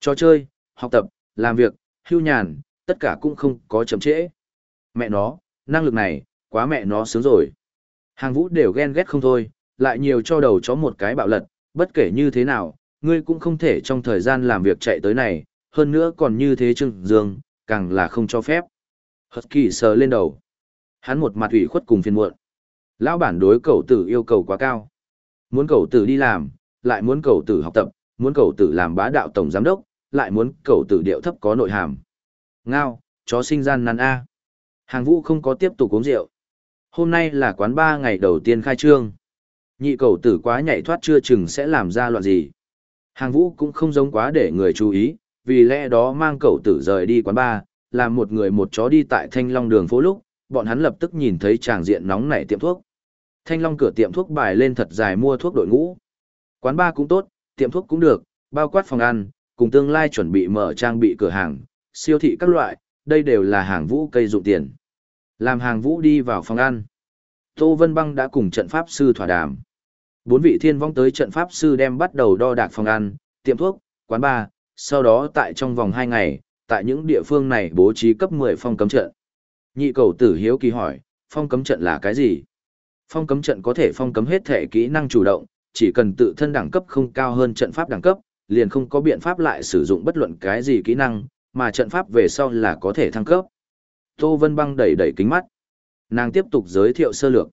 Trò chơi, học tập, làm việc, hưu nhàn, tất cả cũng không có chậm trễ. Mẹ nó, năng lực này, quá mẹ nó sướng rồi. Hàng vũ đều ghen ghét không thôi, lại nhiều cho đầu chó một cái bạo lật, bất kể như thế nào, ngươi cũng không thể trong thời gian làm việc chạy tới này, hơn nữa còn như thế trưng dương, càng là không cho phép. Hật kỳ sờ lên đầu. Hắn một mặt ủy khuất cùng phiền muộn. Lão bản đối cầu tử yêu cầu quá cao. Muốn cầu tử đi làm, lại muốn cầu tử học tập, muốn cầu tử làm bá đạo tổng giám đốc, lại muốn cầu tử điệu thấp có nội hàm. Ngao, chó sinh gian năn A. Hàng vũ không có tiếp tục uống rượu. Hôm nay là quán ba ngày đầu tiên khai trương. Nhị cầu tử quá nhảy thoát chưa chừng sẽ làm ra loạn gì. Hàng vũ cũng không giống quá để người chú ý, vì lẽ đó mang cầu tử rời đi quán ba, làm một người một chó đi tại thanh long đường phố lúc, bọn hắn lập tức nhìn thấy tràng diện nóng nảy tiệm thuốc. Thanh long cửa tiệm thuốc bài lên thật dài mua thuốc đội ngũ. Quán ba cũng tốt, tiệm thuốc cũng được, bao quát phòng ăn, cùng tương lai chuẩn bị mở trang bị cửa hàng, siêu thị các loại, đây đều là hàng vũ cây dụng tiền. Làm hàng vũ đi vào phòng ăn. Tô Vân Băng đã cùng trận pháp sư thỏa đàm. Bốn vị thiên vong tới trận pháp sư đem bắt đầu đo đạc phòng ăn, tiệm thuốc, quán bar, sau đó tại trong vòng 2 ngày, tại những địa phương này bố trí cấp 10 phong cấm trận. Nhị cầu tử hiếu kỳ hỏi, phong cấm trận là cái gì? Phong cấm trận có thể phong cấm hết thể kỹ năng chủ động, chỉ cần tự thân đẳng cấp không cao hơn trận pháp đẳng cấp, liền không có biện pháp lại sử dụng bất luận cái gì kỹ năng, mà trận pháp về sau là có thể thăng cấp. Tô Vân Băng đẩy đẩy kính mắt. Nàng tiếp tục giới thiệu sơ lược.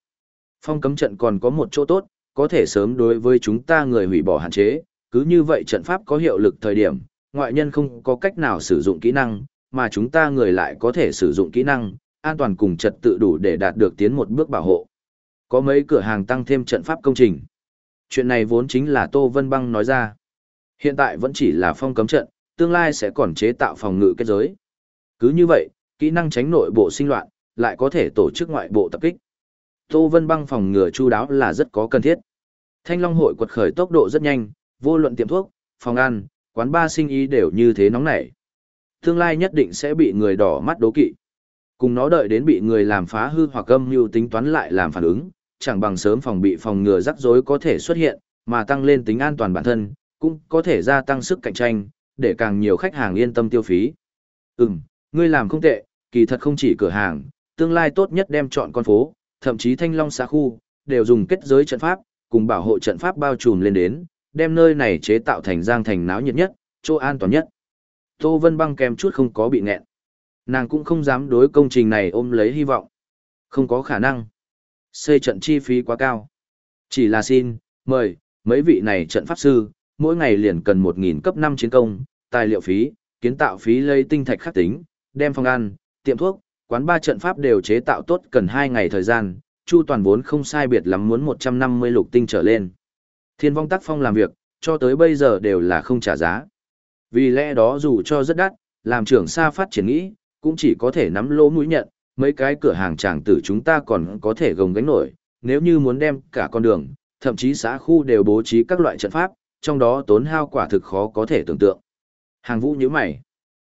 Phong cấm trận còn có một chỗ tốt, có thể sớm đối với chúng ta người hủy bỏ hạn chế, cứ như vậy trận pháp có hiệu lực thời điểm, ngoại nhân không có cách nào sử dụng kỹ năng, mà chúng ta người lại có thể sử dụng kỹ năng, an toàn cùng trật tự đủ để đạt được tiến một bước bảo hộ. Có mấy cửa hàng tăng thêm trận pháp công trình. Chuyện này vốn chính là Tô Vân Băng nói ra. Hiện tại vẫn chỉ là phong cấm trận, tương lai sẽ còn chế tạo phòng ngự kết giới. Cứ như vậy, kỹ năng tránh nội bộ sinh loạn, lại có thể tổ chức ngoại bộ tập kích. Tô Vân Băng phòng ngừa chu đáo là rất có cần thiết. Thanh Long hội quật khởi tốc độ rất nhanh, vô luận tiệm thuốc, phòng ăn, quán ba sinh ý đều như thế nóng nảy. Tương lai nhất định sẽ bị người đỏ mắt đố kỵ. Cùng nó đợi đến bị người làm phá hư hoặc âm mưu tính toán lại làm phản ứng, chẳng bằng sớm phòng bị phòng ngừa rắc rối có thể xuất hiện, mà tăng lên tính an toàn bản thân, cũng có thể gia tăng sức cạnh tranh, để càng nhiều khách hàng yên tâm tiêu phí. Ừm, ngươi làm không tệ, kỳ thật không chỉ cửa hàng, tương lai tốt nhất đem chọn con phố, thậm chí thanh long xã khu, đều dùng kết giới trận pháp, cùng bảo hộ trận pháp bao trùm lên đến, đem nơi này chế tạo thành giang thành náo nhiệt nhất, chỗ an toàn nhất. Tô Vân Băng kèm chút không có bị nghẹn. Nàng cũng không dám đối công trình này ôm lấy hy vọng. Không có khả năng. Xây trận chi phí quá cao. Chỉ là xin, mời, mấy vị này trận pháp sư, mỗi ngày liền cần 1.000 cấp 5 chiến công, tài liệu phí, kiến tạo phí lấy tinh thạch khắc tính, đem phòng ăn, tiệm thuốc, quán ba trận pháp đều chế tạo tốt cần 2 ngày thời gian, chu toàn vốn không sai biệt lắm muốn 150 lục tinh trở lên. Thiên vong tác phong làm việc, cho tới bây giờ đều là không trả giá. Vì lẽ đó dù cho rất đắt, làm trưởng xa phát triển nghĩ, cũng chỉ có thể nắm lỗ mũi nhận, mấy cái cửa hàng chàng tử chúng ta còn có thể gồng gánh nổi, nếu như muốn đem cả con đường, thậm chí xã khu đều bố trí các loại trận pháp, trong đó tốn hao quả thực khó có thể tưởng tượng. Hàng vũ như mày.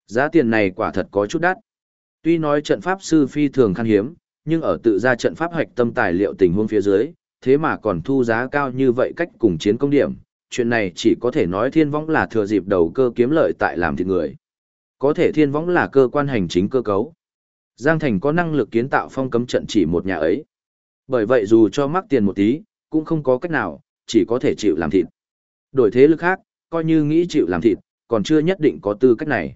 Giá tiền này quả thật có chút đắt. Tuy nói trận pháp sư phi thường khan hiếm, nhưng ở tự ra trận pháp hoạch tâm tài liệu tình huống phía dưới, thế mà còn thu giá cao như vậy cách cùng chiến công điểm, chuyện này chỉ có thể nói thiên võng là thừa dịp đầu cơ kiếm lợi tại làm thịt người. Có thể thiên võng là cơ quan hành chính cơ cấu. Giang Thành có năng lực kiến tạo phong cấm trận chỉ một nhà ấy. Bởi vậy dù cho mắc tiền một tí, cũng không có cách nào, chỉ có thể chịu làm thịt. Đổi thế lực khác, coi như nghĩ chịu làm thịt, còn chưa nhất định có tư cách này.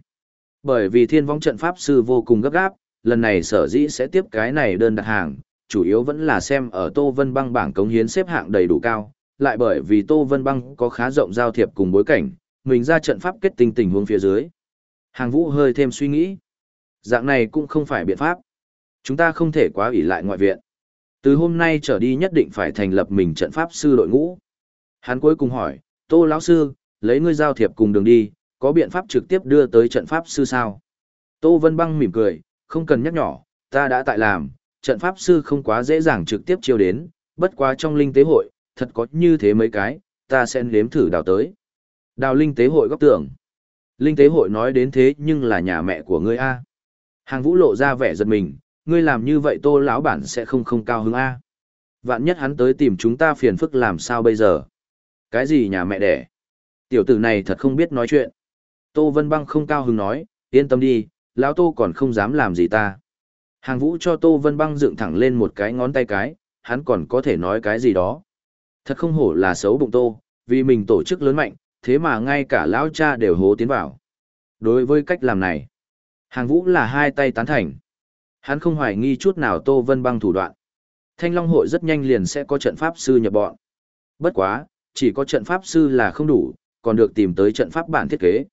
Bởi vì thiên vong trận pháp sư vô cùng gấp gáp, lần này sở dĩ sẽ tiếp cái này đơn đặt hàng, chủ yếu vẫn là xem ở Tô Vân Băng bảng cống hiến xếp hạng đầy đủ cao, lại bởi vì Tô Vân Băng có khá rộng giao thiệp cùng bối cảnh, mình ra trận pháp kết tinh tình huống phía dưới. Hàng vũ hơi thêm suy nghĩ. Dạng này cũng không phải biện pháp. Chúng ta không thể quá ủy lại ngoại viện. Từ hôm nay trở đi nhất định phải thành lập mình trận pháp sư đội ngũ. Hắn cuối cùng hỏi, Tô lão sư, lấy ngươi giao thiệp cùng đường đi, có biện pháp trực tiếp đưa tới trận pháp sư sao? Tô Vân Băng mỉm cười, không cần nhắc nhỏ, ta đã tại làm, trận pháp sư không quá dễ dàng trực tiếp chiêu đến, bất quá trong linh tế hội, thật có như thế mấy cái, ta sẽ nếm thử đào tới. Đào linh tế hội góc tưởng. Linh tế hội nói đến thế nhưng là nhà mẹ của ngươi A. Hàng vũ lộ ra vẻ giật mình, ngươi làm như vậy tô lão bản sẽ không không cao hứng A. Vạn nhất hắn tới tìm chúng ta phiền phức làm sao bây giờ? Cái gì nhà mẹ đẻ? Tiểu tử này thật không biết nói chuyện. Tô Vân Băng không cao hứng nói, yên tâm đi, lão Tô còn không dám làm gì ta. Hàng vũ cho Tô Vân Băng dựng thẳng lên một cái ngón tay cái, hắn còn có thể nói cái gì đó. Thật không hổ là xấu bụng Tô, vì mình tổ chức lớn mạnh, thế mà ngay cả lão cha đều hố tiến vào. Đối với cách làm này, hàng vũ là hai tay tán thành. Hắn không hoài nghi chút nào Tô Vân Băng thủ đoạn. Thanh Long hội rất nhanh liền sẽ có trận pháp sư nhập bọn. Bất quá, chỉ có trận pháp sư là không đủ, còn được tìm tới trận pháp bản thiết kế.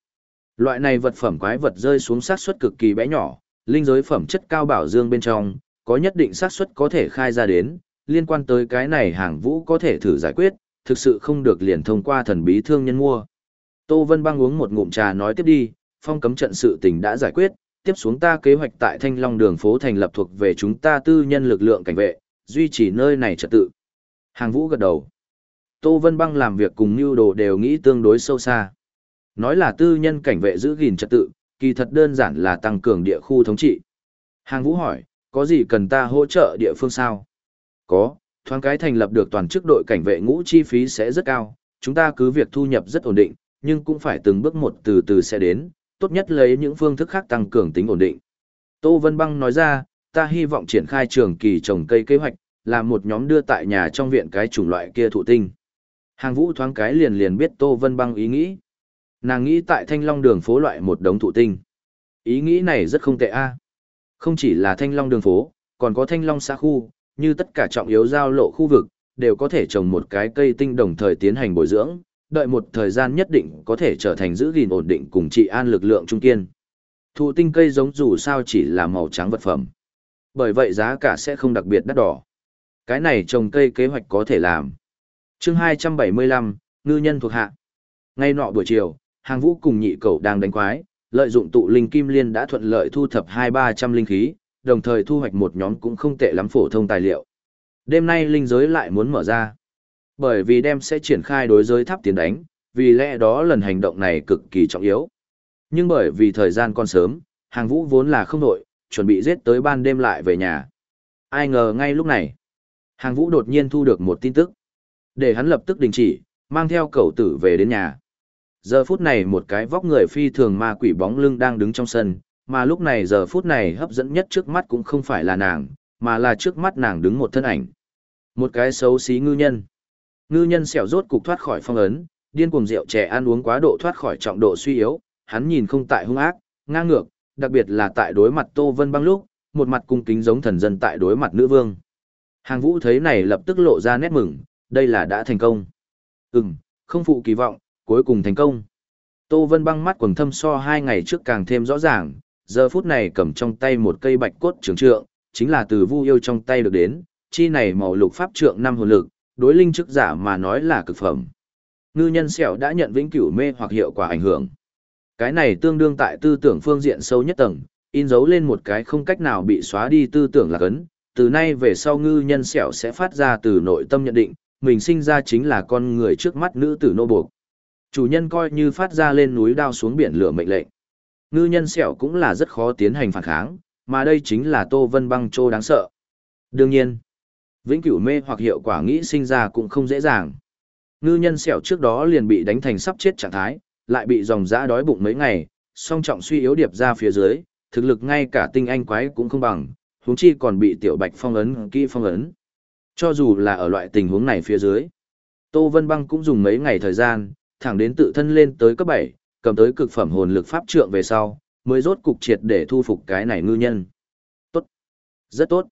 Loại này vật phẩm quái vật rơi xuống xác suất cực kỳ bé nhỏ, linh giới phẩm chất cao bảo dương bên trong, có nhất định xác suất có thể khai ra đến, liên quan tới cái này hàng vũ có thể thử giải quyết, thực sự không được liền thông qua thần bí thương nhân mua. Tô Vân Băng uống một ngụm trà nói tiếp đi, phong cấm trận sự tình đã giải quyết, tiếp xuống ta kế hoạch tại Thanh Long đường phố thành lập thuộc về chúng ta tư nhân lực lượng cảnh vệ, duy trì nơi này trật tự. Hàng vũ gật đầu. Tô Vân Băng làm việc cùng Nưu Đồ đều nghĩ tương đối sâu xa. Nói là tư nhân cảnh vệ giữ gìn trật tự, kỳ thật đơn giản là tăng cường địa khu thống trị. Hàng Vũ hỏi, có gì cần ta hỗ trợ địa phương sao? Có, thoáng cái thành lập được toàn chức đội cảnh vệ ngũ chi phí sẽ rất cao, chúng ta cứ việc thu nhập rất ổn định, nhưng cũng phải từng bước một từ từ sẽ đến, tốt nhất lấy những phương thức khác tăng cường tính ổn định. Tô Vân Băng nói ra, ta hy vọng triển khai trường kỳ trồng cây kế hoạch, làm một nhóm đưa tại nhà trong viện cái chủng loại kia thụ tinh. Hàng vũ thoáng cái liền liền biết Tô Vân Băng ý nghĩ. Nàng nghĩ tại Thanh Long đường phố loại một đống thụ tinh. Ý nghĩ này rất không tệ a. Không chỉ là Thanh Long đường phố, còn có Thanh Long xã khu, như tất cả trọng yếu giao lộ khu vực, đều có thể trồng một cái cây tinh đồng thời tiến hành bồi dưỡng, đợi một thời gian nhất định có thể trở thành giữ gìn ổn định cùng trị an lực lượng trung kiên. Thụ tinh cây giống dù sao chỉ là màu trắng vật phẩm. Bởi vậy giá cả sẽ không đặc biệt đắt đỏ. Cái này trồng cây kế hoạch có thể làm chương 275, ngư nhân thuộc hạ. Ngay nọ buổi chiều, hàng vũ cùng nhị cầu đang đánh quái, lợi dụng tụ linh kim liên đã thuận lợi thu thập hai ba trăm linh khí, đồng thời thu hoạch một nhóm cũng không tệ lắm phổ thông tài liệu. Đêm nay linh giới lại muốn mở ra. Bởi vì đem sẽ triển khai đối giới tháp tiến đánh, vì lẽ đó lần hành động này cực kỳ trọng yếu. Nhưng bởi vì thời gian còn sớm, hàng vũ vốn là không nội, chuẩn bị giết tới ban đêm lại về nhà. Ai ngờ ngay lúc này, hàng vũ đột nhiên thu được một tin tức. Để hắn lập tức đình chỉ, mang theo cậu tử về đến nhà. Giờ phút này một cái vóc người phi thường ma quỷ bóng lưng đang đứng trong sân, mà lúc này giờ phút này hấp dẫn nhất trước mắt cũng không phải là nàng, mà là trước mắt nàng đứng một thân ảnh. Một cái xấu xí ngư nhân. Ngư nhân xẻo rốt cục thoát khỏi phong ấn, điên cuồng rượu trẻ ăn uống quá độ thoát khỏi trọng độ suy yếu, hắn nhìn không tại hung ác, ngang ngược, đặc biệt là tại đối mặt Tô Vân Băng lúc, một mặt cung kính giống thần dân tại đối mặt nữ vương. Hàng Vũ thấy này lập tức lộ ra nét mừng, đây là đã thành công. Ừm, không phụ kỳ vọng, cuối cùng thành công. Tô Vân băng mắt quầng thâm so hai ngày trước càng thêm rõ ràng, giờ phút này cầm trong tay một cây bạch cốt trường trượng, chính là từ vu yêu trong tay được đến, chi này màu lục pháp trượng năm hồn lực, đối linh chức giả mà nói là cực phẩm. Ngư nhân sẹo đã nhận vĩnh cửu mê hoặc hiệu quả ảnh hưởng. Cái này tương đương tại tư tưởng phương diện sâu nhất tầng, in dấu lên một cái không cách nào bị xóa đi tư tưởng là cấn, từ nay về sau ngư nhân sẹo sẽ phát ra từ nội tâm nhận định, mình sinh ra chính là con người trước mắt nữ tử nô buộc. Chủ nhân coi như phát ra lên núi đao xuống biển lửa mệnh lệnh. Ngư nhân sẹo cũng là rất khó tiến hành phản kháng, mà đây chính là Tô Vân Băng Trô đáng sợ. Đương nhiên, vĩnh cửu mê hoặc hiệu quả nghĩ sinh ra cũng không dễ dàng. Ngư nhân sẹo trước đó liền bị đánh thành sắp chết trạng thái, lại bị dòng dã đói bụng mấy ngày, song trọng suy yếu điệp ra phía dưới, thực lực ngay cả tinh anh quái cũng không bằng, huống chi còn bị tiểu bạch phong ấn kỹ phong ấn. Cho dù là ở loại tình huống này phía dưới, Tô Vân Băng cũng dùng mấy ngày thời gian, thẳng đến tự thân lên tới cấp 7, cầm tới cực phẩm hồn lực pháp trượng về sau, mới rốt cục triệt để thu phục cái này ngư nhân. Tốt. Rất tốt.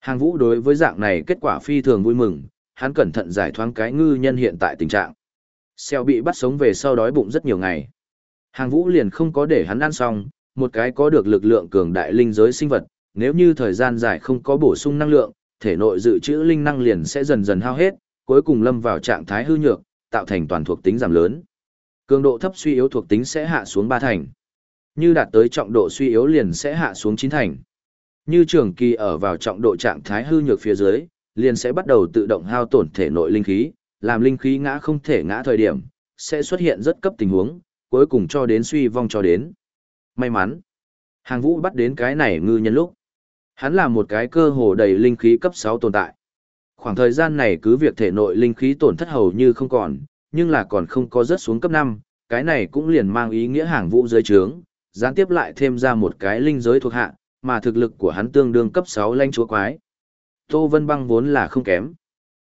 Hàng vũ đối với dạng này kết quả phi thường vui mừng, hắn cẩn thận giải thoáng cái ngư nhân hiện tại tình trạng. Xeo bị bắt sống về sau đói bụng rất nhiều ngày. Hàng vũ liền không có để hắn ăn xong, một cái có được lực lượng cường đại linh giới sinh vật, nếu như thời gian dài không có bổ sung năng lượng, thể nội dự trữ linh năng liền sẽ dần dần hao hết, cuối cùng lâm vào trạng thái hư nhược, tạo thành toàn thuộc tính giảm lớn. Cường độ thấp suy yếu thuộc tính sẽ hạ xuống 3 thành. Như đạt tới trọng độ suy yếu liền sẽ hạ xuống 9 thành. Như trường kỳ ở vào trọng độ trạng thái hư nhược phía dưới, liền sẽ bắt đầu tự động hao tổn thể nội linh khí, làm linh khí ngã không thể ngã thời điểm, sẽ xuất hiện rất cấp tình huống, cuối cùng cho đến suy vong cho đến. May mắn, hàng vũ bắt đến cái này ngư nhân lúc. Hắn là một cái cơ hồ đầy linh khí cấp 6 tồn tại. Khoảng thời gian này cứ việc thể nội linh khí tổn thất hầu như không còn, nhưng là còn không có rớt xuống cấp 5, cái này cũng liền mang ý nghĩa hàng vũ dưới trướng, gián tiếp lại thêm ra một cái linh giới thuộc hạ, mà thực lực của hắn tương đương cấp 6 lãnh chúa quái. Tô Vân Băng vốn là không kém.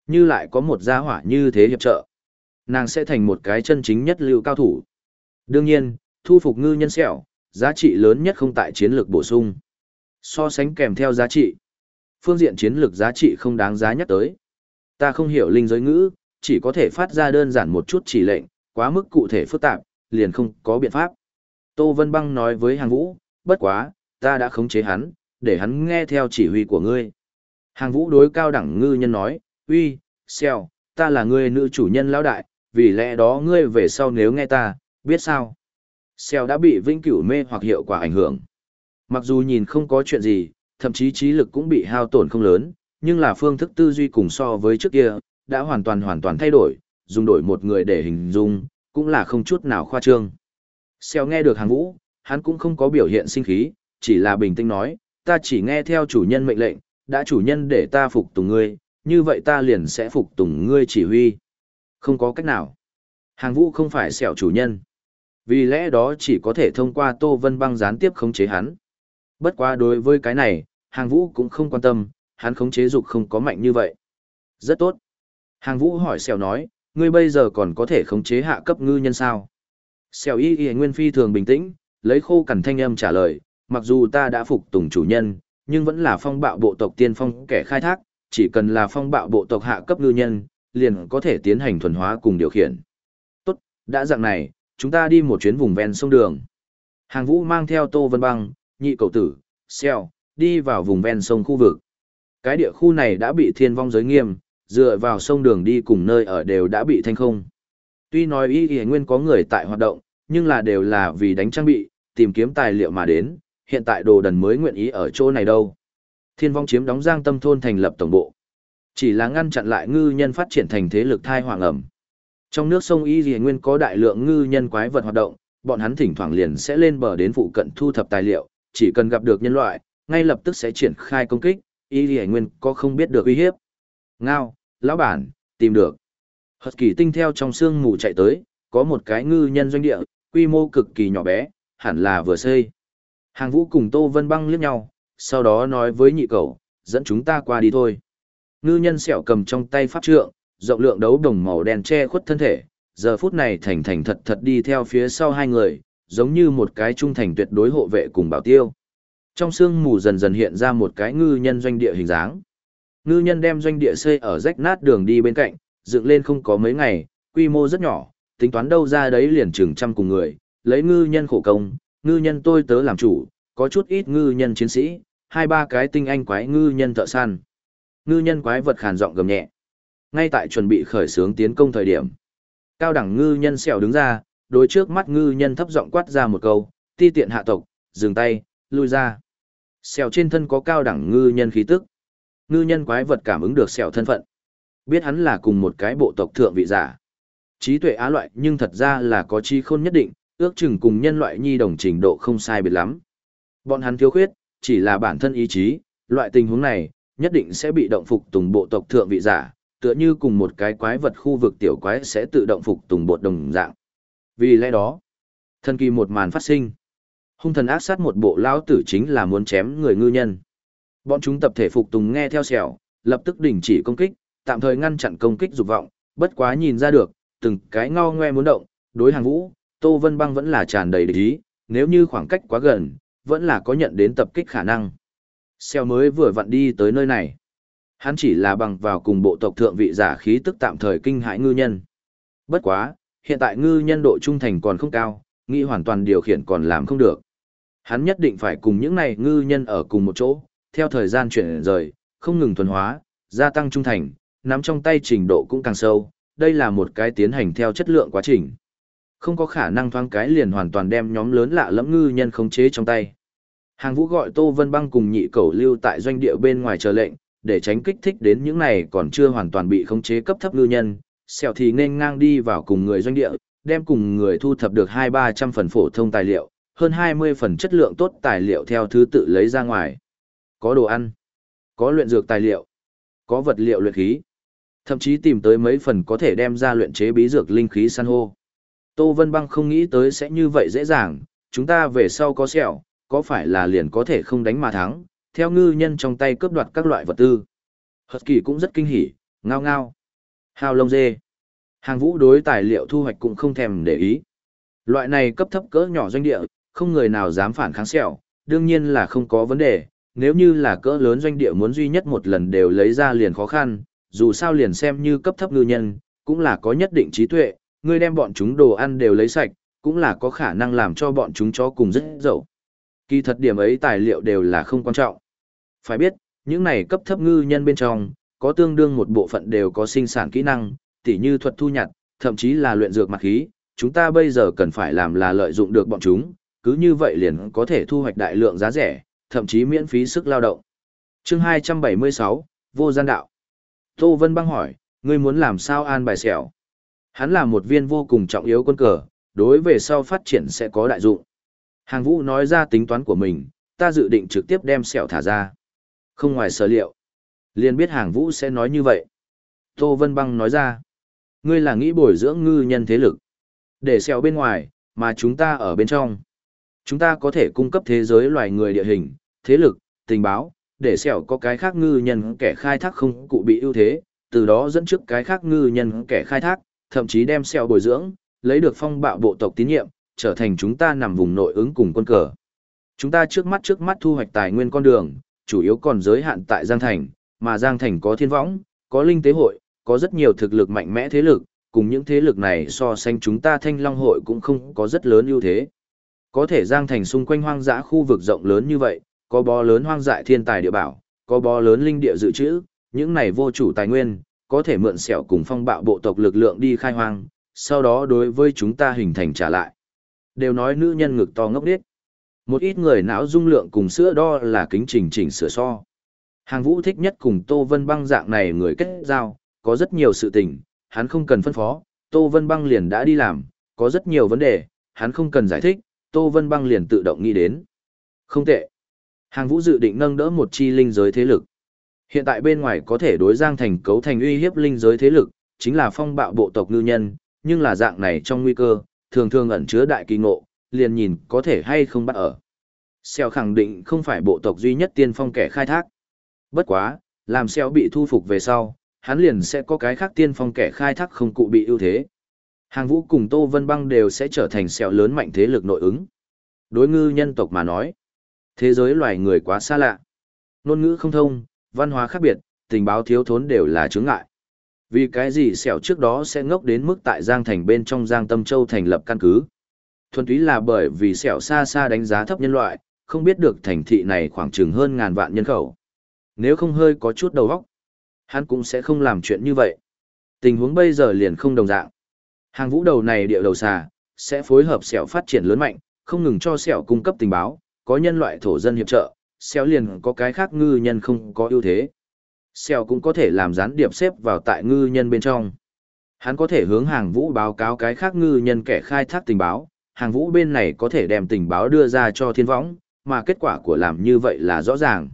Như lại có một gia hỏa như thế hiệp trợ. Nàng sẽ thành một cái chân chính nhất lưu cao thủ. Đương nhiên, thu phục ngư nhân sẹo, giá trị lớn nhất không tại chiến lược bổ sung. So sánh kèm theo giá trị. Phương diện chiến lược giá trị không đáng giá nhắc tới. Ta không hiểu linh giới ngữ, chỉ có thể phát ra đơn giản một chút chỉ lệnh, quá mức cụ thể phức tạp, liền không có biện pháp. Tô Vân Băng nói với hàng vũ, bất quá, ta đã khống chế hắn, để hắn nghe theo chỉ huy của ngươi. Hàng vũ đối cao đẳng ngư nhân nói, uy, xeo, ta là ngươi nữ chủ nhân lão đại, vì lẽ đó ngươi về sau nếu nghe ta, biết sao? Xeo đã bị vĩnh cửu mê hoặc hiệu quả ảnh hưởng. Mặc dù nhìn không có chuyện gì, thậm chí trí lực cũng bị hao tổn không lớn, nhưng là phương thức tư duy cùng so với trước kia, đã hoàn toàn hoàn toàn thay đổi, dùng đổi một người để hình dung, cũng là không chút nào khoa trương. Xeo nghe được hàng vũ, hắn cũng không có biểu hiện sinh khí, chỉ là bình tĩnh nói, ta chỉ nghe theo chủ nhân mệnh lệnh, đã chủ nhân để ta phục tùng ngươi, như vậy ta liền sẽ phục tùng ngươi chỉ huy. Không có cách nào. Hàng vũ không phải xẻo chủ nhân. Vì lẽ đó chỉ có thể thông qua Tô Vân Băng gián tiếp khống chế hắn. Bất quá đối với cái này, hàng vũ cũng không quan tâm, hắn khống chế dục không có mạnh như vậy. Rất tốt. Hàng vũ hỏi xèo nói, ngươi bây giờ còn có thể khống chế hạ cấp ngư nhân sao? Xèo y y nguyên phi thường bình tĩnh, lấy khô cằn thanh âm trả lời, mặc dù ta đã phục tùng chủ nhân, nhưng vẫn là phong bạo bộ tộc tiên phong kẻ khai thác, chỉ cần là phong bạo bộ tộc hạ cấp ngư nhân, liền có thể tiến hành thuần hóa cùng điều khiển. Tốt, đã dạng này, chúng ta đi một chuyến vùng ven sông đường. Hàng vũ mang theo Tô Vân Băng, nhị cầu tử, xeo, đi vào vùng ven sông khu vực. Cái địa khu này đã bị thiên vong giới nghiêm, dựa vào sông đường đi cùng nơi ở đều đã bị thanh không. Tuy nói y y nguyên có người tại hoạt động, nhưng là đều là vì đánh trang bị, tìm kiếm tài liệu mà đến, hiện tại đồ đần mới nguyện ý ở chỗ này đâu. Thiên vong chiếm đóng giang tâm thôn thành lập tổng bộ. Chỉ là ngăn chặn lại ngư nhân phát triển thành thế lực thai hoàng ẩm. Trong nước sông Y Dì Nguyên có đại lượng ngư nhân quái vật hoạt động, bọn hắn thỉnh thoảng liền sẽ lên bờ đến phụ cận thu thập tài liệu, chỉ cần gặp được nhân loại, ngay lập tức sẽ triển khai công kích, Y Dì Nguyên có không biết được uy hiếp. Ngao, lão bản, tìm được. Hật kỳ tinh theo trong sương mù chạy tới, có một cái ngư nhân doanh địa, quy mô cực kỳ nhỏ bé, hẳn là vừa xây. Hàng vũ cùng Tô Vân Băng liếc nhau, sau đó nói với nhị cầu, dẫn chúng ta qua đi thôi. Ngư nhân sẹo cầm trong tay pháp trượng, rộng lượng đấu đồng màu đen che khuất thân thể, giờ phút này thành thành thật thật đi theo phía sau hai người, giống như một cái trung thành tuyệt đối hộ vệ cùng bảo tiêu. Trong sương mù dần dần hiện ra một cái ngư nhân doanh địa hình dáng. Ngư nhân đem doanh địa xây ở rách nát đường đi bên cạnh, dựng lên không có mấy ngày, quy mô rất nhỏ, tính toán đâu ra đấy liền chừng trăm cùng người, lấy ngư nhân khổ công, ngư nhân tôi tớ làm chủ, có chút ít ngư nhân chiến sĩ, hai ba cái tinh anh quái ngư nhân thợ săn. Ngư nhân quái vật khàn giọng gầm nhẹ. Ngay tại chuẩn bị khởi xướng tiến công thời điểm, cao đẳng ngư nhân xẻo đứng ra, đối trước mắt ngư nhân thấp giọng quát ra một câu, ti tiện hạ tộc, dừng tay, lui ra. sẹo trên thân có cao đẳng ngư nhân khí tức. Ngư nhân quái vật cảm ứng được sẹo thân phận. Biết hắn là cùng một cái bộ tộc thượng vị giả. Trí tuệ á loại nhưng thật ra là có chi khôn nhất định, ước chừng cùng nhân loại nhi đồng trình độ không sai biệt lắm. Bọn hắn thiếu khuyết, chỉ là bản thân ý chí, loại tình huống này, nhất định sẽ bị động phục tùng bộ tộc thượng vị giả, tựa như cùng một cái quái vật khu vực tiểu quái sẽ tự động phục tùng bột đồng dạng. Vì lẽ đó, thân kỳ một màn phát sinh. Hung thần ác sát một bộ lao tử chính là muốn chém người ngư nhân. Bọn chúng tập thể phục tùng nghe theo sẹo, lập tức đình chỉ công kích, tạm thời ngăn chặn công kích dục vọng, bất quá nhìn ra được, từng cái ngao ngoe muốn động, đối hàng vũ, Tô Vân Băng vẫn là tràn đầy địch ý, nếu như khoảng cách quá gần, vẫn là có nhận đến tập kích khả năng. Xeo mới vừa vặn đi tới nơi này. Hắn chỉ là bằng vào cùng bộ tộc thượng vị giả khí tức tạm thời kinh hãi ngư nhân. Bất quá, hiện tại ngư nhân độ trung thành còn không cao, nghĩ hoàn toàn điều khiển còn làm không được. Hắn nhất định phải cùng những này ngư nhân ở cùng một chỗ, theo thời gian chuyển rời, không ngừng thuần hóa, gia tăng trung thành, nắm trong tay trình độ cũng càng sâu. Đây là một cái tiến hành theo chất lượng quá trình. Không có khả năng thoáng cái liền hoàn toàn đem nhóm lớn lạ lẫm ngư nhân khống chế trong tay. Hàng vũ gọi Tô Vân Băng cùng nhị cầu lưu tại doanh địa bên ngoài chờ lệnh, để tránh kích thích đến những này còn chưa hoàn toàn bị khống chế cấp thấp ngư nhân. Sẹo thì nên ngang đi vào cùng người doanh địa, đem cùng người thu thập được hai ba trăm phần phổ thông tài liệu, hơn hai mươi phần chất lượng tốt tài liệu theo thứ tự lấy ra ngoài. Có đồ ăn, có luyện dược tài liệu, có vật liệu luyện khí, thậm chí tìm tới mấy phần có thể đem ra luyện chế bí dược linh khí san hô. Tô Vân Băng không nghĩ tới sẽ như vậy dễ dàng, chúng ta về sau có sẹo, có phải là liền có thể không đánh mà thắng, theo ngư nhân trong tay cướp đoạt các loại vật tư. Hật kỳ cũng rất kinh hỉ, ngao ngao. Hào lông dê. Hàng vũ đối tài liệu thu hoạch cũng không thèm để ý. Loại này cấp thấp cỡ nhỏ doanh địa, không người nào dám phản kháng sẹo, đương nhiên là không có vấn đề. Nếu như là cỡ lớn doanh địa muốn duy nhất một lần đều lấy ra liền khó khăn, dù sao liền xem như cấp thấp ngư nhân, cũng là có nhất định trí tuệ, ngươi đem bọn chúng đồ ăn đều lấy sạch, cũng là có khả năng làm cho bọn chúng chó cùng rất dậu. Kỳ thật điểm ấy tài liệu đều là không quan trọng. Phải biết, những này cấp thấp ngư nhân bên trong, có tương đương một bộ phận đều có sinh sản kỹ năng, tỉ như thuật thu nhặt, thậm chí là luyện dược mặt khí, chúng ta bây giờ cần phải làm là lợi dụng được bọn chúng, cứ như vậy liền có thể thu hoạch đại lượng giá rẻ, thậm chí miễn phí sức lao động. Chương 276, Vô gian đạo. Tô Vân băng hỏi, ngươi muốn làm sao an bài xẻo? Hắn là một viên vô cùng trọng yếu quân cờ, đối về sau phát triển sẽ có đại dụng. Hàng vũ nói ra tính toán của mình, ta dự định trực tiếp đem sẹo thả ra. Không ngoài sở liệu liền biết hàng vũ sẽ nói như vậy. Tô Vân Băng nói ra. Ngươi là nghĩ bồi dưỡng ngư nhân thế lực. Để sẹo bên ngoài, mà chúng ta ở bên trong. Chúng ta có thể cung cấp thế giới loài người địa hình, thế lực, tình báo, để sẹo có cái khác ngư nhân kẻ khai thác không cụ bị ưu thế, từ đó dẫn trước cái khác ngư nhân kẻ khai thác, thậm chí đem sẹo bồi dưỡng, lấy được phong bạo bộ tộc tín nhiệm, trở thành chúng ta nằm vùng nội ứng cùng quân cờ. Chúng ta trước mắt trước mắt thu hoạch tài nguyên con đường, chủ yếu còn giới hạn tại Giang Thành, mà Giang Thành có thiên võng, có linh tế hội, có rất nhiều thực lực mạnh mẽ thế lực, cùng những thế lực này so sánh chúng ta thanh long hội cũng không có rất lớn ưu thế. Có thể Giang Thành xung quanh hoang dã khu vực rộng lớn như vậy, có bó lớn hoang dại thiên tài địa bảo, có bó lớn linh địa dự trữ, những này vô chủ tài nguyên, có thể mượn sẹo cùng phong bạo bộ tộc lực lượng đi khai hoang, sau đó đối với chúng ta hình thành trả lại. Đều nói nữ nhân ngực to ngốc điếc. Một ít người não dung lượng cùng sữa đo là kính trình chỉnh sửa so. Hàng vũ thích nhất cùng Tô Vân Băng dạng này người kết giao, có rất nhiều sự tình, hắn không cần phân phó, Tô Vân Băng liền đã đi làm, có rất nhiều vấn đề, hắn không cần giải thích, Tô Vân Băng liền tự động nghĩ đến. Không tệ. Hàng vũ dự định nâng đỡ một chi linh giới thế lực. Hiện tại bên ngoài có thể đối Giang Thành cấu thành uy hiếp linh giới thế lực, chính là phong bạo bộ tộc ngư nhân, nhưng là dạng này trong nguy cơ, thường thường ẩn chứa đại kỳ ngộ, liền nhìn có thể hay không bắt ở. Xeo khẳng định không phải bộ tộc duy nhất tiên phong kẻ khai thác. Bất quá, làm xeo bị thu phục về sau, hắn liền sẽ có cái khác tiên phong kẻ khai thác không cụ bị ưu thế. Hàng vũ cùng Tô Vân Băng đều sẽ trở thành xeo lớn mạnh thế lực nội ứng. Đối ngư nhân tộc mà nói, thế giới loài người quá xa lạ. Nôn ngữ không thông, văn hóa khác biệt, tình báo thiếu thốn đều là chướng ngại. Vì cái gì xẻo trước đó sẽ ngốc đến mức tại Giang Thành bên trong Giang Tâm Châu thành lập căn cứ. Thuần túy là bởi vì xẻo xa xa đánh giá thấp nhân loại, không biết được thành thị này khoảng chừng hơn ngàn vạn nhân khẩu. Nếu không hơi có chút đầu óc, hắn cũng sẽ không làm chuyện như vậy. Tình huống bây giờ liền không đồng dạng. Hàng vũ đầu này địa đầu xà, sẽ phối hợp sẹo phát triển lớn mạnh, không ngừng cho sẹo cung cấp tình báo, có nhân loại thổ dân hiệp trợ, sẹo liền có cái khác ngư nhân không có ưu thế. Sẹo cũng có thể làm gián điệp xếp vào tại ngư nhân bên trong. Hắn có thể hướng hàng vũ báo cáo cái khác ngư nhân kẻ khai thác tình báo, hàng vũ bên này có thể đem tình báo đưa ra cho thiên võng, mà kết quả của làm như vậy là rõ ràng.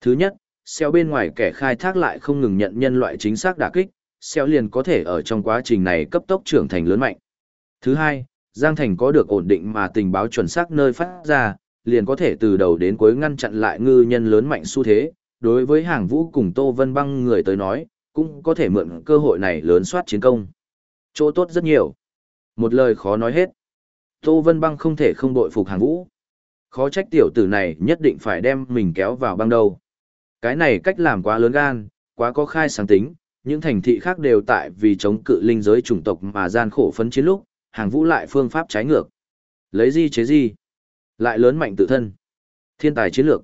Thứ nhất, xeo bên ngoài kẻ khai thác lại không ngừng nhận nhân loại chính xác đả kích, xeo liền có thể ở trong quá trình này cấp tốc trưởng thành lớn mạnh. Thứ hai, Giang Thành có được ổn định mà tình báo chuẩn xác nơi phát ra, liền có thể từ đầu đến cuối ngăn chặn lại ngư nhân lớn mạnh xu thế. Đối với hàng vũ cùng Tô Vân Băng người tới nói, cũng có thể mượn cơ hội này lớn soát chiến công. Chỗ tốt rất nhiều. Một lời khó nói hết. Tô Vân Băng không thể không bội phục hàng vũ. Khó trách tiểu tử này nhất định phải đem mình kéo vào băng đầu. Cái này cách làm quá lớn gan, quá có khai sáng tính, những thành thị khác đều tại vì chống cự linh giới chủng tộc mà gian khổ phấn chiến lúc, hàng vũ lại phương pháp trái ngược. Lấy gì chế gì? Lại lớn mạnh tự thân. Thiên tài chiến lược.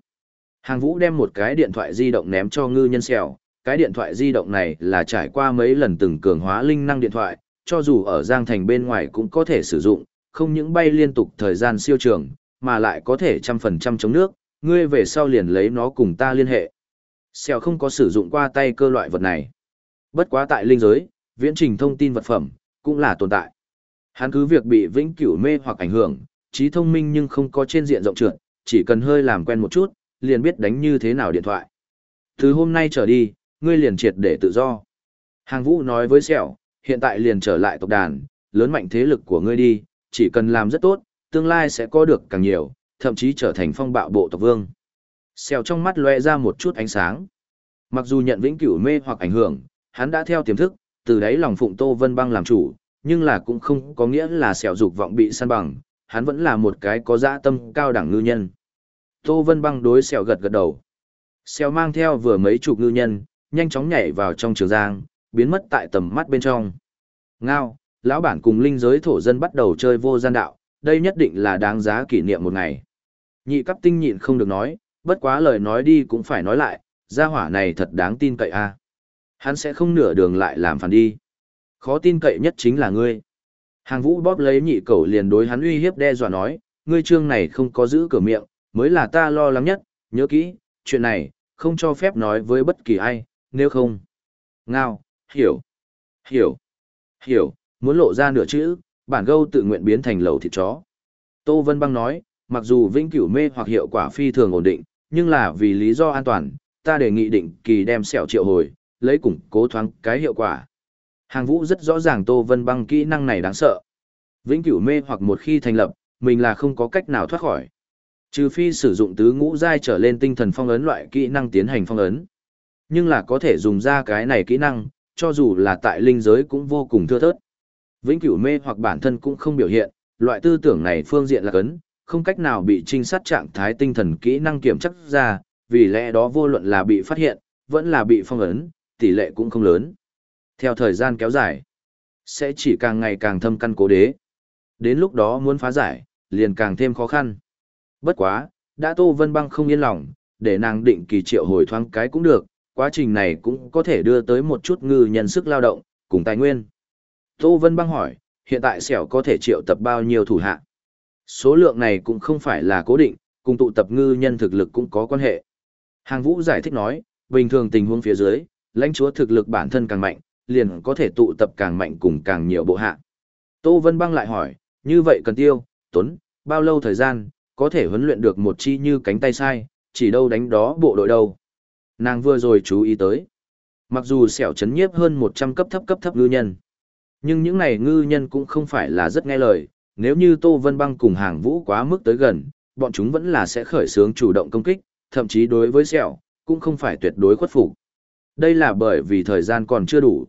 Hàng vũ đem một cái điện thoại di động ném cho ngư nhân xèo, cái điện thoại di động này là trải qua mấy lần từng cường hóa linh năng điện thoại, cho dù ở Giang Thành bên ngoài cũng có thể sử dụng, không những bay liên tục thời gian siêu trường, mà lại có thể trăm phần trăm chống nước, ngươi về sau liền lấy nó cùng ta liên hệ. Xèo không có sử dụng qua tay cơ loại vật này. Bất quá tại linh giới, viễn trình thông tin vật phẩm, cũng là tồn tại. Hắn cứ việc bị vĩnh cửu mê hoặc ảnh hưởng, trí thông minh nhưng không có trên diện rộng trượt, chỉ cần hơi làm quen một chút, liền biết đánh như thế nào điện thoại. Từ hôm nay trở đi, ngươi liền triệt để tự do. Hàng vũ nói với Sẹo, hiện tại liền trở lại tộc đàn, lớn mạnh thế lực của ngươi đi, chỉ cần làm rất tốt, tương lai sẽ có được càng nhiều, thậm chí trở thành phong bạo bộ tộc vương. Xèo trong mắt lóe ra một chút ánh sáng. Mặc dù nhận vĩnh cửu mê hoặc ảnh hưởng, hắn đã theo tiềm thức, từ đấy lòng phụng Tô Vân Băng làm chủ, nhưng là cũng không có nghĩa là xèo dục vọng bị săn bằng, hắn vẫn là một cái có dã tâm cao đẳng ngư nhân. Tô Vân Băng đối xèo gật gật đầu. Xèo mang theo vừa mấy chục ngư nhân, nhanh chóng nhảy vào trong trường giang, biến mất tại tầm mắt bên trong. Ngao, lão bản cùng linh giới thổ dân bắt đầu chơi vô gian đạo, đây nhất định là đáng giá kỷ niệm một ngày. Nhị cấp tinh nhịn không được nói, bất quá lời nói đi cũng phải nói lại, gia hỏa này thật đáng tin cậy a. Hắn sẽ không nửa đường lại làm phản đi. Khó tin cậy nhất chính là ngươi. Hàng vũ bóp lấy nhị cầu liền đối hắn uy hiếp đe dọa nói, ngươi trương này không có giữ cửa miệng, mới là ta lo lắng nhất, nhớ kỹ, chuyện này, không cho phép nói với bất kỳ ai, nếu không. Ngao, hiểu, hiểu, hiểu, muốn lộ ra nửa chữ, bản gâu tự nguyện biến thành lẩu thịt chó. Tô Vân Băng nói, mặc dù vĩnh cửu mê hoặc hiệu quả phi thường ổn định, nhưng là vì lý do an toàn, ta đề nghị định kỳ đem sẹo triệu hồi, lấy củng cố thoáng cái hiệu quả. Hàng vũ rất rõ ràng Tô Vân Băng kỹ năng này đáng sợ. Vĩnh cửu mê hoặc một khi thành lập, mình là không có cách nào thoát khỏi. Trừ phi sử dụng tứ ngũ giai trở lên tinh thần phong ấn loại kỹ năng tiến hành phong ấn. Nhưng là có thể dùng ra cái này kỹ năng, cho dù là tại linh giới cũng vô cùng thưa thớt. Vĩnh cửu mê hoặc bản thân cũng không biểu hiện, loại tư tưởng này phương diện là cấn, không cách nào bị trinh sát trạng thái tinh thần kỹ năng kiểm chắc ra, vì lẽ đó vô luận là bị phát hiện, vẫn là bị phong ấn, tỷ lệ cũng không lớn. Theo thời gian kéo dài, sẽ chỉ càng ngày càng thâm căn cố đế. Đến lúc đó muốn phá giải, liền càng thêm khó khăn. Bất quá, đã Tô Vân Băng không yên lòng, để nàng định kỳ triệu hồi thoáng cái cũng được, quá trình này cũng có thể đưa tới một chút ngư nhân sức lao động, cùng tài nguyên. Tô Vân Băng hỏi, hiện tại xẻo có thể triệu tập bao nhiêu thủ hạ? Số lượng này cũng không phải là cố định, cùng tụ tập ngư nhân thực lực cũng có quan hệ. Hàng Vũ giải thích nói, bình thường tình huống phía dưới, lãnh chúa thực lực bản thân càng mạnh, liền có thể tụ tập càng mạnh cùng càng nhiều bộ hạ. Tô Vân Băng lại hỏi, như vậy cần tiêu, tuấn, bao lâu thời gian, có thể huấn luyện được một chi như cánh tay sai, chỉ đâu đánh đó bộ đội đâu. Nàng vừa rồi chú ý tới. Mặc dù xẻo chấn nhiếp hơn 100 cấp thấp cấp thấp ngư nhân. Nhưng những này ngư nhân cũng không phải là rất nghe lời, nếu như Tô Vân Băng cùng hàng vũ quá mức tới gần, bọn chúng vẫn là sẽ khởi xướng chủ động công kích, thậm chí đối với sẹo, cũng không phải tuyệt đối khuất phục. Đây là bởi vì thời gian còn chưa đủ.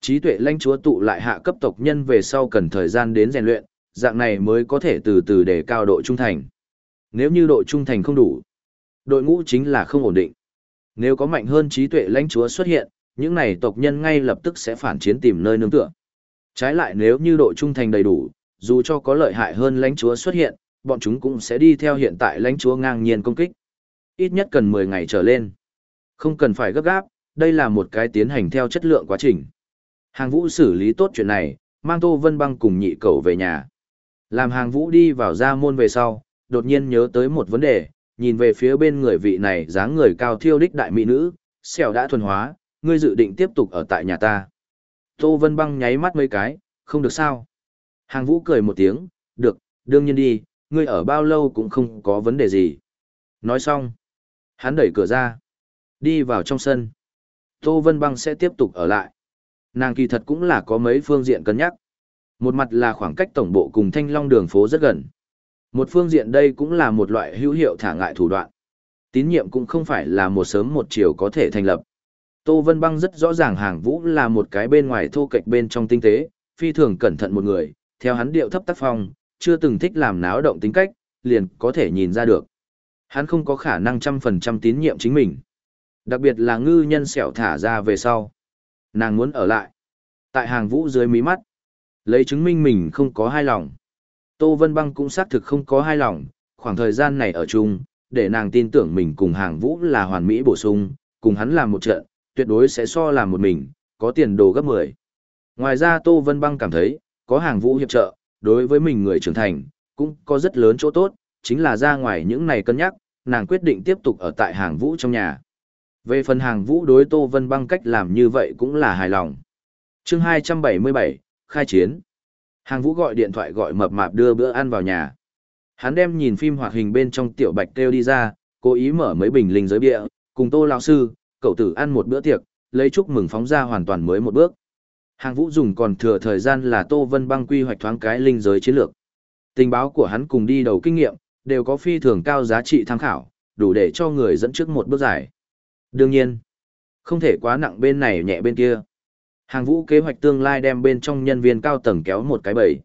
Trí tuệ lãnh chúa tụ lại hạ cấp tộc nhân về sau cần thời gian đến rèn luyện, dạng này mới có thể từ từ để cao độ trung thành. Nếu như độ trung thành không đủ, đội ngũ chính là không ổn định. Nếu có mạnh hơn trí tuệ lãnh chúa xuất hiện, những này tộc nhân ngay lập tức sẽ phản chiến tìm nơi nương tựa. Trái lại nếu như độ trung thành đầy đủ, dù cho có lợi hại hơn lãnh chúa xuất hiện, bọn chúng cũng sẽ đi theo hiện tại lãnh chúa ngang nhiên công kích. Ít nhất cần 10 ngày trở lên. Không cần phải gấp gáp, đây là một cái tiến hành theo chất lượng quá trình. Hàng vũ xử lý tốt chuyện này, mang Tô Vân Băng cùng nhị cầu về nhà. Làm hàng vũ đi vào ra môn về sau, đột nhiên nhớ tới một vấn đề, nhìn về phía bên người vị này dáng người cao thiêu đích đại mỹ nữ, xẻo đã thuần hóa, ngươi dự định tiếp tục ở tại nhà ta. Tô Vân Băng nháy mắt mấy cái, không được sao. Hàng vũ cười một tiếng, được, đương nhiên đi, ngươi ở bao lâu cũng không có vấn đề gì. Nói xong, hắn đẩy cửa ra, đi vào trong sân. Tô Vân Băng sẽ tiếp tục ở lại. Nàng kỳ thật cũng là có mấy phương diện cân nhắc. Một mặt là khoảng cách tổng bộ cùng thanh long đường phố rất gần. Một phương diện đây cũng là một loại hữu hiệu thả ngại thủ đoạn. Tín nhiệm cũng không phải là một sớm một chiều có thể thành lập. Tô Vân Băng rất rõ ràng hàng vũ là một cái bên ngoài thô kệch bên trong tinh tế, phi thường cẩn thận một người, theo hắn điệu thấp tác phong, chưa từng thích làm náo động tính cách, liền có thể nhìn ra được. Hắn không có khả năng trăm phần trăm tín nhiệm chính mình. Đặc biệt là ngư nhân sẹo thả ra về sau. Nàng muốn ở lại. Tại hàng vũ dưới mí mắt. Lấy chứng minh mình không có hai lòng. Tô Vân Băng cũng xác thực không có hai lòng, khoảng thời gian này ở chung, để nàng tin tưởng mình cùng hàng vũ là hoàn mỹ bổ sung, cùng hắn làm một trận, tuyệt đối sẽ so làm một mình, có tiền đồ gấp 10. Ngoài ra Tô Vân Băng cảm thấy, có hàng vũ hiệp trợ, đối với mình người trưởng thành, cũng có rất lớn chỗ tốt, chính là ra ngoài những này cân nhắc, nàng quyết định tiếp tục ở tại hàng vũ trong nhà. Về phần hàng vũ đối Tô Vân Băng cách làm như vậy cũng là hài lòng. chương 277, khai chiến. Hàng vũ gọi điện thoại gọi mập mạp đưa bữa ăn vào nhà. Hắn đem nhìn phim hoạt hình bên trong tiểu bạch kêu đi ra, cố ý mở mấy bình linh giới bia, cùng tô lão sư, cậu tử ăn một bữa tiệc, lấy chúc mừng phóng ra hoàn toàn mới một bước. Hàng vũ dùng còn thừa thời gian là Tô Vân băng quy hoạch thoáng cái linh giới chiến lược. Tình báo của hắn cùng đi đầu kinh nghiệm, đều có phi thường cao giá trị tham khảo, đủ để cho người dẫn trước một bước giải. Đương nhiên, không thể quá nặng bên này nhẹ bên kia. Hàng vũ kế hoạch tương lai đem bên trong nhân viên cao tầng kéo một cái bẫy.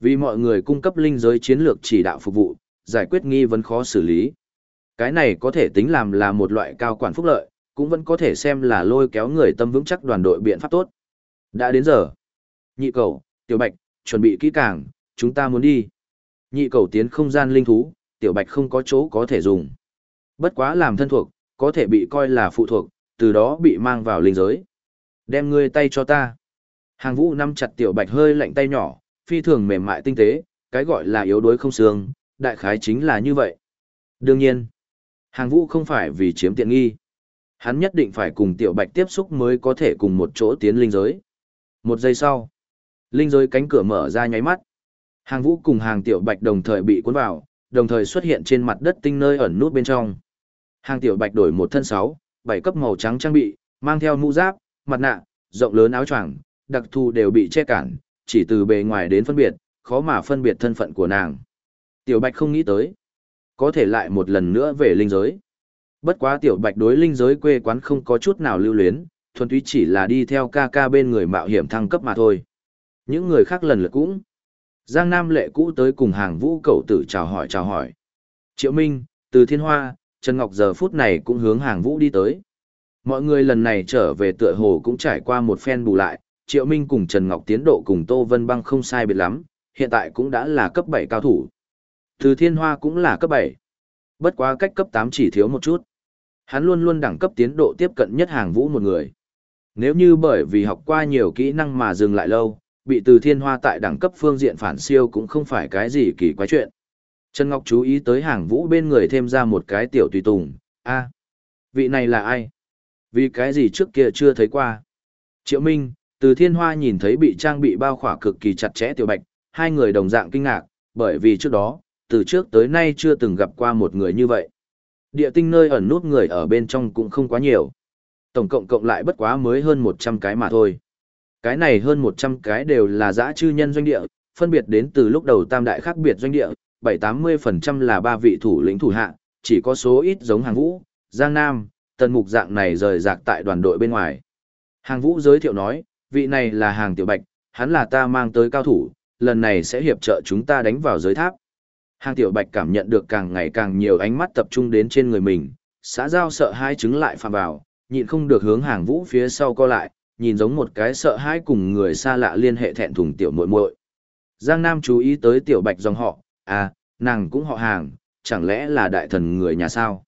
Vì mọi người cung cấp linh giới chiến lược chỉ đạo phục vụ, giải quyết nghi vấn khó xử lý. Cái này có thể tính làm là một loại cao quản phúc lợi, cũng vẫn có thể xem là lôi kéo người tâm vững chắc đoàn đội biện pháp tốt. Đã đến giờ. Nhị cầu, tiểu bạch, chuẩn bị kỹ càng, chúng ta muốn đi. Nhị cầu tiến không gian linh thú, tiểu bạch không có chỗ có thể dùng. Bất quá làm thân thuộc, có thể bị coi là phụ thuộc, từ đó bị mang vào linh giới. Đem ngươi tay cho ta. Hàng vũ nắm chặt tiểu bạch hơi lạnh tay nhỏ, phi thường mềm mại tinh tế, cái gọi là yếu đuối không xương, đại khái chính là như vậy. Đương nhiên, hàng vũ không phải vì chiếm tiện nghi. Hắn nhất định phải cùng tiểu bạch tiếp xúc mới có thể cùng một chỗ tiến linh giới. Một giây sau, linh giới cánh cửa mở ra nháy mắt. Hàng vũ cùng hàng tiểu bạch đồng thời bị cuốn vào, đồng thời xuất hiện trên mặt đất tinh nơi ẩn nút bên trong. Hàng tiểu bạch đổi một thân sáu, bảy cấp màu trắng trang bị, mang theo mũ giáp, mặt nạ, rộng lớn áo choàng, đặc thù đều bị che cản, chỉ từ bề ngoài đến phân biệt, khó mà phân biệt thân phận của nàng. Tiểu Bạch không nghĩ tới, có thể lại một lần nữa về linh giới. Bất quá Tiểu Bạch đối linh giới quê quán không có chút nào lưu luyến, thuần túy chỉ là đi theo ca ca bên người mạo hiểm thăng cấp mà thôi. Những người khác lần lượt cũng. Giang Nam lệ cũ tới cùng hàng vũ cậu tử chào hỏi chào hỏi. Triệu Minh, từ Thiên Hoa, Trần Ngọc giờ phút này cũng hướng hàng vũ đi tới. Mọi người lần này trở về tựa hồ cũng trải qua một phen bù lại, Triệu Minh cùng Trần Ngọc tiến độ cùng Tô Vân Băng không sai biệt lắm, hiện tại cũng đã là cấp 7 cao thủ. Từ Thiên Hoa cũng là cấp 7. Bất quá cách cấp 8 chỉ thiếu một chút. Hắn luôn luôn đẳng cấp tiến độ tiếp cận nhất hàng vũ một người. Nếu như bởi vì học qua nhiều kỹ năng mà dừng lại lâu, bị từ Thiên Hoa tại đẳng cấp phương diện phản siêu cũng không phải cái gì kỳ quái chuyện. Trần Ngọc chú ý tới hàng vũ bên người thêm ra một cái tiểu tùy tùng, a vị này là ai? Vì cái gì trước kia chưa thấy qua? Triệu Minh, từ thiên hoa nhìn thấy bị trang bị bao khỏa cực kỳ chặt chẽ tiểu bạch, hai người đồng dạng kinh ngạc, bởi vì trước đó, từ trước tới nay chưa từng gặp qua một người như vậy. Địa tinh nơi ẩn nút người ở bên trong cũng không quá nhiều. Tổng cộng cộng lại bất quá mới hơn 100 cái mà thôi. Cái này hơn 100 cái đều là giã chư nhân doanh địa, phân biệt đến từ lúc đầu tam đại khác biệt doanh địa, 7-80% là ba vị thủ lĩnh thủ hạ, chỉ có số ít giống hàng vũ, Giang Nam, tần mục dạng này rời rạc tại đoàn đội bên ngoài. Hàng vũ giới thiệu nói, vị này là hàng tiểu bạch, hắn là ta mang tới cao thủ, lần này sẽ hiệp trợ chúng ta đánh vào giới tháp. Hàng tiểu bạch cảm nhận được càng ngày càng nhiều ánh mắt tập trung đến trên người mình, xã giao sợ hai chứng lại phạm vào, nhịn không được hướng hàng vũ phía sau co lại, nhìn giống một cái sợ hãi cùng người xa lạ liên hệ thẹn thùng tiểu muội muội. Giang Nam chú ý tới tiểu bạch dòng họ, à, nàng cũng họ hàng, chẳng lẽ là đại thần người nhà sao?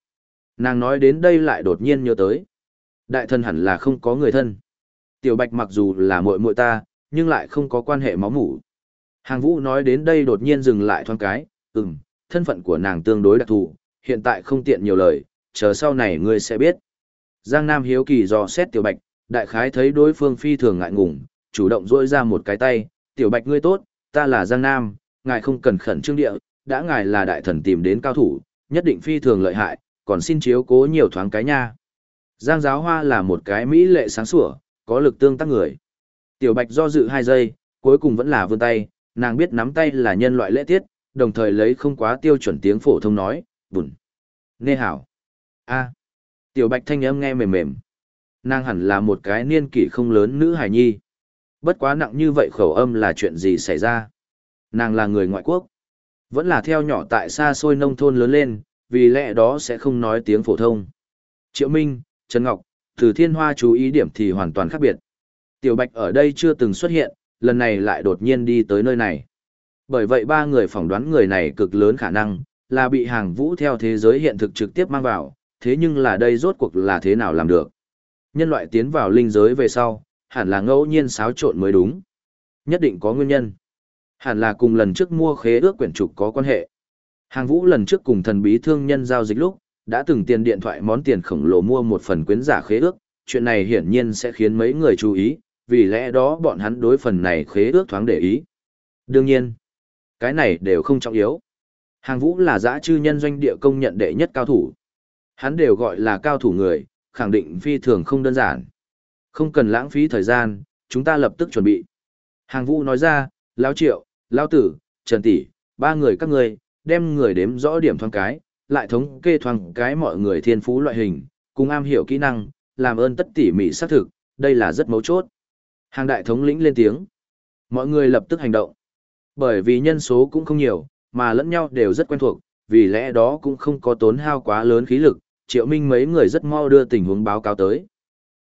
Nàng nói đến đây lại đột nhiên nhớ tới. Đại thần hẳn là không có người thân. Tiểu Bạch mặc dù là muội muội ta, nhưng lại không có quan hệ máu mủ. Hàng Vũ nói đến đây đột nhiên dừng lại thoáng cái, ừm, thân phận của nàng tương đối đặc thù, hiện tại không tiện nhiều lời, chờ sau này ngươi sẽ biết. Giang Nam hiếu kỳ dò xét Tiểu Bạch, đại khái thấy đối phương phi thường ngại ngùng, chủ động duỗi ra một cái tay, Tiểu Bạch ngươi tốt, ta là Giang Nam, ngài không cần khẩn trương địa, đã ngài là đại thần tìm đến cao thủ, nhất định phi thường lợi hại, còn xin chiếu cố nhiều thoáng cái nha. Giang giáo hoa là một cái mỹ lệ sáng sủa, có lực tương tác người. Tiểu Bạch do dự hai giây, cuối cùng vẫn là vươn tay, nàng biết nắm tay là nhân loại lễ tiết, đồng thời lấy không quá tiêu chuẩn tiếng phổ thông nói, bùn. Nê hảo. a Tiểu Bạch thanh âm nghe mềm mềm. Nàng hẳn là một cái niên kỷ không lớn nữ hài nhi. Bất quá nặng như vậy khẩu âm là chuyện gì xảy ra? Nàng là người ngoại quốc. Vẫn là theo nhỏ tại xa xôi nông thôn lớn lên, vì lẽ đó sẽ không nói tiếng phổ thông. Triệu Minh, Trần Ngọc, từ thiên hoa chú ý điểm thì hoàn toàn khác biệt. Tiểu Bạch ở đây chưa từng xuất hiện, lần này lại đột nhiên đi tới nơi này. Bởi vậy ba người phỏng đoán người này cực lớn khả năng, là bị hàng vũ theo thế giới hiện thực trực tiếp mang vào, thế nhưng là đây rốt cuộc là thế nào làm được. Nhân loại tiến vào linh giới về sau, hẳn là ngẫu nhiên xáo trộn mới đúng. Nhất định có nguyên nhân. Hẳn là cùng lần trước mua khế ước quyển trục có quan hệ. Hàng vũ lần trước cùng thần bí thương nhân giao dịch lúc, đã từng tiền điện thoại món tiền khổng lồ mua một phần quyến giả khế ước, chuyện này hiển nhiên sẽ khiến mấy người chú ý, vì lẽ đó bọn hắn đối phần này khế ước thoáng để ý. Đương nhiên, cái này đều không trọng yếu. Hàng vũ là giã chư nhân doanh địa công nhận đệ nhất cao thủ. Hắn đều gọi là cao thủ người, khẳng định phi thường không đơn giản. Không cần lãng phí thời gian, chúng ta lập tức chuẩn bị. Hàng vũ nói ra, Lão Triệu, Lão Tử, Trần Tỷ, ba người các ngươi, đem người đếm rõ điểm thoáng cái, lại thống kê thoáng cái mọi người thiên phú loại hình, cùng am hiểu kỹ năng, làm ơn tất tỉ mỉ xác thực, đây là rất mấu chốt. Hàng đại thống lĩnh lên tiếng. Mọi người lập tức hành động. Bởi vì nhân số cũng không nhiều, mà lẫn nhau đều rất quen thuộc, vì lẽ đó cũng không có tốn hao quá lớn khí lực, triệu minh mấy người rất mau đưa tình huống báo cáo tới.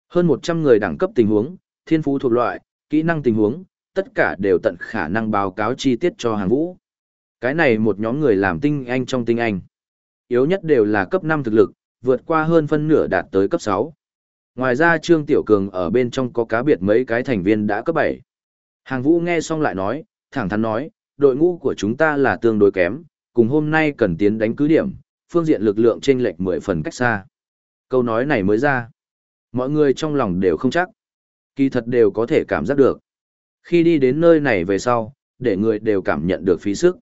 Hơn 100 người đẳng cấp tình huống, thiên phú thuộc loại, kỹ năng tình huống, tất cả đều tận khả năng báo cáo chi tiết cho hàng vũ. Cái này một nhóm người làm tinh anh trong tinh anh. Yếu nhất đều là cấp năm thực lực, vượt qua hơn phân nửa đạt tới cấp sáu. Ngoài ra Trương Tiểu Cường ở bên trong có cá biệt mấy cái thành viên đã cấp bảy. Hàng vũ nghe xong lại nói, thẳng thắn nói, đội ngũ của chúng ta là tương đối kém, cùng hôm nay cần tiến đánh cứ điểm, phương diện lực lượng chênh lệch 10 phần cách xa. Câu nói này mới ra. Mọi người trong lòng đều không chắc. Kỳ thật đều có thể cảm giác được. Khi đi đến nơi này về sau, để người đều cảm nhận được phí sức.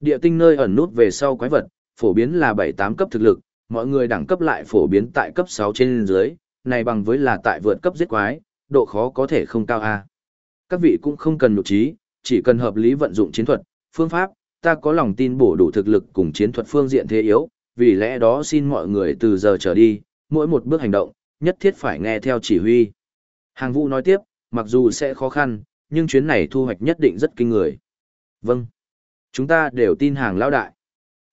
Địa tinh nơi ẩn nút về sau quái vật, phổ biến là 7-8 cấp thực lực, mọi người đẳng cấp lại phổ biến tại cấp 6 trên dưới, này bằng với là tại vượt cấp giết quái, độ khó có thể không cao a. Các vị cũng không cần nhục trí, chỉ cần hợp lý vận dụng chiến thuật, phương pháp, ta có lòng tin bổ đủ thực lực cùng chiến thuật phương diện thế yếu, vì lẽ đó xin mọi người từ giờ trở đi, mỗi một bước hành động, nhất thiết phải nghe theo chỉ huy. Hàng vũ nói tiếp, mặc dù sẽ khó khăn, nhưng chuyến này thu hoạch nhất định rất kinh người. Vâng. Chúng ta đều tin hàng lão đại.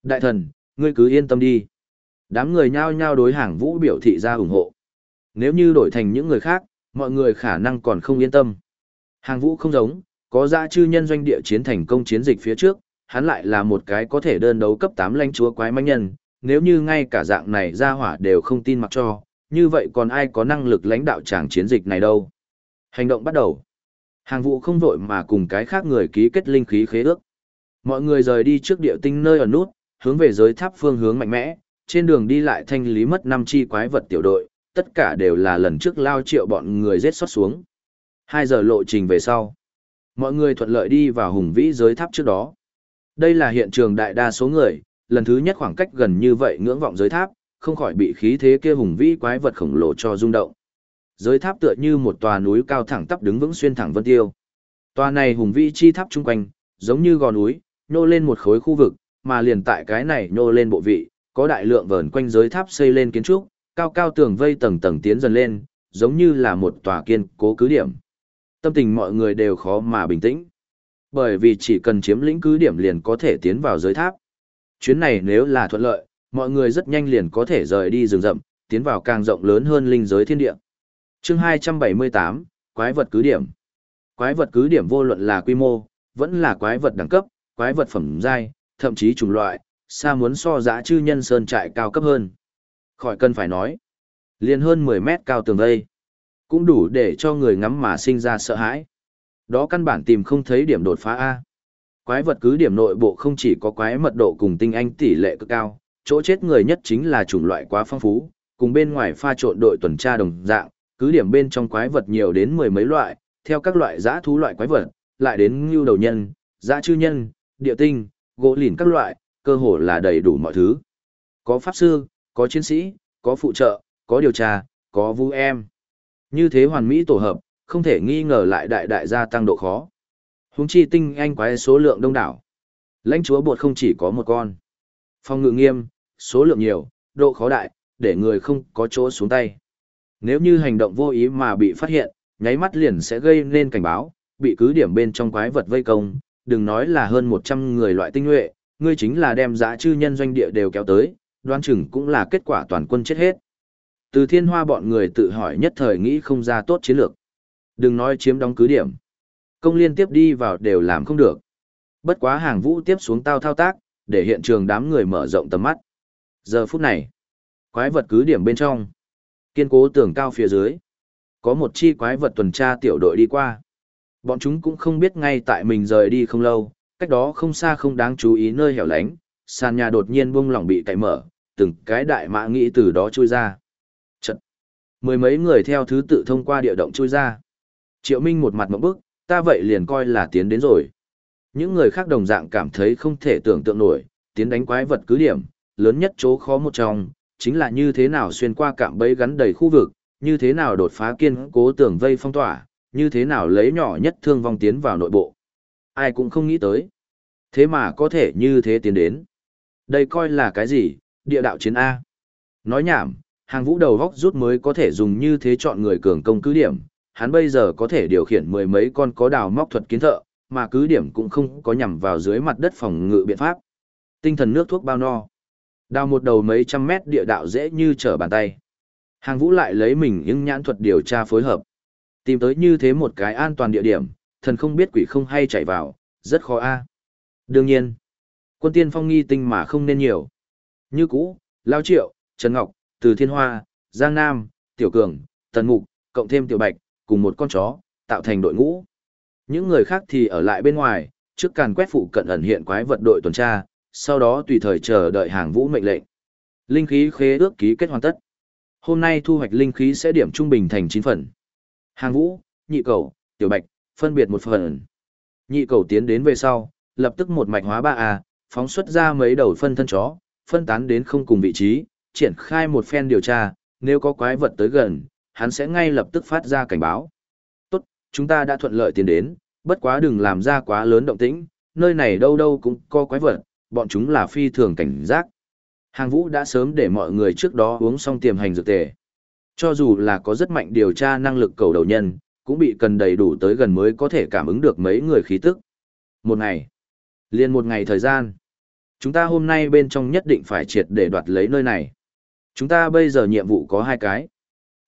Đại thần, ngươi cứ yên tâm đi. Đám người nhao nhao đối hàng vũ biểu thị ra ủng hộ. Nếu như đổi thành những người khác, mọi người khả năng còn không yên tâm. Hàng vũ không giống, có dã chư nhân doanh địa chiến thành công chiến dịch phía trước, hắn lại là một cái có thể đơn đấu cấp 8 lãnh chúa quái manh nhân, nếu như ngay cả dạng này ra hỏa đều không tin mặc cho, như vậy còn ai có năng lực lãnh đạo tràng chiến dịch này đâu. Hành động bắt đầu. Hàng vụ không vội mà cùng cái khác người ký kết linh khí khế ước. Mọi người rời đi trước địa tinh nơi ở nút, hướng về giới tháp phương hướng mạnh mẽ, trên đường đi lại thanh lý mất năm chi quái vật tiểu đội, tất cả đều là lần trước lao triệu bọn người giết xót xuống. Hai giờ lộ trình về sau. Mọi người thuận lợi đi vào hùng vĩ giới tháp trước đó. Đây là hiện trường đại đa số người, lần thứ nhất khoảng cách gần như vậy ngưỡng vọng giới tháp, không khỏi bị khí thế kia hùng vĩ quái vật khổng lồ cho rung động. Giới tháp tựa như một tòa núi cao thẳng tắp đứng vững xuyên thẳng vân tiêu. Tòa này hùng vĩ chi tháp chung quanh, giống như gò núi, nhô lên một khối khu vực, mà liền tại cái này nhô lên bộ vị, có đại lượng vờn quanh giới tháp xây lên kiến trúc, cao cao tường vây tầng tầng tiến dần lên, giống như là một tòa kiên cố cứ điểm. Tâm tình mọi người đều khó mà bình tĩnh. Bởi vì chỉ cần chiếm lĩnh cứ điểm liền có thể tiến vào giới tháp. Chuyến này nếu là thuận lợi, mọi người rất nhanh liền có thể rời đi rừng rậm, tiến vào càng rộng lớn hơn linh giới thiên địa. Chương 278, Quái vật cứ điểm. Quái vật cứ điểm vô luận là quy mô, vẫn là quái vật đẳng cấp, quái vật phẩm giai, thậm chí chủng loại, xa muốn so dã chư nhân sơn trại cao cấp hơn. Khỏi cần phải nói, liền hơn 10 mét cao tường vây, cũng đủ để cho người ngắm mà sinh ra sợ hãi. Đó căn bản tìm không thấy điểm đột phá A. Quái vật cứ điểm nội bộ không chỉ có quái mật độ cùng tinh anh tỷ lệ cực cao, chỗ chết người nhất chính là chủng loại quá phong phú, cùng bên ngoài pha trộn đội tuần tra đồng dạng, cứ điểm bên trong quái vật nhiều đến mười mấy loại, theo các loại giã thú loại quái vật, lại đến ngưu đầu nhân, giã chư nhân, địa tinh, gỗ lìn các loại, cơ hồ là đầy đủ mọi thứ. Có pháp sư, có chiến sĩ, có phụ trợ, có điều tra, có vũ em. Như thế hoàn mỹ tổ hợp, không thể nghi ngờ lại đại đại gia tăng độ khó. Húng chi tinh anh quái số lượng đông đảo. Lãnh chúa bột không chỉ có một con. Phong ngự nghiêm, số lượng nhiều, độ khó đại, để người không có chỗ xuống tay. Nếu như hành động vô ý mà bị phát hiện, nháy mắt liền sẽ gây nên cảnh báo, bị cứ điểm bên trong quái vật vây công, đừng nói là hơn 100 người loại tinh nhuệ, ngươi chính là đem giá chư nhân doanh địa đều kéo tới, đoán chừng cũng là kết quả toàn quân chết hết. Từ thiên hoa bọn người tự hỏi nhất thời nghĩ không ra tốt chiến lược. Đừng nói chiếm đóng cứ điểm. Công liên tiếp đi vào đều làm không được. Bất quá hàng vũ tiếp xuống tao thao tác, để hiện trường đám người mở rộng tầm mắt. Giờ phút này, quái vật cứ điểm bên trong. Kiên cố tường cao phía dưới. Có một chi quái vật tuần tra tiểu đội đi qua. Bọn chúng cũng không biết ngay tại mình rời đi không lâu, cách đó không xa không đáng chú ý nơi hẻo lánh, sàn nhà đột nhiên bung lỏng bị cậy mở, từng cái đại mã nghĩ từ đó chui ra. Trận. Mười mấy người theo thứ tự thông qua địa động chui ra. Triệu Minh một mặt một bức, ta vậy liền coi là tiến đến rồi. Những người khác đồng dạng cảm thấy không thể tưởng tượng nổi, tiến đánh quái vật cứ điểm, lớn nhất chỗ khó một trong, chính là như thế nào xuyên qua cạm bẫy gắn đầy khu vực, như thế nào đột phá kiên cố tường vây phong tỏa, như thế nào lấy nhỏ nhất thương vong tiến vào nội bộ. Ai cũng không nghĩ tới. Thế mà có thể như thế tiến đến. Đây coi là cái gì, địa đạo chiến A. Nói nhảm, hàng vũ đầu góc rút mới có thể dùng như thế chọn người cường công cứ điểm. Hắn bây giờ có thể điều khiển mười mấy con có đào móc thuật kiến thợ, mà cứ điểm cũng không có nhằm vào dưới mặt đất phòng ngự biện pháp. Tinh thần nước thuốc bao no. Đào một đầu mấy trăm mét địa đạo dễ như trở bàn tay. Hàng vũ lại lấy mình những nhãn thuật điều tra phối hợp. Tìm tới như thế một cái an toàn địa điểm, thần không biết quỷ không hay chạy vào, rất khó a. Đương nhiên, quân tiên phong nghi tinh mà không nên nhiều. Như cũ, Lao Triệu, Trần Ngọc, Từ Thiên Hoa, Giang Nam, Tiểu Cường, Tần ngục, cộng thêm Tiểu Bạch, cùng một con chó, tạo thành đội ngũ. Những người khác thì ở lại bên ngoài, trước càn quét phụ cận ẩn hiện quái vật đội tuần tra, sau đó tùy thời chờ đợi hàng vũ mệnh lệnh. Linh khí khế ước ký kết hoàn tất. Hôm nay thu hoạch linh khí sẽ điểm trung bình thành 9 phần. Hàng vũ, nhị cầu, tiểu bạch, phân biệt một phần. Nhị cầu tiến đến về sau, lập tức một mạch hóa 3A, phóng xuất ra mấy đầu phân thân chó, phân tán đến không cùng vị trí, triển khai một phen điều tra, nếu có quái vật tới gần, hắn sẽ ngay lập tức phát ra cảnh báo. Tốt, chúng ta đã thuận lợi tiến đến, bất quá đừng làm ra quá lớn động tĩnh, nơi này đâu đâu cũng có quái vật, bọn chúng là phi thường cảnh giác. Hàng vũ đã sớm để mọi người trước đó uống xong tiềm hành dược tề. Cho dù là có rất mạnh điều tra năng lực cầu đầu nhân, cũng bị cần đầy đủ tới gần mới có thể cảm ứng được mấy người khí tức. Một ngày, liền một ngày thời gian. Chúng ta hôm nay bên trong nhất định phải triệt để đoạt lấy nơi này. Chúng ta bây giờ nhiệm vụ có hai cái.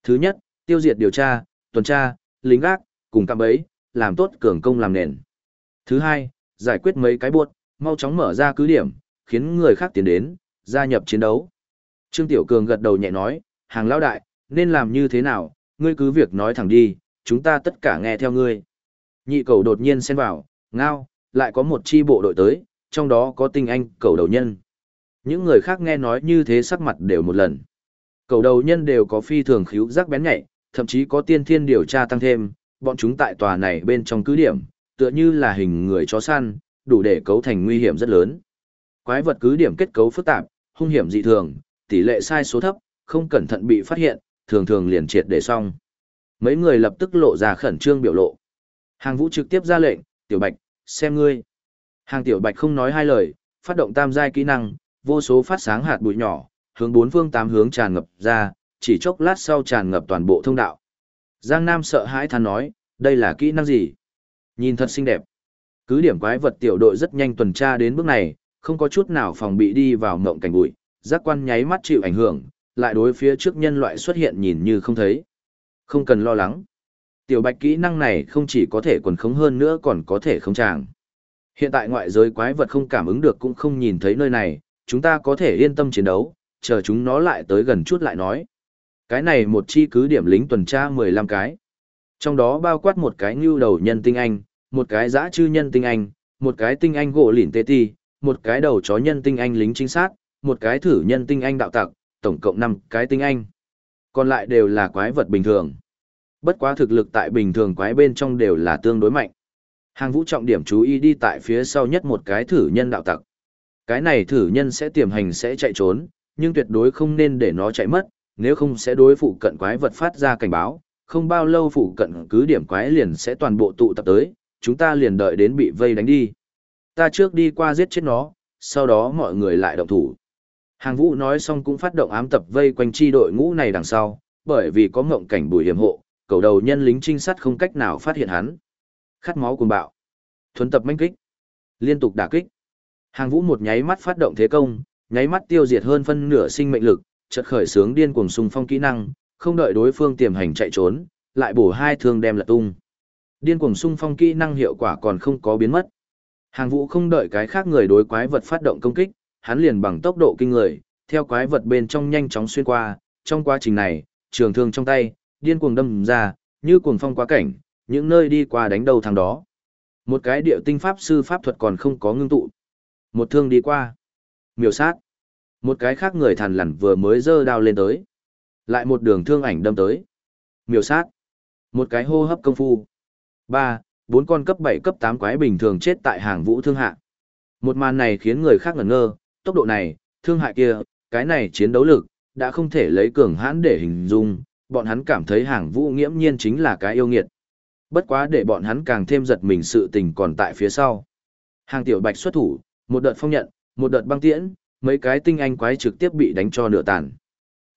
Thứ nhất, tiêu diệt điều tra, tuần tra, lính gác, cùng cạm bẫy, làm tốt cường công làm nền. Thứ hai, giải quyết mấy cái buộc, mau chóng mở ra cứ điểm, khiến người khác tiến đến, gia nhập chiến đấu. Trương Tiểu Cường gật đầu nhẹ nói, hàng lão đại, nên làm như thế nào, ngươi cứ việc nói thẳng đi, chúng ta tất cả nghe theo ngươi. Nhị cầu đột nhiên xen vào, ngao, lại có một chi bộ đội tới, trong đó có tinh anh cầu đầu nhân. Những người khác nghe nói như thế sắc mặt đều một lần. Cầu đầu nhân đều có phi thường khíu giác bén nhạy, thậm chí có tiên thiên điều tra tăng thêm, bọn chúng tại tòa này bên trong cứ điểm, tựa như là hình người chó săn, đủ để cấu thành nguy hiểm rất lớn. Quái vật cứ điểm kết cấu phức tạp, hung hiểm dị thường, tỷ lệ sai số thấp, không cẩn thận bị phát hiện, thường thường liền triệt để xong. Mấy người lập tức lộ ra khẩn trương biểu lộ. Hàng vũ trực tiếp ra lệnh, tiểu bạch, xem ngươi. Hàng tiểu bạch không nói hai lời, phát động tam giai kỹ năng, vô số phát sáng hạt bụi nhỏ, hướng bốn phương tám hướng tràn ngập ra, chỉ chốc lát sau tràn ngập toàn bộ thông đạo. Giang Nam sợ hãi than nói, đây là kỹ năng gì? Nhìn thật xinh đẹp. Cứ điểm quái vật tiểu đội rất nhanh tuần tra đến bước này, không có chút nào phòng bị đi vào mộng cảnh bụi, giác quan nháy mắt chịu ảnh hưởng, lại đối phía trước nhân loại xuất hiện nhìn như không thấy. Không cần lo lắng. Tiểu bạch kỹ năng này không chỉ có thể quần khống hơn nữa còn có thể không tràng. Hiện tại ngoại giới quái vật không cảm ứng được cũng không nhìn thấy nơi này, chúng ta có thể yên tâm chiến đấu, chờ chúng nó lại tới gần chút lại nói. Cái này một chi cứ điểm lính tuần tra 15 cái. Trong đó bao quát một cái ngưu đầu nhân tinh anh, một cái giã chư nhân tinh anh, một cái tinh anh gỗ lỉn tê ti, một cái đầu chó nhân tinh anh lính chính sát, một cái thử nhân tinh anh đạo tặc, tổng cộng 5 cái tinh anh. Còn lại đều là quái vật bình thường. Bất quá thực lực tại bình thường quái bên trong đều là tương đối mạnh. Hàng vũ trọng điểm chú ý đi tại phía sau nhất một cái thử nhân đạo tặc. Cái này thử nhân sẽ tiềm hành sẽ chạy trốn, nhưng tuyệt đối không nên để nó chạy mất, nếu không sẽ đối phụ cận quái vật phát ra cảnh báo, không bao lâu phụ cận cứ điểm quái liền sẽ toàn bộ tụ tập tới, chúng ta liền đợi đến bị vây đánh đi. Ta trước đi qua giết chết nó, sau đó mọi người lại động thủ. Hàng vũ nói xong cũng phát động ám tập vây quanh chi đội ngũ này đằng sau, bởi vì có ngộng cảnh bùi hiểm hộ, cầu đầu nhân lính trinh sát không cách nào phát hiện hắn. Khát máu cuồng bạo. Thuấn tập manh kích. Liên tục đả kích. Hàng vũ một nháy mắt phát động thế công, nháy mắt tiêu diệt hơn phân nửa sinh mệnh lực, chợt khởi sướng điên cuồng xung phong kỹ năng, không đợi đối phương tiềm hành chạy trốn, lại bổ hai thương đem lật tung. Điên cuồng xung phong kỹ năng hiệu quả còn không có biến mất. Hàng vũ không đợi cái khác người đối quái vật phát động công kích, hắn liền bằng tốc độ kinh người, theo quái vật bên trong nhanh chóng xuyên qua, trong quá trình này, trường thương trong tay, điên cuồng đâm ra, như cuồng phong quá cảnh, những nơi đi qua đánh đầu thằng đó. Một cái điệu tinh pháp sư pháp thuật còn không có ngưng tụ. Một thương đi qua miêu sát. Một cái khác người thằn lằn vừa mới dơ đao lên tới. Lại một đường thương ảnh đâm tới. miêu sát. Một cái hô hấp công phu. ba bốn con cấp bảy cấp tám quái bình thường chết tại hàng vũ thương hạ. Một màn này khiến người khác ngẩn ngơ, tốc độ này, thương hại kia, cái này chiến đấu lực, đã không thể lấy cường hãn để hình dung, bọn hắn cảm thấy hàng vũ nghiễm nhiên chính là cái yêu nghiệt. Bất quá để bọn hắn càng thêm giật mình sự tình còn tại phía sau. Hàng tiểu bạch xuất thủ, một đợt phong nhận, một đợt băng tiễn, mấy cái tinh anh quái trực tiếp bị đánh cho nửa tàn.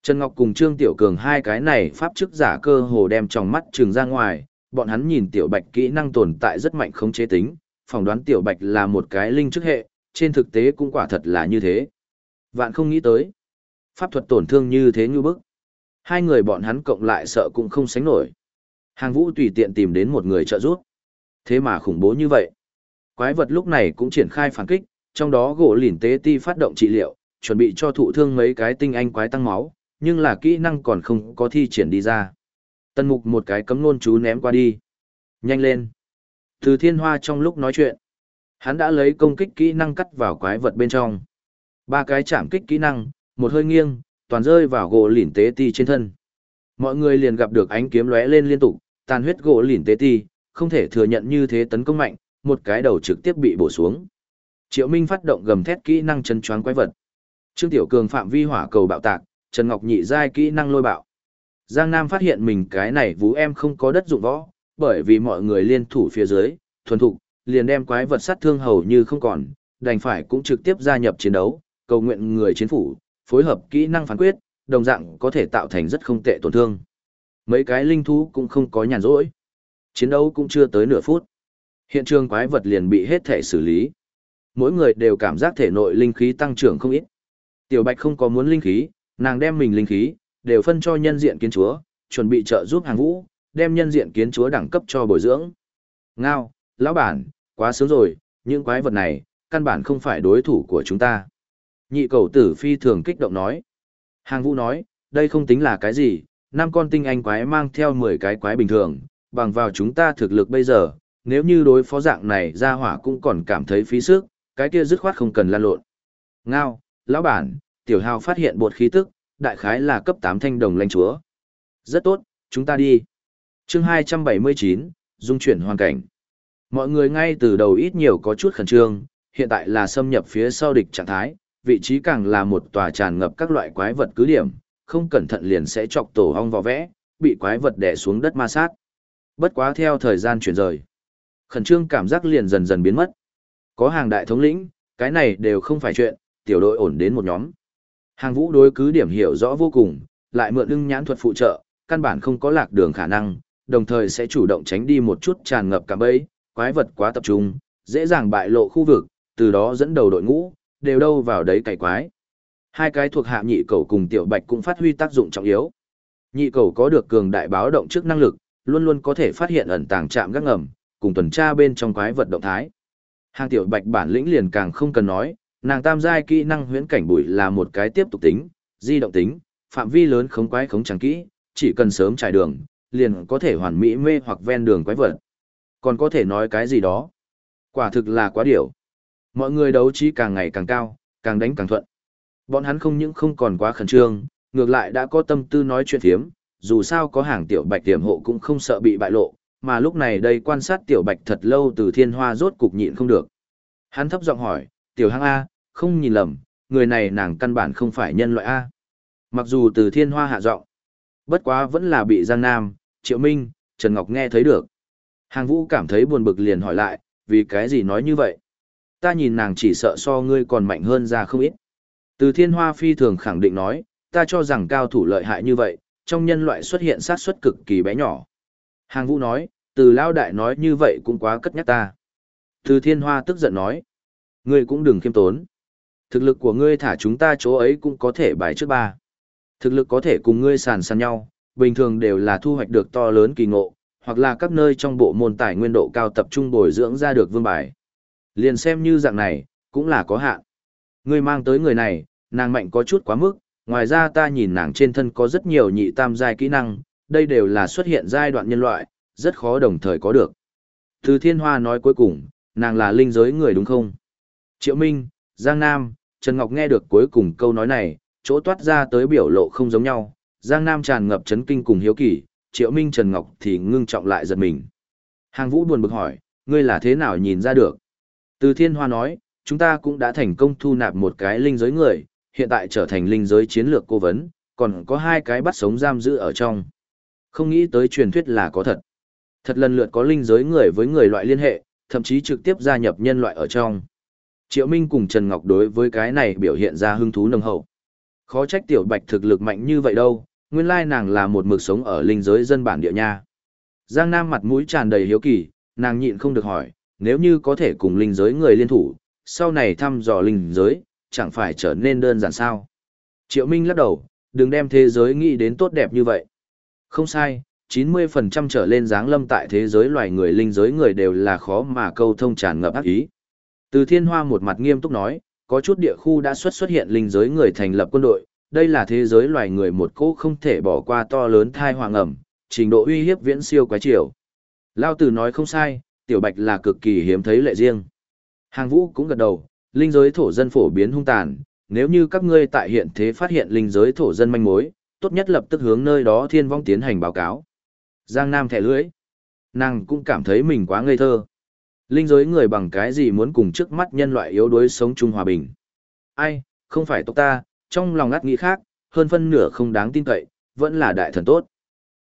Trần Ngọc cùng Trương Tiểu Cường hai cái này pháp chức giả cơ hồ đem trong mắt trường ra ngoài, bọn hắn nhìn Tiểu Bạch kỹ năng tồn tại rất mạnh không chế tính, phỏng đoán Tiểu Bạch là một cái linh chức hệ, trên thực tế cũng quả thật là như thế. Vạn không nghĩ tới. Pháp thuật tổn thương như thế như bức. Hai người bọn hắn cộng lại sợ cũng không sánh nổi. Hàng vũ tùy tiện tìm đến một người trợ giúp. Thế mà khủng bố như vậy. Quái vật lúc này cũng triển khai phản kích, trong đó gỗ lìn tế ti phát động trị liệu, chuẩn bị cho thụ thương mấy cái tinh anh quái tăng máu, nhưng là kỹ năng còn không có thi triển đi ra. Tân mục một cái cấm nôn chú ném qua đi. Nhanh lên. Từ thiên hoa trong lúc nói chuyện, hắn đã lấy công kích kỹ năng cắt vào quái vật bên trong. Ba cái chạm kích kỹ năng, một hơi nghiêng, toàn rơi vào gỗ lìn tế ti trên thân. Mọi người liền gặp được ánh kiếm lóe lên liên tục, tàn huyết gỗ lìn tế ti, không thể thừa nhận như thế tấn công mạnh, một cái đầu trực tiếp bị bổ xuống. Triệu Minh phát động gầm thét kỹ năng chân choáng quái vật. Trương Tiểu Cường phạm vi hỏa cầu bạo tạc, Trần Ngọc nhị giai kỹ năng lôi bạo. Giang Nam phát hiện mình cái này vũ em không có đất dụng võ, bởi vì mọi người liên thủ phía dưới, thuần thục, liền đem quái vật sát thương hầu như không còn, đành phải cũng trực tiếp gia nhập chiến đấu, cầu nguyện người chiến phủ, phối hợp kỹ năng phán quyết, đồng dạng có thể tạo thành rất không tệ tổn thương. Mấy cái linh thú cũng không có nhàn rỗi. Chiến đấu cũng chưa tới nửa phút. Hiện trường quái vật liền bị hết thể xử lý. Mỗi người đều cảm giác thể nội linh khí tăng trưởng không ít. Tiểu Bạch không có muốn linh khí, nàng đem mình linh khí, đều phân cho nhân diện kiến chúa, chuẩn bị trợ giúp hàng vũ, đem nhân diện kiến chúa đẳng cấp cho bồi dưỡng. Ngao, lão bản, quá sớm rồi, những quái vật này, căn bản không phải đối thủ của chúng ta. Nhị cầu tử phi thường kích động nói. Hàng vũ nói, đây không tính là cái gì, năm con tinh anh quái mang theo 10 cái quái bình thường, bằng vào chúng ta thực lực bây giờ, nếu như đối phó dạng này ra hỏa cũng còn cảm thấy phí sức, cái kia dứt khoát không cần lan lộn. Ngao, lão bản, tiểu hào phát hiện bột khí tức, đại khái là cấp 8 thanh đồng lãnh chúa. Rất tốt, chúng ta đi. chương 279, dung chuyển hoàn cảnh. Mọi người ngay từ đầu ít nhiều có chút khẩn trương, hiện tại là xâm nhập phía sau địch trạng thái, vị trí càng là một tòa tràn ngập các loại quái vật cứ điểm, không cẩn thận liền sẽ chọc tổ hong vào vẽ, bị quái vật đè xuống đất ma sát. Bất quá theo thời gian chuyển rời, khẩn trương cảm giác liền dần dần biến mất. Có hàng đại thống lĩnh, cái này đều không phải chuyện, tiểu đội ổn đến một nhóm. Hàng vũ đối cứ điểm hiểu rõ vô cùng, lại mượn ưng nhãn thuật phụ trợ, căn bản không có lạc đường khả năng, đồng thời sẽ chủ động tránh đi một chút tràn ngập cả bẫy, quái vật quá tập trung, dễ dàng bại lộ khu vực, từ đó dẫn đầu đội ngũ, đều đâu vào đấy cày quái. Hai cái thuộc hạ nhị cầu cùng tiểu bạch cũng phát huy tác dụng trọng yếu. Nhị cầu có được cường đại báo động trước năng lực, luôn luôn có thể phát hiện ẩn tàng trạm gác ngầm, cùng tuần tra bên trong quái vật động thái. Hàng tiểu bạch bản lĩnh liền càng không cần nói, nàng tam giai kỹ năng huyễn cảnh bụi là một cái tiếp tục tính, di động tính, phạm vi lớn không quái không chẳng kỹ, chỉ cần sớm trải đường, liền có thể hoàn mỹ mê hoặc ven đường quái vật. Còn có thể nói cái gì đó. Quả thực là quá điểu. Mọi người đấu trí càng ngày càng cao, càng đánh càng thuận. Bọn hắn không những không còn quá khẩn trương, ngược lại đã có tâm tư nói chuyện thiếm, dù sao có hàng tiểu bạch tiềm hộ cũng không sợ bị bại lộ, mà lúc này đây quan sát tiểu bạch thật lâu từ thiên hoa rốt cục nhịn không được. Hắn thấp giọng hỏi, tiểu hăng A, không nhìn lầm, người này nàng căn bản không phải nhân loại A. Mặc dù từ thiên hoa hạ giọng, bất quá vẫn là bị Giang Nam, Triệu Minh, Trần Ngọc nghe thấy được. Hàng vũ cảm thấy buồn bực liền hỏi lại, vì cái gì nói như vậy? Ta nhìn nàng chỉ sợ so ngươi còn mạnh hơn ra không ít. Từ thiên hoa phi thường khẳng định nói, ta cho rằng cao thủ lợi hại như vậy, trong nhân loại xuất hiện sát suất cực kỳ bé nhỏ. Hàng vũ nói, từ lao đại nói như vậy cũng quá cất nhắc ta. Từ thiên hoa tức giận nói, ngươi cũng đừng khiêm tốn. Thực lực của ngươi thả chúng ta chỗ ấy cũng có thể bài trước ba. Thực lực có thể cùng ngươi sàn sàn nhau, bình thường đều là thu hoạch được to lớn kỳ ngộ, hoặc là các nơi trong bộ môn tài nguyên độ cao tập trung bồi dưỡng ra được vương bài. Liền xem như dạng này, cũng là có hạn. Ngươi mang tới người này, nàng mạnh có chút quá mức, ngoài ra ta nhìn nàng trên thân có rất nhiều nhị tam giai kỹ năng, đây đều là xuất hiện giai đoạn nhân loại, rất khó đồng thời có được. Từ Thiên Hoa nói cuối cùng, nàng là linh giới người đúng không? Triệu Minh, Giang Nam, Trần Ngọc nghe được cuối cùng câu nói này, chỗ toát ra tới biểu lộ không giống nhau, Giang Nam tràn ngập chấn kinh cùng hiếu kỳ, Triệu Minh Trần Ngọc thì ngưng trọng lại giật mình. Hàng Vũ buồn bực hỏi, ngươi là thế nào nhìn ra được? Từ Thiên Hoa nói, chúng ta cũng đã thành công thu nạp một cái linh giới người, hiện tại trở thành linh giới chiến lược cố vấn, còn có hai cái bắt sống giam giữ ở trong. Không nghĩ tới truyền thuyết là có thật. Thật lần lượt có linh giới người với người loại liên hệ, thậm chí trực tiếp gia nhập nhân loại ở trong. Triệu Minh cùng Trần Ngọc đối với cái này biểu hiện ra hứng thú nồng hậu. Khó trách tiểu bạch thực lực mạnh như vậy đâu, nguyên lai nàng là một mực sống ở linh giới dân bản địa nha. Giang Nam mặt mũi tràn đầy hiếu kỳ, nàng nhịn không được hỏi, nếu như có thể cùng linh giới người liên thủ, sau này thăm dò linh giới, chẳng phải trở nên đơn giản sao. Triệu Minh lắc đầu, đừng đem thế giới nghĩ đến tốt đẹp như vậy. Không sai, 90% trở lên dáng lâm tại thế giới loài người linh giới người đều là khó mà câu thông tràn ngập ác ý. Từ thiên hoa một mặt nghiêm túc nói, có chút địa khu đã xuất xuất hiện linh giới người thành lập quân đội, đây là thế giới loài người một cỗ không thể bỏ qua to lớn thai hoàng ẩm, trình độ uy hiếp viễn siêu quái triều. Lao tử nói không sai, tiểu bạch là cực kỳ hiếm thấy lệ riêng. Hàng vũ cũng gật đầu, linh giới thổ dân phổ biến hung tàn, nếu như các ngươi tại hiện thế phát hiện linh giới thổ dân manh mối, tốt nhất lập tức hướng nơi đó thiên vong tiến hành báo cáo. Giang Nam thẻ lưới. Nàng cũng cảm thấy mình quá ngây thơ. Linh giới người bằng cái gì muốn cùng trước mắt nhân loại yếu đuối sống chung hòa bình. Ai, không phải tộc ta, trong lòng ngắt nghĩ khác, hơn phân nửa không đáng tin cậy, vẫn là đại thần tốt.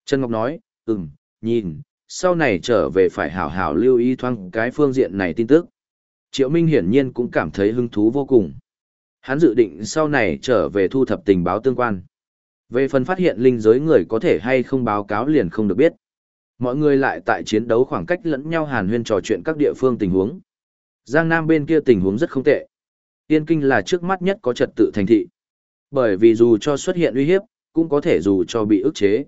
Trần Ngọc nói, ừm, nhìn, sau này trở về phải hảo hảo lưu ý thoáng cái phương diện này tin tức. Triệu Minh hiển nhiên cũng cảm thấy hứng thú vô cùng. Hắn dự định sau này trở về thu thập tình báo tương quan. Về phần phát hiện linh giới người có thể hay không báo cáo liền không được biết. Mọi người lại tại chiến đấu khoảng cách lẫn nhau hàn huyên trò chuyện các địa phương tình huống. Giang Nam bên kia tình huống rất không tệ. Yên Kinh là trước mắt nhất có trật tự thành thị. Bởi vì dù cho xuất hiện uy hiếp, cũng có thể dù cho bị ức chế.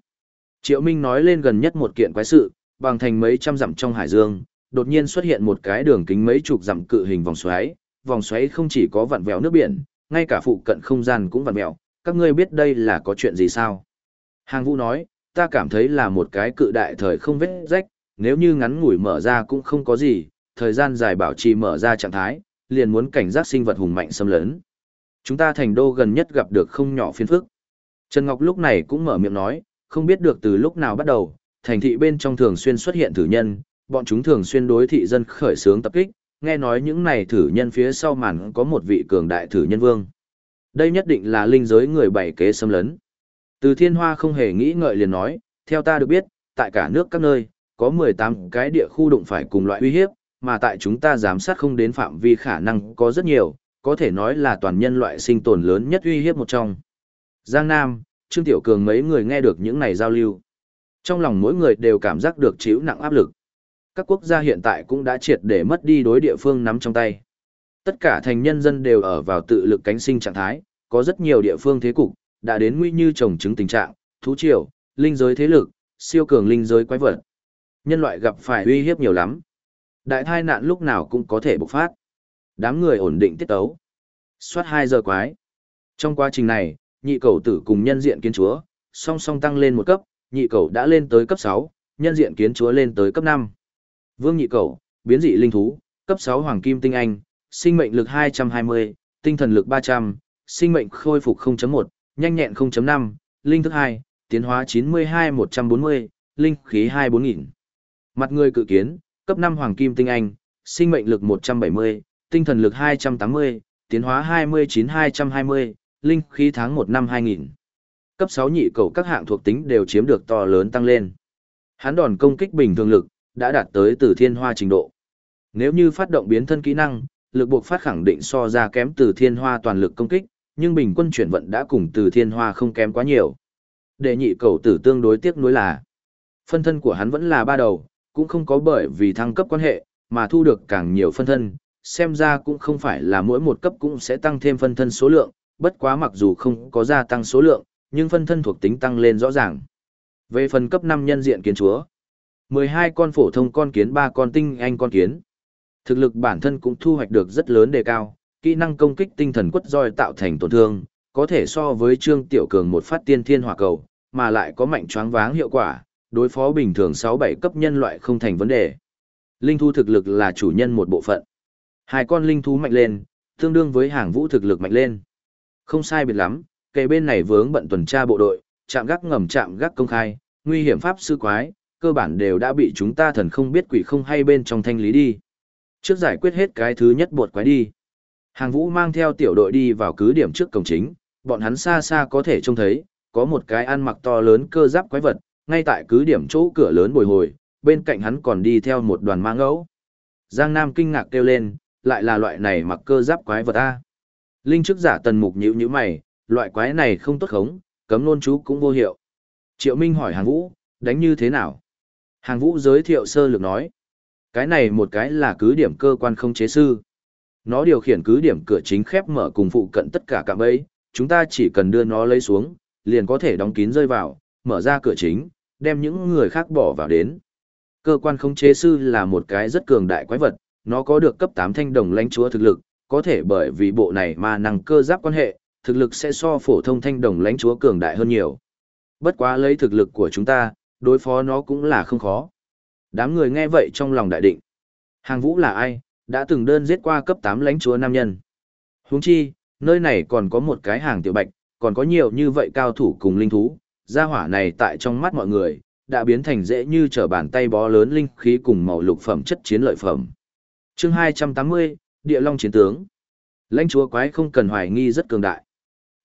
Triệu Minh nói lên gần nhất một kiện quái sự, bằng thành mấy trăm dặm trong hải dương, đột nhiên xuất hiện một cái đường kính mấy chục dặm cự hình vòng xoáy, vòng xoáy không chỉ có vặn vẹo nước biển, ngay cả phụ cận không gian cũng vặn vẹo, các ngươi biết đây là có chuyện gì sao? Hàng Vũ nói, ta cảm thấy là một cái cự đại thời không vết rách, nếu như ngắn ngủi mở ra cũng không có gì, thời gian dài bảo trì mở ra trạng thái, liền muốn cảnh giác sinh vật hùng mạnh xâm lấn. Chúng ta thành đô gần nhất gặp được không nhỏ phiên phức. Trần Ngọc lúc này cũng mở miệng nói, không biết được từ lúc nào bắt đầu, thành thị bên trong thường xuyên xuất hiện thử nhân, bọn chúng thường xuyên đối thị dân khởi xướng tập kích, nghe nói những này thử nhân phía sau màn có một vị cường đại thử nhân vương. Đây nhất định là linh giới người bảy kế xâm lấn. Từ thiên hoa không hề nghĩ ngợi liền nói, theo ta được biết, tại cả nước các nơi, có 18 cái địa khu đụng phải cùng loại uy hiếp, mà tại chúng ta giám sát không đến phạm vi khả năng có rất nhiều, có thể nói là toàn nhân loại sinh tồn lớn nhất uy hiếp một trong. Giang Nam, Trương Tiểu Cường mấy người nghe được những này giao lưu. Trong lòng mỗi người đều cảm giác được chịu nặng áp lực. Các quốc gia hiện tại cũng đã triệt để mất đi đối địa phương nắm trong tay. Tất cả thành nhân dân đều ở vào tự lực cánh sinh trạng thái, có rất nhiều địa phương thế cục, đã đến nguy như trồng chứng tình trạng, thú triều, linh giới thế lực, siêu cường linh giới quái vật. Nhân loại gặp phải uy hiếp nhiều lắm. Đại thai nạn lúc nào cũng có thể bộc phát. Đám người ổn định tiết tấu. Suốt 2 giờ quái. Trong quá trình này, nhị cầu tử cùng nhân diện kiến chúa, song song tăng lên một cấp, nhị cầu đã lên tới cấp 6, nhân diện kiến chúa lên tới cấp 5. Vương nhị cầu, biến dị linh thú, cấp 6 hoàng kim tinh anh, sinh mệnh lực 220, tinh thần lực 300, sinh mệnh khôi phục 0.1, nhanh nhẹn 0.5, linh thức 2, tiến hóa 92-140, linh khí 24.000. Mặt người cự kiến, cấp 5 hoàng kim tinh anh, sinh mệnh lực 170, tinh thần lực 280, tiến hóa 29-220, linh khí tháng 1 năm 2000. Cấp 6 nhị cầu các hạng thuộc tính đều chiếm được to lớn tăng lên. Hắn đòn công kích bình thường lực, đã đạt tới từ thiên hoa trình độ. Nếu như phát động biến thân kỹ năng, lực buộc phát khẳng định so ra kém từ thiên hoa toàn lực công kích, nhưng bình quân chuyển vận đã cùng từ thiên hoa không kém quá nhiều. Đề nhị cầu tử tương đối tiếc nuối là, phân thân của hắn vẫn là ba đầu, cũng không có bởi vì thăng cấp quan hệ, mà thu được càng nhiều phân thân, xem ra cũng không phải là mỗi một cấp cũng sẽ tăng thêm phân thân số lượng, bất quá mặc dù không có gia tăng số lượng, nhưng phân thân thuộc tính tăng lên rõ ràng. Về phần cấp 5 nhân diện kiến chúa, 12 con phổ thông con kiến 3 con tinh anh con kiến. Thực lực bản thân cũng thu hoạch được rất lớn đề cao, kỹ năng công kích tinh thần quất roi tạo thành tổn thương, có thể so với Trương Tiểu Cường một phát tiên thiên hỏa cầu, mà lại có mạnh choáng váng hiệu quả, đối phó bình thường 6-7 cấp nhân loại không thành vấn đề. Linh thú thực lực là chủ nhân một bộ phận. Hai con linh thú mạnh lên, tương đương với hàng vũ thực lực mạnh lên. Không sai biệt lắm, kề bên này vướng bận tuần tra bộ đội, chạm gác ngầm chạm gác công khai, nguy hiểm pháp sư quái, cơ bản đều đã bị chúng ta thần không biết quỷ không hay bên trong thanh lý đi. Trước giải quyết hết cái thứ nhất bột quái đi. Hàng vũ mang theo tiểu đội đi vào cứ điểm trước cổng chính, bọn hắn xa xa có thể trông thấy, có một cái ăn mặc to lớn cơ giáp quái vật, ngay tại cứ điểm chỗ cửa lớn bồi hồi, bên cạnh hắn còn đi theo một đoàn ma ngẫu. Giang Nam kinh ngạc kêu lên, lại là loại này mặc cơ giáp quái vật a. Linh chức giả tần mục nhíu nhíu mày, loại quái này không tốt khống, cấm nôn chú cũng vô hiệu. Triệu Minh hỏi Hàng Vũ, đánh như thế nào? Hàng Vũ giới thiệu sơ lược nói, cái này một cái là cứ điểm cơ quan không chế sư. Nó điều khiển cứ điểm cửa chính khép mở cùng phụ cận tất cả cạm bẫy, chúng ta chỉ cần đưa nó lấy xuống, liền có thể đóng kín rơi vào, mở ra cửa chính, đem những người khác bỏ vào đến. Cơ quan không chế sư là một cái rất cường đại quái vật, nó có được cấp 8 thanh đồng lãnh chúa thực lực, có thể bởi vì bộ này mà năng cơ giáp quan hệ, thực lực sẽ so phổ thông thanh đồng lãnh chúa cường đại hơn nhiều. Bất quá lấy thực lực của chúng ta, đối phó nó cũng là không khó. Đám người nghe vậy trong lòng đại định. Hàng vũ là ai, đã từng đơn giết qua cấp 8 lãnh chúa nam nhân. Huống chi, nơi này còn có một cái hàng tiểu bạch, còn có nhiều như vậy cao thủ cùng linh thú, gia hỏa này tại trong mắt mọi người, đã biến thành dễ như trở bàn tay bó lớn linh khí cùng màu lục phẩm chất chiến lợi phẩm. Chương 280, Địa Long chiến tướng. Lãnh chúa quái không cần hoài nghi rất cường đại.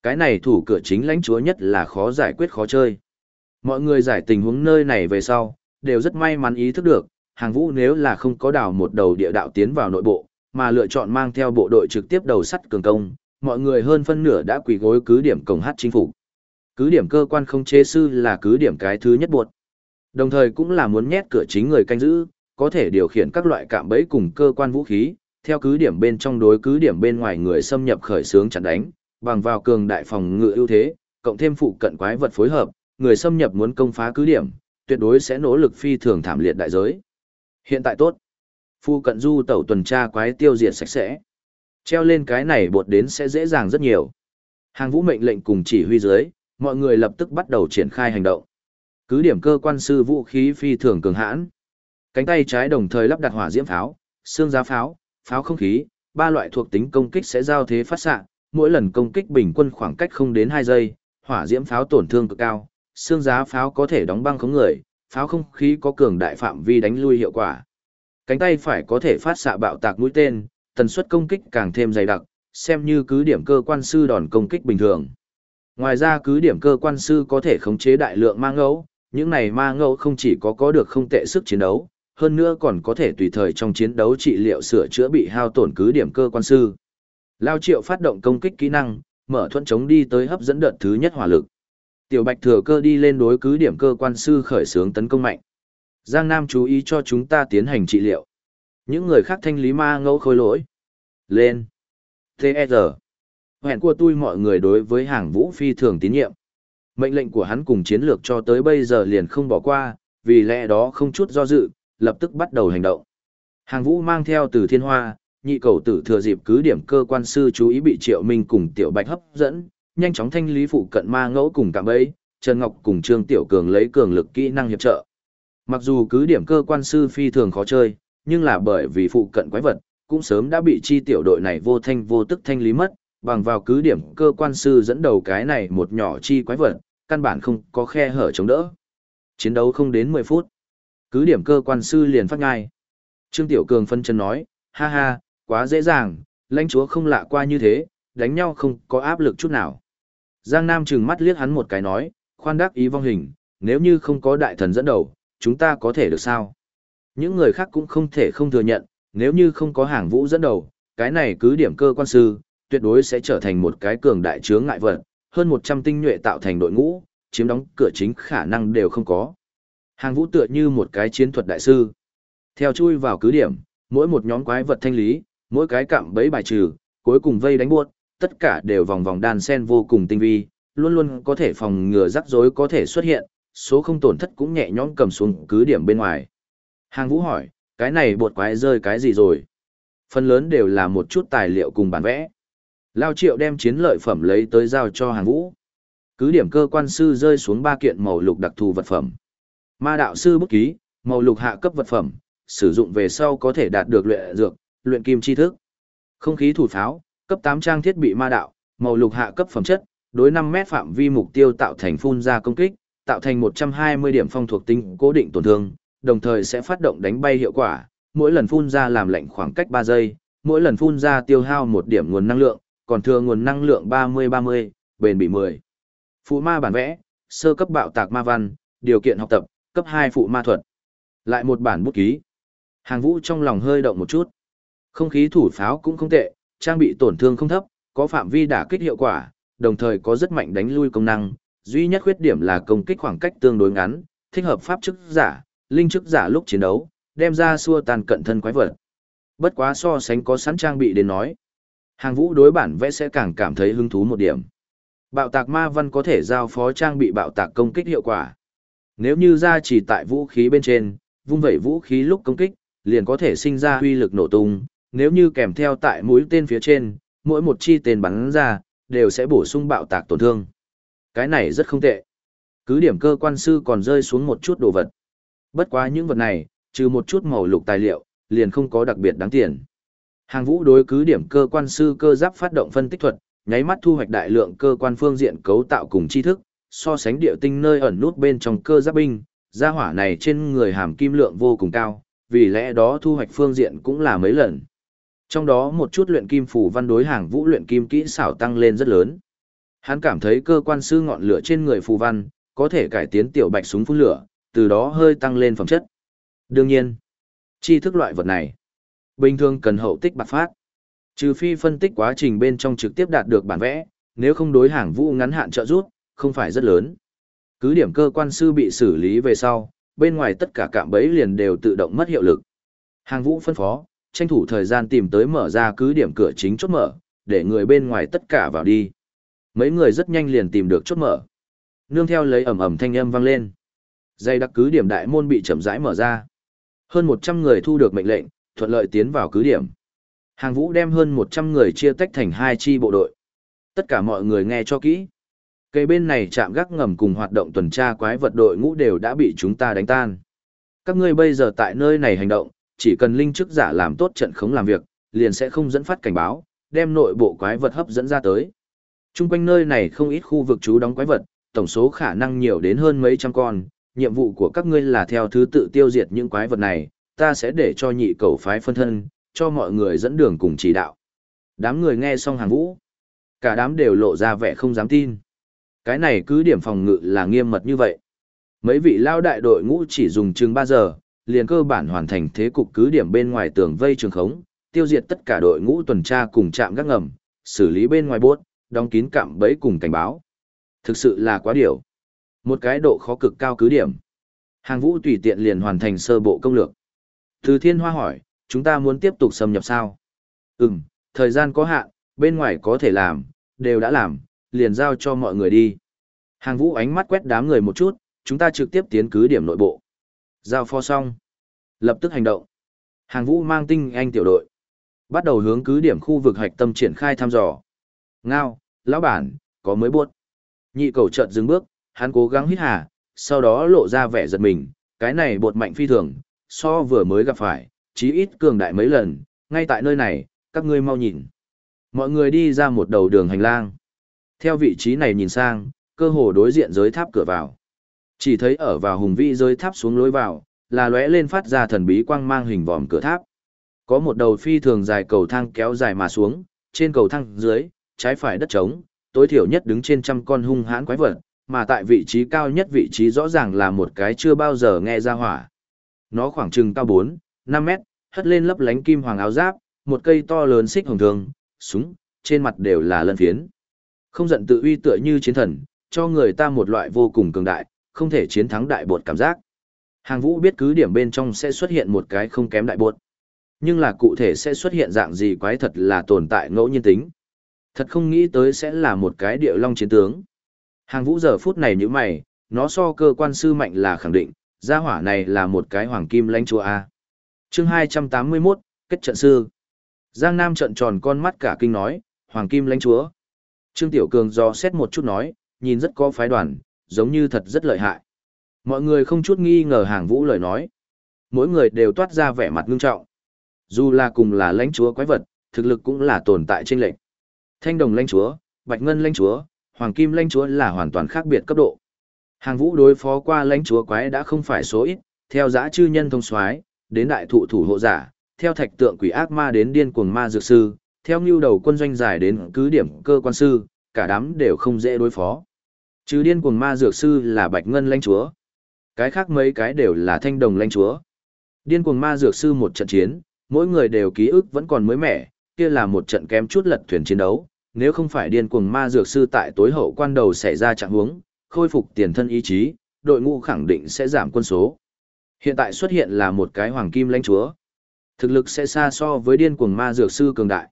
Cái này thủ cửa chính lãnh chúa nhất là khó giải quyết khó chơi. Mọi người giải tình huống nơi này về sau, đều rất may mắn ý thức được, hàng vũ nếu là không có đào một đầu địa đạo tiến vào nội bộ, mà lựa chọn mang theo bộ đội trực tiếp đầu sắt cường công, mọi người hơn phân nửa đã quỳ gối cứ điểm cổng hát chính phủ. Cứ điểm cơ quan không chế sư là cứ điểm cái thứ nhất buộc. Đồng thời cũng là muốn nhét cửa chính người canh giữ, có thể điều khiển các loại cạm bẫy cùng cơ quan vũ khí, theo cứ điểm bên trong đối cứ điểm bên ngoài người xâm nhập khởi xướng chặn đánh, bằng vào cường đại phòng ngự ưu thế, cộng thêm phụ cận quái vật phối hợp, người xâm nhập muốn công phá cứ điểm, tuyệt đối sẽ nỗ lực phi thường thảm liệt đại giới. Hiện tại tốt. Phu cận du tẩu tuần tra quái tiêu diệt sạch sẽ. Treo lên cái này bột đến sẽ dễ dàng rất nhiều. Hàng vũ mệnh lệnh cùng chỉ huy dưới, mọi người lập tức bắt đầu triển khai hành động. Cứ điểm cơ quan sư vũ khí phi thường cường hãn. Cánh tay trái đồng thời lắp đặt hỏa diễm pháo, xương giá pháo, pháo không khí, ba loại thuộc tính công kích sẽ giao thế phát xạ, mỗi lần công kích bình quân khoảng cách không đến 2 giây, hỏa diễm pháo tổn thương cực cao, xương giá pháo có thể đóng băng khống người, pháo không khí có cường đại phạm vi đánh lui hiệu quả. Cánh tay phải có thể phát xạ bạo tạc mũi tên, tần suất công kích càng thêm dày đặc, xem như cứ điểm cơ quan sư đòn công kích bình thường. Ngoài ra cứ điểm cơ quan sư có thể khống chế đại lượng ma ngẫu, những này ma ngẫu không chỉ có có được không tệ sức chiến đấu, hơn nữa còn có thể tùy thời trong chiến đấu trị liệu sửa chữa bị hao tổn cứ điểm cơ quan sư. Lao triệu phát động công kích kỹ năng, mở thuận chống đi tới hấp dẫn đợt thứ nhất hỏa lực. Tiểu Bạch thừa cơ đi lên đối cứ điểm cơ quan sư khởi xướng tấn công mạnh. Giang Nam chú ý cho chúng ta tiến hành trị liệu. Những người khác thanh lý ma ngẫu khôi lỗi. Lên. T.E.R. Hẹn của tôi mọi người đối với hàng vũ phi thường tín nhiệm. Mệnh lệnh của hắn cùng chiến lược cho tới bây giờ liền không bỏ qua, vì lẽ đó không chút do dự, lập tức bắt đầu hành động. Hàng vũ mang theo từ thiên hoa, nhị cầu tử thừa dịp cứ điểm cơ quan sư chú ý bị triệu minh cùng tiểu bạch hấp dẫn, nhanh chóng thanh lý phụ cận ma ngẫu cùng cạm bẫy, Trần Ngọc cùng Trương Tiểu Cường lấy cường lực kỹ năng hiệp trợ. Mặc dù cứ điểm cơ quan sư phi thường khó chơi, nhưng là bởi vì phụ cận quái vật, cũng sớm đã bị chi tiểu đội này vô thanh vô tức thanh lý mất, bằng vào cứ điểm cơ quan sư dẫn đầu cái này một nhỏ chi quái vật, căn bản không có khe hở chống đỡ. Chiến đấu không đến 10 phút. Cứ điểm cơ quan sư liền phát ngai. Trương Tiểu Cường phân chân nói, ha ha, quá dễ dàng, lãnh chúa không lạ qua như thế, đánh nhau không có áp lực chút nào. Giang Nam trừng mắt liếc hắn một cái nói, khoan đắc ý vong hình, nếu như không có đại thần dẫn đầu, chúng ta có thể được sao? Những người khác cũng không thể không thừa nhận, nếu như không có hàng vũ dẫn đầu, cái này cứ điểm cơ quan sư, tuyệt đối sẽ trở thành một cái cường đại chướng ngại vật, hơn 100 tinh nhuệ tạo thành đội ngũ, chiếm đóng cửa chính khả năng đều không có. Hàng vũ tựa như một cái chiến thuật đại sư. Theo chui vào cứ điểm, mỗi một nhóm quái vật thanh lý, mỗi cái cạm bẫy bài trừ, cuối cùng vây đánh buốt, tất cả đều vòng vòng đan sen vô cùng tinh vi, luôn luôn có thể phòng ngừa rắc rối có thể xuất hiện, số không tổn thất cũng nhẹ nhõm cầm xuống cứ điểm bên ngoài. Hàng Vũ hỏi, cái này bột quái rơi cái gì rồi? Phần lớn đều là một chút tài liệu cùng bản vẽ. Lao Triệu đem chiến lợi phẩm lấy tới giao cho Hàng Vũ. Cứ điểm cơ quan sư rơi xuống ba kiện màu lục đặc thù vật phẩm. Ma đạo sư bút ký, màu lục hạ cấp vật phẩm, sử dụng về sau có thể đạt được luyện dược, luyện kim chi thức. Không khí thủ pháo, cấp 8 trang thiết bị ma đạo, màu lục hạ cấp phẩm chất, đối 5 mét phạm vi mục tiêu tạo thành phun ra công kích, tạo thành 120 điểm phong thuộc tính cố định tổn thương, đồng thời sẽ phát động đánh bay hiệu quả, mỗi lần phun ra làm lạnh khoảng cách 3 giây, mỗi lần phun ra tiêu hao một điểm nguồn năng lượng, còn thừa nguồn năng lượng 30-30, bền bị 10. Phụ ma bản vẽ, sơ cấp bạo tạc ma văn, điều kiện học tập, cấp 2 phụ ma thuật. Lại một bản bút ký. Hàng vũ trong lòng hơi động một chút. Không khí thủ pháo cũng không tệ, trang bị tổn thương không thấp, có phạm vi đả kích hiệu quả, đồng thời có rất mạnh đánh lui công năng. Duy nhất khuyết điểm là công kích khoảng cách tương đối ngắn, thích hợp pháp chức giả, linh chức giả lúc chiến đấu, đem ra xua tàn cận thân quái vật. Bất quá so sánh có sẵn trang bị đến nói. Hàng vũ đối bản vẽ sẽ càng cảm thấy hứng thú một điểm. Bạo tạc ma văn có thể giao phó trang bị bạo tạc công kích hiệu quả. Nếu như ra chỉ tại vũ khí bên trên, vung vẩy vũ khí lúc công kích, liền có thể sinh ra huy lực nổ tung, nếu như kèm theo tại mũi tên phía trên, mỗi một chi tên bắn ra, đều sẽ bổ sung bạo tạc tổn thương. Cái này rất không tệ. Cứ điểm cơ quan sư còn rơi xuống một chút đồ vật. Bất quá những vật này, trừ một chút màu lục tài liệu, liền không có đặc biệt đáng tiền. Hàng vũ đối cứ điểm cơ quan sư cơ giáp phát động phân tích thuật, nháy mắt thu hoạch đại lượng cơ quan phương diện cấu tạo cùng tri thức, so sánh địa tinh nơi ẩn nút bên trong cơ giáp binh, gia hỏa này trên người hàm kim lượng vô cùng cao, vì lẽ đó thu hoạch phương diện cũng là mấy lần. Trong đó một chút luyện kim phủ văn đối hàng vũ luyện kim kỹ xảo tăng lên rất lớn. Hắn cảm thấy cơ quan sư ngọn lửa trên người phù văn, có thể cải tiến tiểu bạch súng phun lửa, từ đó hơi tăng lên phẩm chất. Đương nhiên, tri thức loại vật này, bình thường cần hậu tích bạc phát. Trừ phi phân tích quá trình bên trong trực tiếp đạt được bản vẽ, nếu không đối hàng vũ ngắn hạn trợ rút, không phải rất lớn. Cứ điểm cơ quan sư bị xử lý về sau, bên ngoài tất cả cạm bẫy liền đều tự động mất hiệu lực. Hàng vũ phân phó, tranh thủ thời gian tìm tới mở ra cứ điểm cửa chính chốt mở, để người bên ngoài tất cả vào đi. Mấy người rất nhanh liền tìm được chốt mở. Nương theo lấy ầm ầm thanh âm vang lên. Dây đặc cứ điểm đại môn bị chậm rãi mở ra. Hơn 100 người thu được mệnh lệnh, thuận lợi tiến vào cứ điểm. Hàng vũ đem hơn 100 người chia tách thành hai chi bộ đội. Tất cả mọi người nghe cho kỹ. Cây bên này chạm gác ngầm cùng hoạt động tuần tra quái vật đội ngũ đều đã bị chúng ta đánh tan. Các ngươi bây giờ tại nơi này hành động, chỉ cần linh chức giả làm tốt trận khống làm việc, liền sẽ không dẫn phát cảnh báo, đem nội bộ quái vật hấp dẫn ra tới. Trung quanh nơi này không ít khu vực trú đóng quái vật, tổng số khả năng nhiều đến hơn mấy trăm con, nhiệm vụ của các ngươi là theo thứ tự tiêu diệt những quái vật này, ta sẽ để cho nhị cầu phái phân thân, cho mọi người dẫn đường cùng chỉ đạo. Đám người nghe xong hàng vũ. Cả đám đều lộ ra vẻ không dám tin. Cái này cứ điểm phòng ngự là nghiêm mật như vậy. Mấy vị lao đại đội ngũ chỉ dùng chừng 3 giờ, liền cơ bản hoàn thành thế cục cứ điểm bên ngoài tường vây trường khống, tiêu diệt tất cả đội ngũ tuần tra cùng trạm gác ngầm, xử lý bên ngoài bốt, đóng kín cạm bẫy cùng cảnh báo. Thực sự là quá điều. Một cái độ khó cực cao cứ điểm. Hàng vũ tùy tiện liền hoàn thành sơ bộ công lược. Từ thiên hoa hỏi, chúng ta muốn tiếp tục xâm nhập sao? Ừm, thời gian có hạn, bên ngoài có thể làm, đều đã làm, liền giao cho mọi người đi. Hàng vũ ánh mắt quét đám người một chút, chúng ta trực tiếp tiến cứ điểm nội bộ. Giao phó xong. Lập tức hành động. Hàng vũ mang tinh anh tiểu đội. Bắt đầu hướng cứ điểm khu vực hạch tâm triển khai thăm dò. Ngao, lão bản, có mới buốt. Nhị cầu chợt dừng bước, hắn cố gắng hít hà, sau đó lộ ra vẻ giật mình, cái này bột mạnh phi thường, so vừa mới gặp phải, chí ít cường đại mấy lần, ngay tại nơi này, các ngươi mau nhìn. Mọi người đi ra một đầu đường hành lang. Theo vị trí này nhìn sang, cơ hồ đối diện giới tháp cửa vào. Chỉ thấy ở vào hùng vĩ rơi tháp xuống lối vào, là lóe lên phát ra thần bí quang mang hình vòm cửa tháp. Có một đầu phi thường dài cầu thang kéo dài mà xuống, trên cầu thang dưới, trái phải đất trống, tối thiểu nhất đứng trên trăm con hung hãn quái vật, mà tại vị trí cao nhất vị trí rõ ràng là một cái chưa bao giờ nghe ra hỏa. Nó khoảng chừng cao 4, 5 mét, hất lên lấp lánh kim hoàng áo giáp, một cây to lớn xích hồng thường, súng, trên mặt đều là lân phiến. Không giận tự uy tựa như chiến thần, cho người ta một loại vô cùng cường đại, không thể chiến thắng đại bột cảm giác. Hàng vũ biết cứ điểm bên trong sẽ xuất hiện một cái không kém đại bột. Nhưng là cụ thể sẽ xuất hiện dạng gì quái thật là tồn tại ngẫu nhiên tính. Thật không nghĩ tới sẽ là một cái địa long chiến tướng. Hàng vũ giờ phút này như mày, nó so cơ quan sư mạnh là khẳng định, gia hỏa này là một cái hoàng kim lãnh chúa A. chương 281, kết trận sư. Giang Nam trận tròn con mắt cả kinh nói, hoàng kim lãnh chúa. Trương Tiểu Cường do xét một chút nói, nhìn rất có phái đoàn, giống như thật rất lợi hại. Mọi người không chút nghi ngờ hàng vũ lời nói. Mỗi người đều toát ra vẻ mặt ngưng trọng. Dù là cùng là lãnh chúa quái vật, thực lực cũng là tồn tại trên lệnh. Thanh đồng lãnh chúa, bạch ngân lãnh chúa, hoàng kim lãnh chúa là hoàn toàn khác biệt cấp độ. Hàng vũ đối phó qua lãnh chúa quái đã không phải số ít, theo giã chư nhân thông soái đến đại thụ thủ hộ giả, theo thạch tượng quỷ ác ma đến điên cuồng ma dược sư, theo ngưu đầu quân doanh giải đến cứ điểm cơ quan sư, cả đám đều không dễ đối phó. Chứ điên cuồng ma dược sư là bạch ngân lãnh chúa. Cái khác mấy cái đều là thanh đồng lãnh chúa. Điên cuồng ma dược sư một trận chiến, mỗi người đều ký ức vẫn còn mới mẻ, kia là một trận kém chút lật thuyền chiến đấu, nếu không phải điên cuồng ma dược sư tại tối hậu quan đầu xảy ra trạng huống, khôi phục tiền thân ý chí, đội ngũ khẳng định sẽ giảm quân số. Hiện tại xuất hiện là một cái hoàng kim lãnh chúa. Thực lực sẽ xa so với điên cuồng ma dược sư cường đại.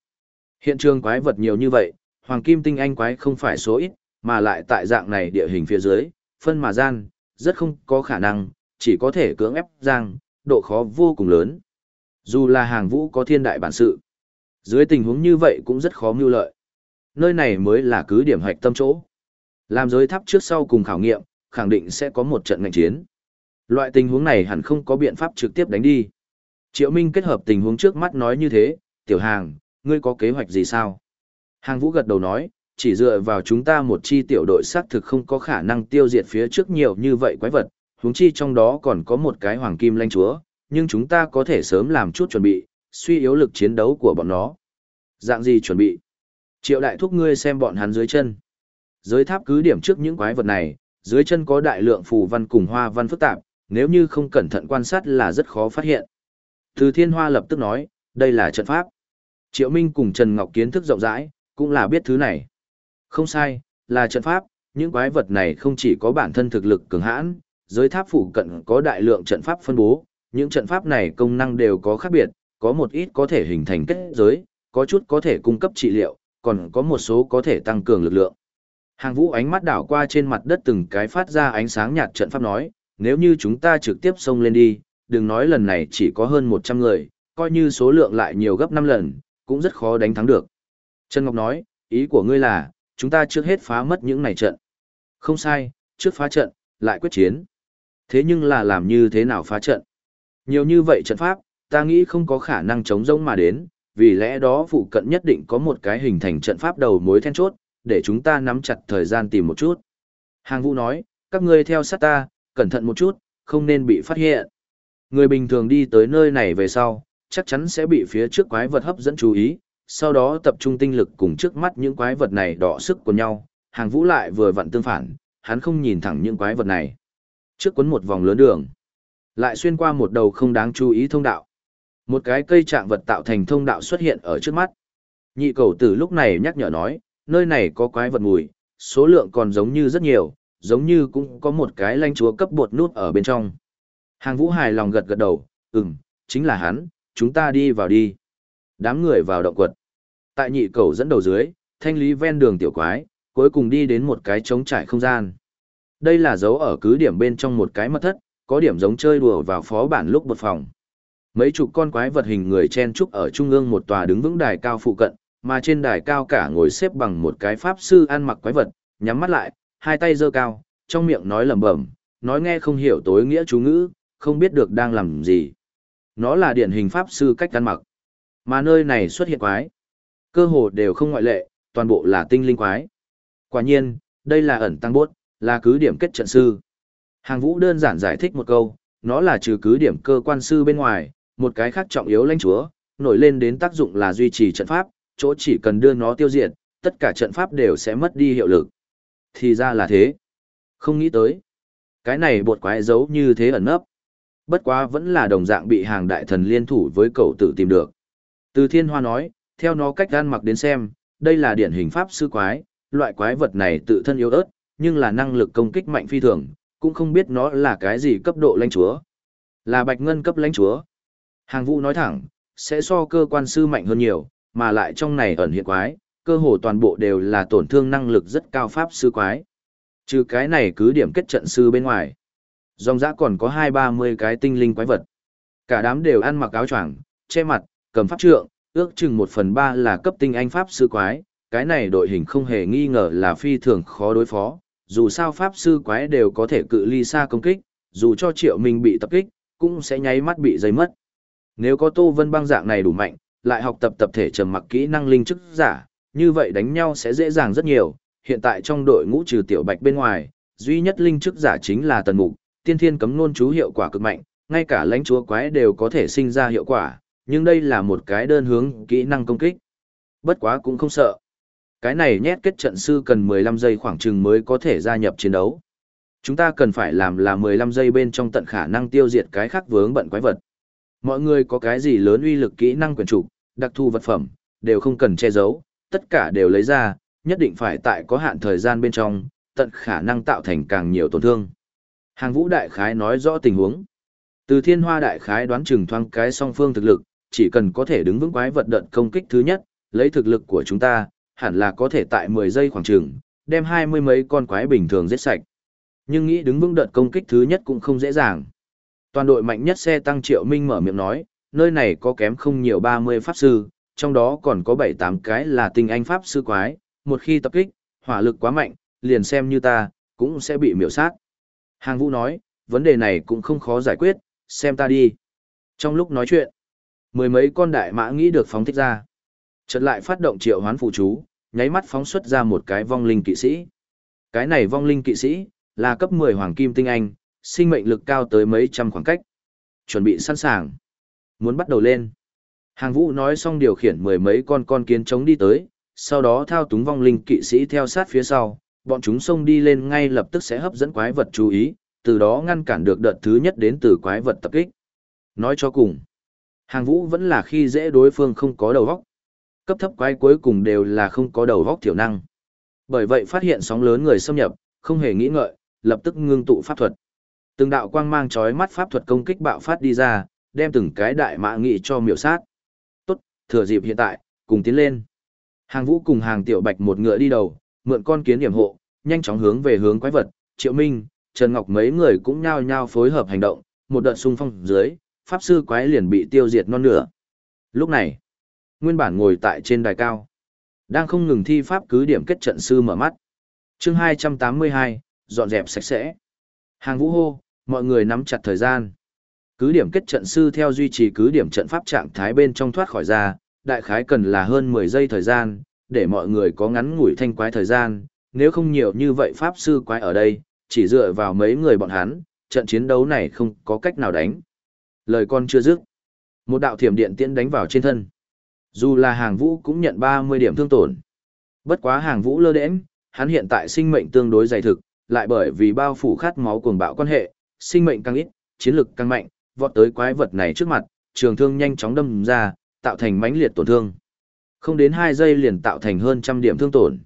Hiện trường quái vật nhiều như vậy, hoàng kim tinh anh quái không phải số ít, mà lại tại dạng này địa hình phía dưới, phân mà gian, rất không có khả năng, chỉ có thể cưỡng ép giang, độ khó vô cùng lớn. Dù là hàng vũ có thiên đại bản sự, dưới tình huống như vậy cũng rất khó mưu lợi. Nơi này mới là cứ điểm hạch tâm chỗ. Làm giới tháp trước sau cùng khảo nghiệm, khẳng định sẽ có một trận ngành chiến. Loại tình huống này hẳn không có biện pháp trực tiếp đánh đi. Triệu Minh kết hợp tình huống trước mắt nói như thế, tiểu hàng, ngươi có kế hoạch gì sao? Hàng vũ gật đầu nói, chỉ dựa vào chúng ta một chi tiểu đội xác thực không có khả năng tiêu diệt phía trước nhiều như vậy quái vật, huống chi trong đó còn có một cái hoàng kim lanh chúa, nhưng chúng ta có thể sớm làm chút chuẩn bị, suy yếu lực chiến đấu của bọn nó. Dạng gì chuẩn bị? Triệu đại thúc ngươi xem bọn hắn dưới chân. dưới tháp cứ điểm trước những quái vật này, dưới chân có đại lượng phù văn cùng hoa văn phức tạp, nếu như không cẩn thận quan sát là rất khó phát hiện. Từ thiên hoa lập tức nói, đây là trận pháp. Triệu Minh cùng Trần Ngọc kiến thức rộng rãi, cũng là biết thứ này. Không sai, là trận pháp, những quái vật này không chỉ có bản thân thực lực cường hãn, giới tháp phủ cận có đại lượng trận pháp phân bố, những trận pháp này công năng đều có khác biệt, có một ít có thể hình thành kết giới, có chút có thể cung cấp trị liệu, còn có một số có thể tăng cường lực lượng. Hàng vũ ánh mắt đảo qua trên mặt đất từng cái phát ra ánh sáng nhạt trận pháp nói, nếu như chúng ta trực tiếp xông lên đi, đừng nói lần này chỉ có hơn 100 người, coi như số lượng lại nhiều gấp 5 lần, cũng rất khó đánh thắng được. Trần Ngọc nói, ý của ngươi là, chúng ta trước hết phá mất những này trận. Không sai, trước phá trận, lại quyết chiến. Thế nhưng là làm như thế nào phá trận? Nhiều như vậy trận pháp, ta nghĩ không có khả năng chống rông mà đến, vì lẽ đó phụ cận nhất định có một cái hình thành trận pháp đầu mối then chốt, để chúng ta nắm chặt thời gian tìm một chút. Hàng vũ nói, các ngươi theo sát ta, cẩn thận một chút, không nên bị phát hiện. Người bình thường đi tới nơi này về sau, chắc chắn sẽ bị phía trước quái vật hấp dẫn chú ý, sau đó tập trung tinh lực cùng trước mắt những quái vật này đọ sức của nhau, hàng vũ lại vừa vặn tương phản, hắn không nhìn thẳng những quái vật này. Trước quấn một vòng lớn đường, lại xuyên qua một đầu không đáng chú ý thông đạo. Một cái cây trạng vật tạo thành thông đạo xuất hiện ở trước mắt. Nhị cầu tử lúc này nhắc nhở nói, nơi này có quái vật mùi, số lượng còn giống như rất nhiều, giống như cũng có một cái lanh chúa cấp bột nút ở bên trong. Hàng vũ hài lòng gật gật đầu, ừm, chính là hắn, chúng ta đi vào đi. Đám người vào động quật. Tại nhị cầu dẫn đầu dưới, thanh lý ven đường tiểu quái, cuối cùng đi đến một cái trống trải không gian. Đây là dấu ở cứ điểm bên trong một cái mật thất, có điểm giống chơi đùa vào phó bản lúc bật phòng. Mấy chục con quái vật hình người chen trúc ở trung ương một tòa đứng vững đài cao phụ cận, mà trên đài cao cả ngồi xếp bằng một cái pháp sư ăn mặc quái vật, nhắm mắt lại, hai tay giơ cao, trong miệng nói lẩm bẩm, nói nghe không hiểu tối nghĩa chú ngữ, không biết được đang làm gì. Nó là điển hình pháp sư cách ăn mặc. Mà nơi này xuất hiện quái. Cơ hồ đều không ngoại lệ, toàn bộ là tinh linh quái. Quả nhiên, đây là ẩn tăng bốt, là cứ điểm kết trận sư. Hàng vũ đơn giản giải thích một câu, nó là trừ cứ điểm cơ quan sư bên ngoài, một cái khác trọng yếu lãnh chúa, nổi lên đến tác dụng là duy trì trận pháp, chỗ chỉ cần đưa nó tiêu diệt, tất cả trận pháp đều sẽ mất đi hiệu lực. Thì ra là thế. Không nghĩ tới. Cái này bột quái giấu như thế ẩn nấp. Bất quá vẫn là đồng dạng bị hàng đại thần liên thủ với cậu tự tìm được. Từ thiên hoa nói, theo nó cách gan mặc đến xem, đây là điển hình pháp sư quái, loại quái vật này tự thân yếu ớt, nhưng là năng lực công kích mạnh phi thường, cũng không biết nó là cái gì cấp độ lãnh chúa. Là bạch ngân cấp lãnh chúa. Hàng vũ nói thẳng, sẽ so cơ quan sư mạnh hơn nhiều, mà lại trong này ẩn hiện quái, cơ hồ toàn bộ đều là tổn thương năng lực rất cao pháp sư quái. Trừ cái này cứ điểm kết trận sư bên ngoài. Dòng dã còn có hai ba mươi cái tinh linh quái vật. Cả đám đều ăn mặc áo choàng, che mặt, cầm pháp trượng, ước chừng một phần ba là cấp tinh anh pháp sư quái. Cái này đội hình không hề nghi ngờ là phi thường khó đối phó, dù sao pháp sư quái đều có thể cự ly xa công kích, dù cho triệu minh bị tập kích, cũng sẽ nháy mắt bị dây mất. Nếu có Tô Vân băng dạng này đủ mạnh, lại học tập tập thể trầm mặc kỹ năng linh chức giả, như vậy đánh nhau sẽ dễ dàng rất nhiều. Hiện tại trong đội ngũ trừ tiểu bạch bên ngoài, duy nhất linh chức giả chính là tần mục, tiên thiên cấm nôn chú hiệu quả cực mạnh, ngay cả lãnh chúa quái đều có thể sinh ra hiệu quả, nhưng đây là một cái đơn hướng kỹ năng công kích. Bất quá cũng không sợ. Cái này nhét kết trận sư cần 15 giây khoảng chừng mới có thể gia nhập chiến đấu. Chúng ta cần phải làm là 15 giây bên trong tận khả năng tiêu diệt cái khác vướng bận quái vật. Mọi người có cái gì lớn uy lực kỹ năng quyền trục, đặc thù vật phẩm, đều không cần che giấu, tất cả đều lấy ra, nhất định phải tại có hạn thời gian bên trong, tận khả năng tạo thành càng nhiều tổn thương. Hàng vũ đại khái nói rõ tình huống. Từ thiên hoa đại khái đoán chừng thoáng cái song phương thực lực, chỉ cần có thể đứng vững quái vật đợt công kích thứ nhất, lấy thực lực của chúng ta, hẳn là có thể tại 10 giây khoảng chừng, đem hai mươi mấy con quái bình thường giết sạch. Nhưng nghĩ đứng vững đợt công kích thứ nhất cũng không dễ dàng. Toàn đội mạnh nhất xe tăng Triệu Minh mở miệng nói, nơi này có kém không nhiều 30 pháp sư, trong đó còn có 7-8 cái là tinh anh pháp sư quái, một khi tập kích, hỏa lực quá mạnh, liền xem như ta, cũng sẽ bị miểu sát. Hàng Vũ nói, vấn đề này cũng không khó giải quyết, xem ta đi. Trong lúc nói chuyện, mười mấy con đại mã nghĩ được phóng thích ra. Chợt lại phát động triệu hoán phụ chú, nháy mắt phóng xuất ra một cái vong linh kỵ sĩ. Cái này vong linh kỵ sĩ, là cấp 10 hoàng kim tinh anh, sinh mệnh lực cao tới mấy trăm khoảng cách. Chuẩn bị sẵn sàng. Muốn bắt đầu lên. Hàng vũ nói xong điều khiển mười mấy con con kiến trống đi tới, sau đó thao túng vong linh kỵ sĩ theo sát phía sau, bọn chúng xông đi lên ngay lập tức sẽ hấp dẫn quái vật chú ý, từ đó ngăn cản được đợt thứ nhất đến từ quái vật tập kích. Nói cho cùng, hàng vũ vẫn là khi dễ đối phương không có đầu vóc. Cấp thấp quái cuối cùng đều là không có đầu vóc thiểu năng. Bởi vậy phát hiện sóng lớn người xâm nhập, không hề nghĩ ngợi, lập tức ngưng tụ pháp thuật. Từng đạo quang mang chói mắt pháp thuật công kích bạo phát đi ra, đem từng cái đại mã nghị cho miểu sát. Tốt, thừa dịp hiện tại, cùng tiến lên. Hàng vũ cùng hàng tiểu bạch một ngựa đi đầu, mượn con kiến điểm hộ, nhanh chóng hướng về hướng quái vật, triệu minh, Trần Ngọc mấy người cũng nhao nhao phối hợp hành động, một đợt xung phong dưới, pháp sư quái liền bị tiêu diệt non nửa. Lúc này, nguyên bản ngồi tại trên đài cao, đang không ngừng thi pháp cứ điểm kết trận sư mở mắt. Chương 282, dọn dẹp sạch sẽ. Hàng vũ hô, mọi người nắm chặt thời gian. Cứ điểm kết trận sư theo duy trì cứ điểm trận pháp trạng thái bên trong thoát khỏi ra, đại khái cần là hơn 10 giây thời gian, để mọi người có ngắn ngủi thanh quái thời gian, nếu không nhiều như vậy pháp sư quái ở đây, chỉ dựa vào mấy người bọn hắn, trận chiến đấu này không có cách nào đánh. Lời con chưa dứt. Một đạo thiểm điện tiễn đánh vào trên thân. Dù là hàng vũ cũng nhận 30 điểm thương tổn. Bất quá hàng vũ lơ đễnh, hắn hiện tại sinh mệnh tương đối dày thực, lại bởi vì bao phủ khát máu cuồng bạo quan hệ, sinh mệnh càng ít, chiến lực càng mạnh, vọt tới quái vật này trước mặt, trường thương nhanh chóng đâm ra, tạo thành mãnh liệt tổn thương. Không đến 2 giây liền tạo thành hơn trăm điểm thương tổn.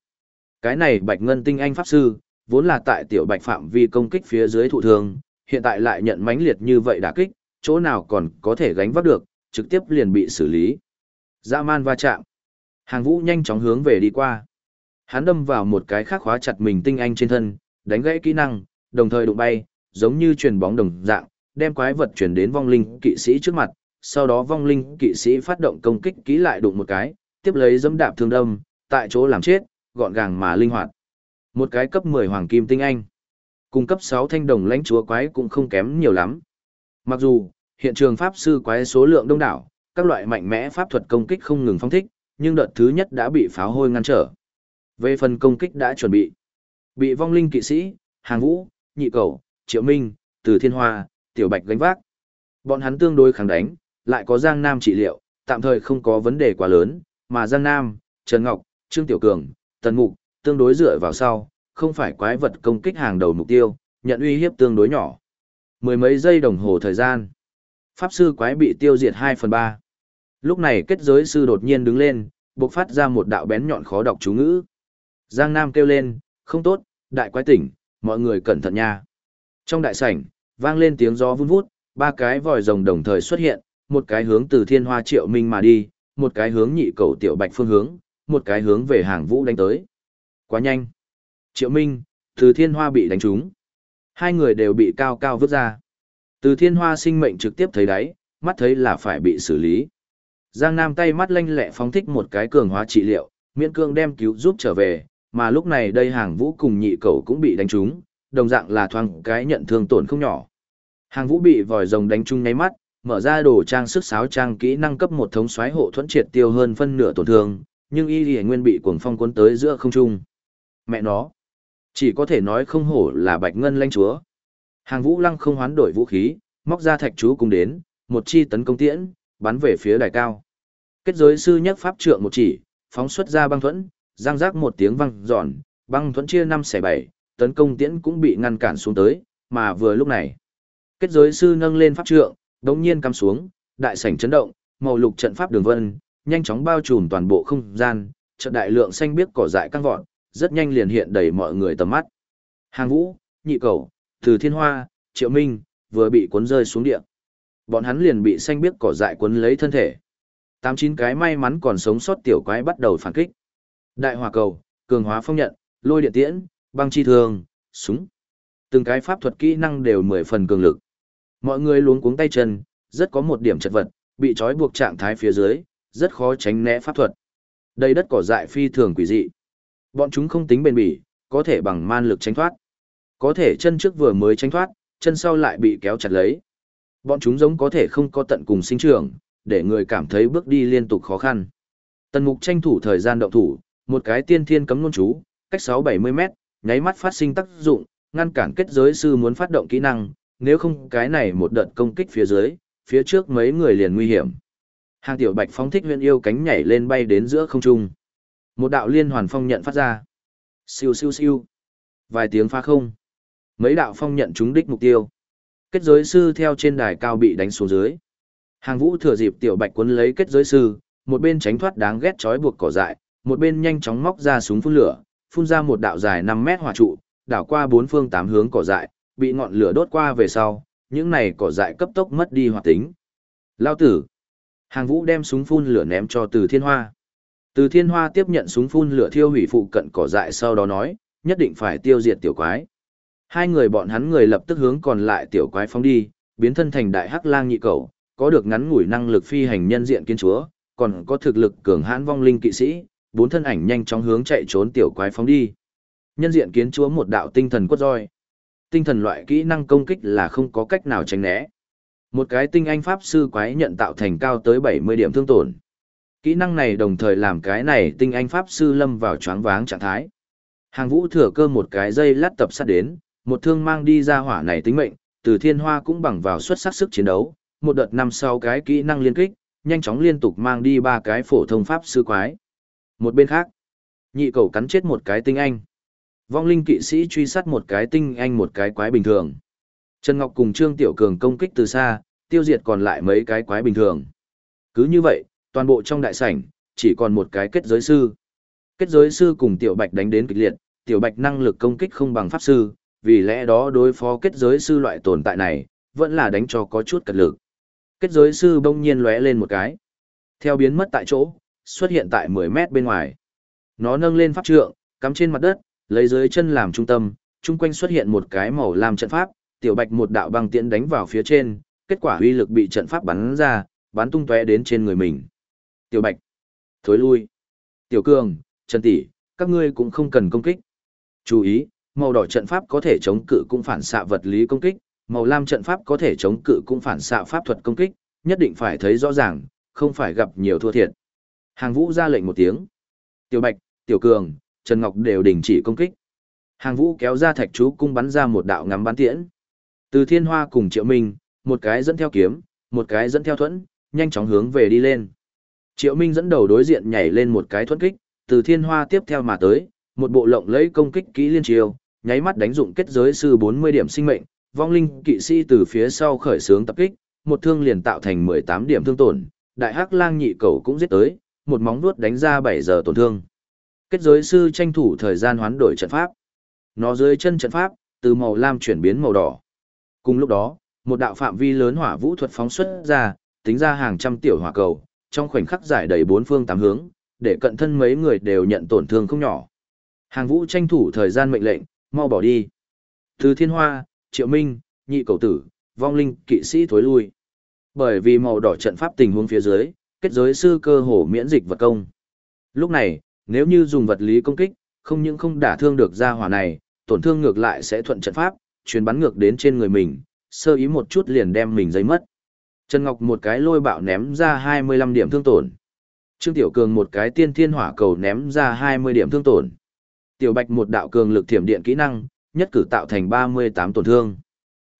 Cái này Bạch Ngân Tinh Anh Pháp Sư, vốn là tại tiểu Bạch phạm vi công kích phía dưới thụ thương, hiện tại lại nhận mãnh liệt như vậy đả kích, chỗ nào còn có thể gánh vác được, trực tiếp liền bị xử lý. Dã man va chạm. Hàng vũ nhanh chóng hướng về đi qua. Hắn đâm vào một cái khác khóa chặt mình tinh anh trên thân, đánh gãy kỹ năng, đồng thời đụng bay, giống như truyền bóng đồng dạng, đem quái vật truyền đến vong linh kỵ sĩ trước mặt, sau đó vong linh kỵ sĩ phát động công kích kỹ lại đụng một cái, tiếp lấy dẫm đạp thương đâm, tại chỗ làm chết, gọn gàng mà linh hoạt. Một cái cấp 10 hoàng kim tinh anh, cung cấp 6 thanh đồng lãnh chúa quái cũng không kém nhiều lắm. Mặc dù, hiện trường pháp sư quái số lượng đông đảo, các loại mạnh mẽ pháp thuật công kích không ngừng phong thích, nhưng đợt thứ nhất đã bị pháo hôi ngăn trở. Về phần công kích đã chuẩn bị, bị vong linh kỵ sĩ, hàng vũ, nhị cầu, triệu minh, từ thiên hoa, tiểu bạch gánh vác. Bọn hắn tương đối kháng đánh, lại có Giang Nam trị liệu, tạm thời không có vấn đề quá lớn, mà Giang Nam, Trần Ngọc, Trương Tiểu Cường, Tần Mục, tương đối dựa vào sau, không phải quái vật công kích hàng đầu mục tiêu, nhận uy hiếp tương đối nhỏ. Mười mấy giây đồng hồ thời gian, Pháp sư quái bị tiêu diệt 2 phần 3. Lúc này kết giới sư đột nhiên đứng lên, bộc phát ra một đạo bén nhọn khó đọc chú ngữ. Giang Nam kêu lên, không tốt, đại quái tỉnh, mọi người cẩn thận nha. Trong đại sảnh, vang lên tiếng gió vun vút, ba cái vòi rồng đồng thời xuất hiện, một cái hướng từ thiên hoa triệu minh mà đi, một cái hướng nhị cầu tiểu bạch phương hướng, một cái hướng về hàng vũ đánh tới. Quá nhanh. Triệu minh, từ thiên hoa bị đánh trúng. Hai người đều bị cao cao vứt ra. Từ thiên hoa sinh mệnh trực tiếp thấy đáy, mắt thấy là phải bị xử lý. Giang Nam tay mắt lanh lẹ phóng thích một cái cường hóa trị liệu, miễn cương đem cứu giúp trở về, mà lúc này đây hàng vũ cùng nhị cầu cũng bị đánh trúng, đồng dạng là thoáng cái nhận thương tổn không nhỏ. Hàng vũ bị vòi rồng đánh trúng nháy mắt, mở ra đồ trang sức sáo trang kỹ năng cấp một thống xoáy hộ thuẫn triệt tiêu hơn phân nửa tổn thương, nhưng y lì nguyên bị cuồng phong cuốn tới giữa không trung. Mẹ nó, chỉ có thể nói không hổ là bạch ngân lanh chúa. Hàng vũ lăng không hoán đổi vũ khí, móc ra thạch chú cùng đến, một chi tấn công tiễn, bắn về phía đài cao. Kết giới sư nhắc pháp trượng một chỉ, phóng xuất ra băng thuẫn, giang giác một tiếng vang giòn, băng thuẫn chia năm xẻ bảy, tấn công tiễn cũng bị ngăn cản xuống tới, mà vừa lúc này, kết giới sư nâng lên pháp trượng, đống nhiên cắm xuống, đại sảnh chấn động, màu lục trận pháp đường vân, nhanh chóng bao trùm toàn bộ không gian, trận đại lượng xanh biếc cỏ dại căng vọt, rất nhanh liền hiện đầy mọi người tầm mắt. Hàng Vũ, Nhị Cầu, Từ Thiên Hoa, Triệu Minh, vừa bị cuốn rơi xuống địa. Bọn hắn liền bị xanh biếc cỏ dại cuốn lấy thân thể. Tám chín cái may mắn còn sống sót tiểu quái bắt đầu phản kích. Đại hỏa cầu, cường hóa phong nhận, lôi điện tiễn, băng chi thường, súng. Từng cái pháp thuật kỹ năng đều mười phần cường lực. Mọi người luống cuống tay chân, rất có một điểm chật vật, bị trói buộc trạng thái phía dưới, rất khó tránh né pháp thuật. Đây đất cỏ dại phi thường quỷ dị. Bọn chúng không tính bền bỉ, có thể bằng man lực tránh thoát. Có thể chân trước vừa mới tránh thoát, chân sau lại bị kéo chặt lấy. Bọn chúng giống có thể không có tận cùng sinh trưởng, để người cảm thấy bước đi liên tục khó khăn. Tần mục tranh thủ thời gian động thủ, một cái tiên thiên cấm nôn chú, cách 6-70 mét, nháy mắt phát sinh tác dụng, ngăn cản kết giới sư muốn phát động kỹ năng, nếu không cái này một đợt công kích phía dưới, phía trước mấy người liền nguy hiểm. Hàng tiểu bạch phóng thích huyện yêu cánh nhảy lên bay đến giữa không trung. Một đạo liên hoàn phong nhận phát ra. Siêu siêu siêu. Vài tiếng phá không. Mấy đạo phong nhận trúng đích mục tiêu. Kết giới sư theo trên đài cao bị đánh xuống dưới. Hàng vũ thừa dịp tiểu bạch cuốn lấy kết giới sư, một bên tránh thoát đáng ghét trói buộc cỏ dại, một bên nhanh chóng móc ra súng phun lửa, phun ra một đạo dài 5 mét hỏa trụ, đảo qua bốn phương tám hướng cỏ dại, bị ngọn lửa đốt qua về sau, những này cỏ dại cấp tốc mất đi hoạt tính. Lao tử. Hàng vũ đem súng phun lửa ném cho từ thiên hoa. Từ thiên hoa tiếp nhận súng phun lửa thiêu hủy phụ cận cỏ dại sau đó nói, nhất định phải tiêu diệt tiểu quái. Hai người bọn hắn người lập tức hướng còn lại tiểu quái phóng đi, biến thân thành đại hắc lang nhị cầu, có được ngắn ngủi năng lực phi hành nhân diện kiến chúa, còn có thực lực cường hãn vong linh kỵ sĩ, bốn thân ảnh nhanh chóng hướng chạy trốn tiểu quái phóng đi. Nhân diện kiến chúa một đạo tinh thần quất roi. Tinh thần loại kỹ năng công kích là không có cách nào tránh né. Một cái tinh anh pháp sư quái nhận tạo thành cao tới 70 điểm thương tổn. Kỹ năng này đồng thời làm cái này tinh anh pháp sư lâm vào choáng váng trạng thái. Hàng vũ thừa cơ một cái dây lát tập sát đến, một thương mang đi ra hỏa này tính mệnh, từ thiên hoa cũng bằng vào xuất sắc sức chiến đấu, một đợt năm sau cái kỹ năng liên kích, nhanh chóng liên tục mang đi ba cái phổ thông pháp sư quái. Một bên khác, nhị cầu cắn chết một cái tinh anh. Vong linh kỵ sĩ truy sát một cái tinh anh một cái quái bình thường. Trần Ngọc cùng Trương Tiểu Cường công kích từ xa, tiêu diệt còn lại mấy cái quái bình thường. Cứ như vậy, toàn bộ trong đại sảnh, chỉ còn một cái kết giới sư. Kết giới sư cùng Tiểu Bạch đánh đến kịch liệt, Tiểu Bạch năng lực công kích không bằng pháp sư, vì lẽ đó đối phó kết giới sư loại tồn tại này, vẫn là đánh cho có chút cật lực. Kết giới sư bỗng nhiên lóe lên một cái. Theo biến mất tại chỗ, xuất hiện tại 10 mét bên ngoài. Nó nâng lên pháp trượng, cắm trên mặt đất, lấy dưới chân làm trung tâm, chung quanh xuất hiện một cái màu lam trận pháp, tiểu bạch một đạo băng tiễn đánh vào phía trên, kết quả uy lực bị trận pháp bắn ra, bắn tung tóe đến trên người mình. Tiểu bạch, thối lui. Tiểu cường, Trần tỷ, các ngươi cũng không cần công kích. Chú ý, màu đỏ trận pháp có thể chống cự cũng phản xạ vật lý công kích, màu lam trận pháp có thể chống cự cũng phản xạ pháp thuật công kích, nhất định phải thấy rõ ràng, không phải gặp nhiều thua thiệt. Hàng Vũ ra lệnh một tiếng. Tiểu Bạch, Tiểu Cường, Trần Ngọc đều đình chỉ công kích. Hàng Vũ kéo ra thạch chú cung bắn ra một đạo ngắm bắn tiễn. Từ Thiên Hoa cùng Triệu Minh, một cái dẫn theo kiếm, một cái dẫn theo thuẫn, nhanh chóng hướng về đi lên. Triệu Minh dẫn đầu đối diện nhảy lên một cái thuẫn kích, từ Thiên Hoa tiếp theo mà tới, một bộ lộng lẫy công kích kỹ liên chiêu, nháy mắt đánh dụng kết giới sư 40 điểm sinh mệnh, vong linh kỵ sĩ từ phía sau khởi xướng tập kích, một thương liền tạo thành 18 điểm thương tổn, đại hắc lang nhị cầu cũng giết tới, một móng vuốt đánh ra 7 giờ tổn thương. Kết giới sư tranh thủ thời gian hoán đổi trận pháp. Nó dưới chân trận pháp, từ màu lam chuyển biến màu đỏ. Cùng lúc đó, một đạo phạm vi lớn hỏa vũ thuật phóng xuất ra, tính ra hàng trăm tiểu hỏa cầu, trong khoảnh khắc giải đầy bốn phương tám hướng, để cận thân mấy người đều nhận tổn thương không nhỏ. Hàng vũ tranh thủ thời gian mệnh lệnh, mau bỏ đi. Từ thiên hoa, triệu minh, nhị cầu tử, vong linh, kỵ sĩ thối lui. Bởi vì màu đỏ trận pháp tình huống phía dưới, kết giới sư cơ hồ miễn dịch vật công. Lúc này, nếu như dùng vật lý công kích, không những không đả thương được gia hỏa này, tổn thương ngược lại sẽ thuận trận pháp, truyền bắn ngược đến trên người mình, sơ ý một chút liền đem mình giấy mất. Trần Ngọc một cái lôi bạo ném ra 25 điểm thương tổn. Trương Tiểu Cường một cái tiên thiên hỏa cầu ném ra 20 điểm thương tổn. Tiểu Bạch một đạo cường lực thiểm điện kỹ năng, nhất cử tạo thành 38 tổn thương.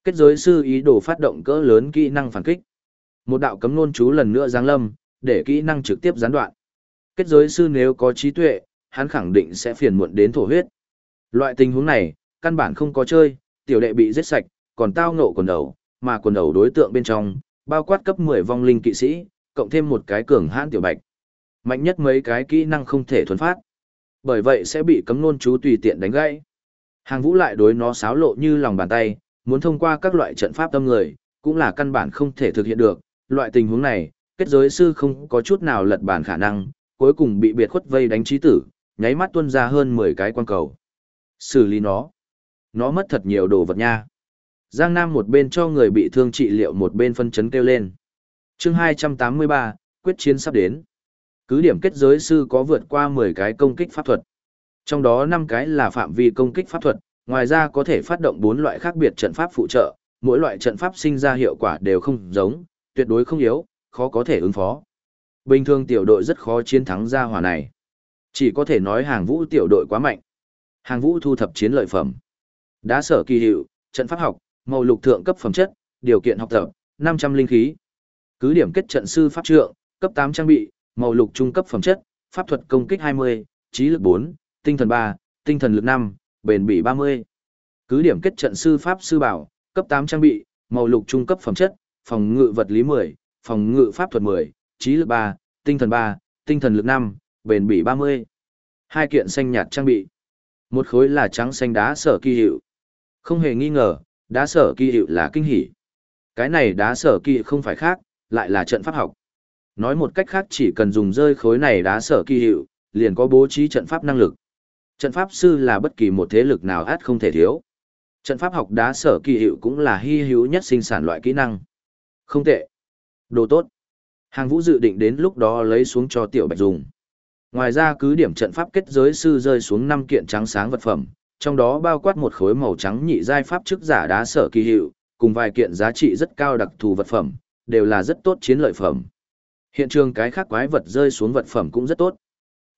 Kết giới sư ý đồ phát động cỡ lớn kỹ năng phản kích. Một đạo cấm nôn chú lần nữa giáng lâm, để kỹ năng trực tiếp gián đoạn. Kết giới sư nếu có trí tuệ, hắn khẳng định sẽ phiền muộn đến thổ huyết. Loại tình huống này, căn bản không có chơi, tiểu đệ bị giết sạch, còn tao ngộ quần đầu, mà quần đầu đối tượng bên trong, Bao quát cấp 10 vong linh kỵ sĩ, cộng thêm một cái cường hãn tiểu bạch. Mạnh nhất mấy cái kỹ năng không thể thuần phát. Bởi vậy sẽ bị cấm nôn chú tùy tiện đánh gãy. Hàng vũ lại đối nó xáo lộ như lòng bàn tay, muốn thông qua các loại trận pháp tâm người, cũng là căn bản không thể thực hiện được. Loại tình huống này, kết giới sư không có chút nào lật bản khả năng, cuối cùng bị biệt khuất vây đánh trí tử, nháy mắt tuân ra hơn 10 cái quan cầu. Xử lý nó. Nó mất thật nhiều đồ vật nha. Giang Nam một bên cho người bị thương trị liệu một bên phân chấn kêu lên. chương 283, quyết chiến sắp đến. Cứ điểm kết giới sư có vượt qua 10 cái công kích pháp thuật. Trong đó 5 cái là phạm vi công kích pháp thuật, ngoài ra có thể phát động 4 loại khác biệt trận pháp phụ trợ, mỗi loại trận pháp sinh ra hiệu quả đều không giống, tuyệt đối không yếu, khó có thể ứng phó. Bình thường tiểu đội rất khó chiến thắng ra hỏa này. Chỉ có thể nói hàng vũ tiểu đội quá mạnh. Hàng vũ thu thập chiến lợi phẩm. Đá sở kỳ hiệu, trận pháp học, màu lục thượng cấp phẩm chất, điều kiện học tập, 500 linh khí. Cứ điểm kết trận sư pháp trượng, cấp 8 trang bị, màu lục trung cấp phẩm chất, pháp thuật công kích 20, trí lực 4, tinh thần 3, tinh thần lực 5, bền bỉ 30. Cứ điểm kết trận sư pháp sư bảo, cấp 8 trang bị, màu lục trung cấp phẩm chất, phòng ngự vật lý 10, phòng ngự pháp thuật 10, trí lực 3, tinh thần 3, tinh thần lực 5, bền bỉ 30. Hai kiện xanh nhạt trang bị. Một khối là trắng xanh đá sở kỳ hiệu. Không hề nghi ngờ, đá sở kỳ hiệu là kinh hỉ. Cái này đá sở kỳ không phải khác, lại là trận pháp học. Nói một cách khác chỉ cần dùng rơi khối này đá sở kỳ hiệu, liền có bố trí trận pháp năng lực. Trận pháp sư là bất kỳ một thế lực nào át không thể thiếu. Trận pháp học đá sở kỳ hiệu cũng là hy hữu nhất sinh sản loại kỹ năng. Không tệ. Đồ tốt. Hàng vũ dự định đến lúc đó lấy xuống cho tiểu bạch dùng. Ngoài ra cứ điểm trận pháp kết giới sư rơi xuống năm kiện trắng sáng vật phẩm, trong đó bao quát một khối màu trắng nhị giai pháp chức giả đá sở kỳ hiệu, cùng vài kiện giá trị rất cao đặc thù vật phẩm, đều là rất tốt chiến lợi phẩm. Hiện trường cái khác quái vật rơi xuống vật phẩm cũng rất tốt.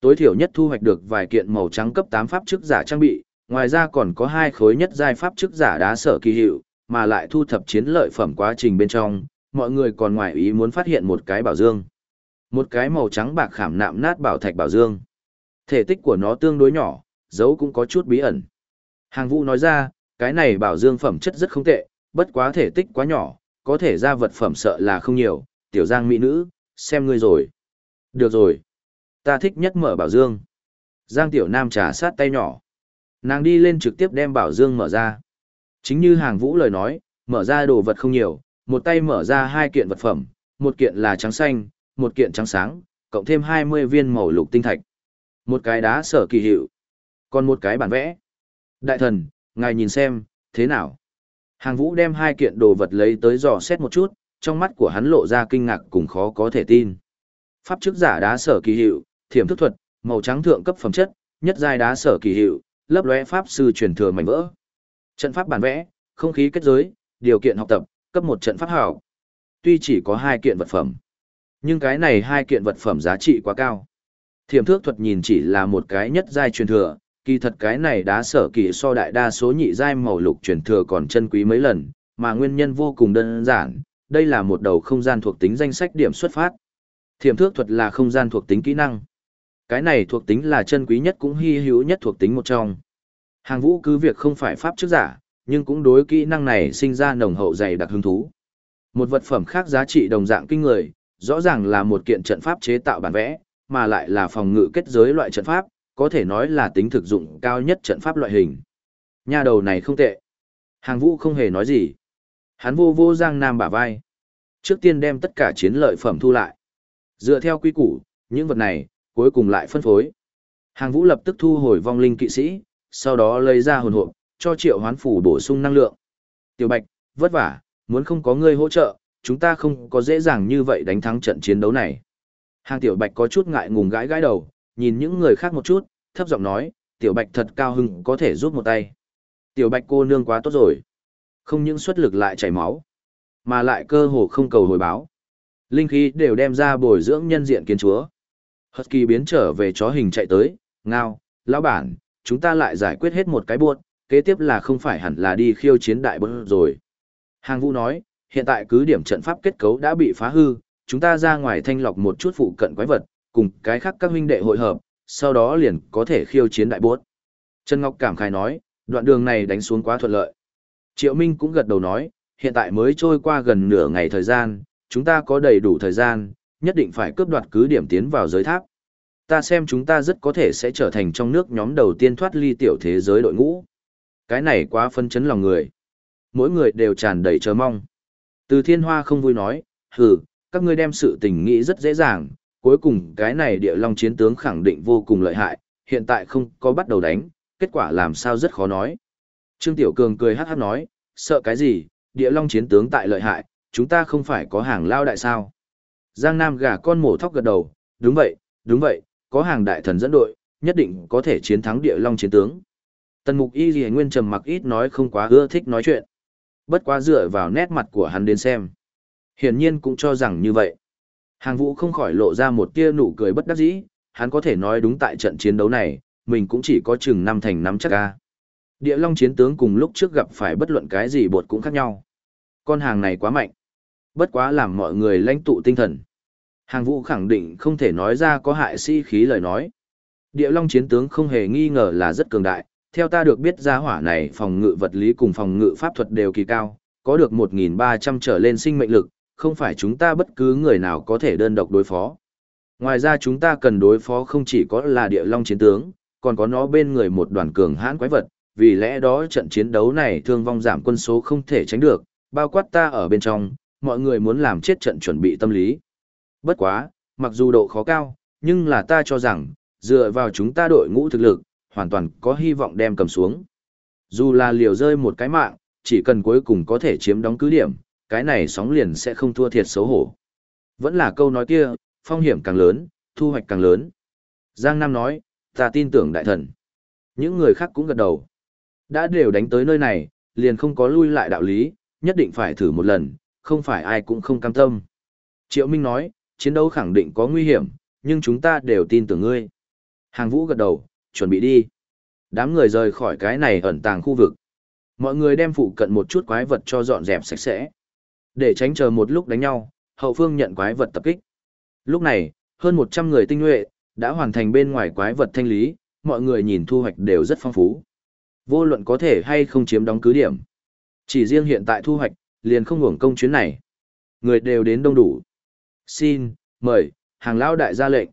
Tối thiểu nhất thu hoạch được vài kiện màu trắng cấp 8 pháp chức giả trang bị, ngoài ra còn có hai khối nhất giai pháp chức giả đá sở kỳ hiệu, mà lại thu thập chiến lợi phẩm quá trình bên trong, mọi người còn ngoài ý muốn phát hiện một cái bảo dương. Một cái màu trắng bạc khảm nạm nát bảo thạch bảo dương. Thể tích của nó tương đối nhỏ, dấu cũng có chút bí ẩn. Hàng vũ nói ra, cái này bảo dương phẩm chất rất không tệ, bất quá thể tích quá nhỏ, có thể ra vật phẩm sợ là không nhiều, tiểu giang mỹ nữ, xem ngươi rồi. Được rồi. Ta thích nhất mở bảo dương. Giang tiểu nam trà sát tay nhỏ. Nàng đi lên trực tiếp đem bảo dương mở ra. Chính như hàng vũ lời nói, mở ra đồ vật không nhiều, một tay mở ra hai kiện vật phẩm, một kiện là trắng xanh, một kiện trắng sáng, cộng thêm 20 viên màu lục tinh thạch. Một cái đá sở kỳ hiệu, còn một cái bản vẽ. Đại thần, ngài nhìn xem, thế nào? Hàng vũ đem hai kiện đồ vật lấy tới dò xét một chút, trong mắt của hắn lộ ra kinh ngạc cùng khó có thể tin. Pháp chức giả đá sở kỳ hiệu, thiểm thức thuật, màu trắng thượng cấp phẩm chất, nhất giai đá sở kỳ hiệu, lấp lóe pháp sư truyền thừa mảnh vỡ. Trận pháp bản vẽ, không khí kết giới, điều kiện học tập, cấp một trận pháp hảo. Tuy chỉ có hai kiện vật phẩm, nhưng cái này hai kiện vật phẩm giá trị quá cao. Thiểm thước thuật nhìn chỉ là một cái nhất giai truyền thừa, kỳ thật cái này đá sở kỳ so đại đa số nhị giai màu lục truyền thừa còn chân quý mấy lần, mà nguyên nhân vô cùng đơn giản, đây là một đầu không gian thuộc tính danh sách điểm xuất phát. Thiểm thước thuật là không gian thuộc tính kỹ năng. Cái này thuộc tính là chân quý nhất cũng hy hữu nhất thuộc tính một trong. Hàng vũ cứ việc không phải pháp trước giả, nhưng cũng đối kỹ năng này sinh ra nồng hậu dày đặc hứng thú. Một vật phẩm khác giá trị đồng dạng kinh người, rõ ràng là một kiện trận pháp chế tạo bản vẽ, mà lại là phòng ngự kết giới loại trận pháp, có thể nói là tính thực dụng cao nhất trận pháp loại hình. Nhà đầu này không tệ. Hàng vũ không hề nói gì. Hắn vô vô giang nam bả vai. Trước tiên đem tất cả chiến lợi phẩm thu lại. Dựa theo quy củ, những vật này, cuối cùng lại phân phối. Hàng vũ lập tức thu hồi vong linh kỵ sĩ, sau đó lấy ra hồn hộp, cho triệu hoán phủ bổ sung năng lượng. Tiểu Bạch, vất vả, muốn không có ngươi hỗ trợ, chúng ta không có dễ dàng như vậy đánh thắng trận chiến đấu này. Hàng Tiểu Bạch có chút ngại ngùng gãi gãi đầu, nhìn những người khác một chút, thấp giọng nói, Tiểu Bạch thật cao hưng có thể giúp một tay. Tiểu Bạch cô nương quá tốt rồi. Không những xuất lực lại chảy máu, mà lại cơ hồ không cầu hồi báo. Linh khí đều đem ra bồi dưỡng nhân diện kiến chúa. Husky biến trở về chó hình chạy tới, ngao, lão bản, chúng ta lại giải quyết hết một cái buốt, kế tiếp là không phải hẳn là đi khiêu chiến đại bớt rồi. Hàng vũ nói, hiện tại cứ điểm trận pháp kết cấu đã bị phá hư, chúng ta ra ngoài thanh lọc một chút phụ cận quái vật, cùng cái khác các huynh đệ hội hợp, sau đó liền có thể khiêu chiến đại bốt. Trần Ngọc cảm khai nói, đoạn đường này đánh xuống quá thuận lợi. Triệu Minh cũng gật đầu nói, hiện tại mới trôi qua gần nửa ngày thời gian, chúng ta có đầy đủ thời gian, nhất định phải cướp đoạt cứ điểm tiến vào giới tháp. Ta xem chúng ta rất có thể sẽ trở thành trong nước nhóm đầu tiên thoát ly tiểu thế giới đội ngũ. Cái này quá phân chấn lòng người. Mỗi người đều tràn đầy chờ mong. Từ thiên hoa không vui nói, hừ, các ngươi đem sự tình nghĩ rất dễ dàng, cuối cùng cái này địa long chiến tướng khẳng định vô cùng lợi hại, hiện tại không có bắt đầu đánh, kết quả làm sao rất khó nói. Trương Tiểu Cường cười hát hát nói, sợ cái gì, địa long chiến tướng tại lợi hại, chúng ta không phải có hàng lao đại sao. Giang Nam gà con mổ thóc gật đầu, đúng vậy, đúng vậy, có hàng đại thần dẫn đội, nhất định có thể chiến thắng địa long chiến tướng. Tần mục y gì nguyên trầm mặc ít nói không quá ưa thích nói chuyện. Bất quá dựa vào nét mặt của hắn đến xem. Hiển nhiên cũng cho rằng như vậy. Hàng vũ không khỏi lộ ra một tia nụ cười bất đắc dĩ, hắn có thể nói đúng tại trận chiến đấu này, mình cũng chỉ có chừng năm thành năm chắc ca. Địa long chiến tướng cùng lúc trước gặp phải bất luận cái gì bột cũng khác nhau. Con hàng này quá mạnh. Bất quá làm mọi người lãnh tụ tinh thần. Hàng vũ khẳng định không thể nói ra có hại si khí lời nói. Địa long chiến tướng không hề nghi ngờ là rất cường đại. Theo ta được biết ra hỏa này phòng ngự vật lý cùng phòng ngự pháp thuật đều kỳ cao, có được 1.300 trở lên sinh mệnh lực, không phải chúng ta bất cứ người nào có thể đơn độc đối phó. Ngoài ra chúng ta cần đối phó không chỉ có là địa long chiến tướng, còn có nó bên người một đoàn cường hãn quái vật, vì lẽ đó trận chiến đấu này thương vong giảm quân số không thể tránh được, bao quát ta ở bên trong, mọi người muốn làm chết trận chuẩn bị tâm lý. Bất quá, mặc dù độ khó cao, nhưng là ta cho rằng, dựa vào chúng ta đội ngũ thực lực, hoàn toàn có hy vọng đem cầm xuống. Dù là liều rơi một cái mạng, chỉ cần cuối cùng có thể chiếm đóng cứ điểm, cái này sóng liền sẽ không thua thiệt xấu hổ. Vẫn là câu nói kia, phong hiểm càng lớn, thu hoạch càng lớn. Giang Nam nói, ta tin tưởng đại thần. Những người khác cũng gật đầu. Đã đều đánh tới nơi này, liền không có lui lại đạo lý, nhất định phải thử một lần, không phải ai cũng không cam tâm. Triệu Minh nói, chiến đấu khẳng định có nguy hiểm, nhưng chúng ta đều tin tưởng ngươi. Hàng vũ gật đầu, chuẩn bị đi. Đám người rời khỏi cái này ẩn tàng khu vực. Mọi người đem phụ cận một chút quái vật cho dọn dẹp sạch sẽ. Để tránh chờ một lúc đánh nhau, hậu phương nhận quái vật tập kích. Lúc này, hơn 100 người tinh nhuệ, đã hoàn thành bên ngoài quái vật thanh lý, mọi người nhìn thu hoạch đều rất phong phú. Vô luận có thể hay không chiếm đóng cứ điểm. Chỉ riêng hiện tại thu hoạch, liền không hưởng công chuyến này. Người đều đến đông đủ. Xin, mời, hàng lao đại ra lệnh.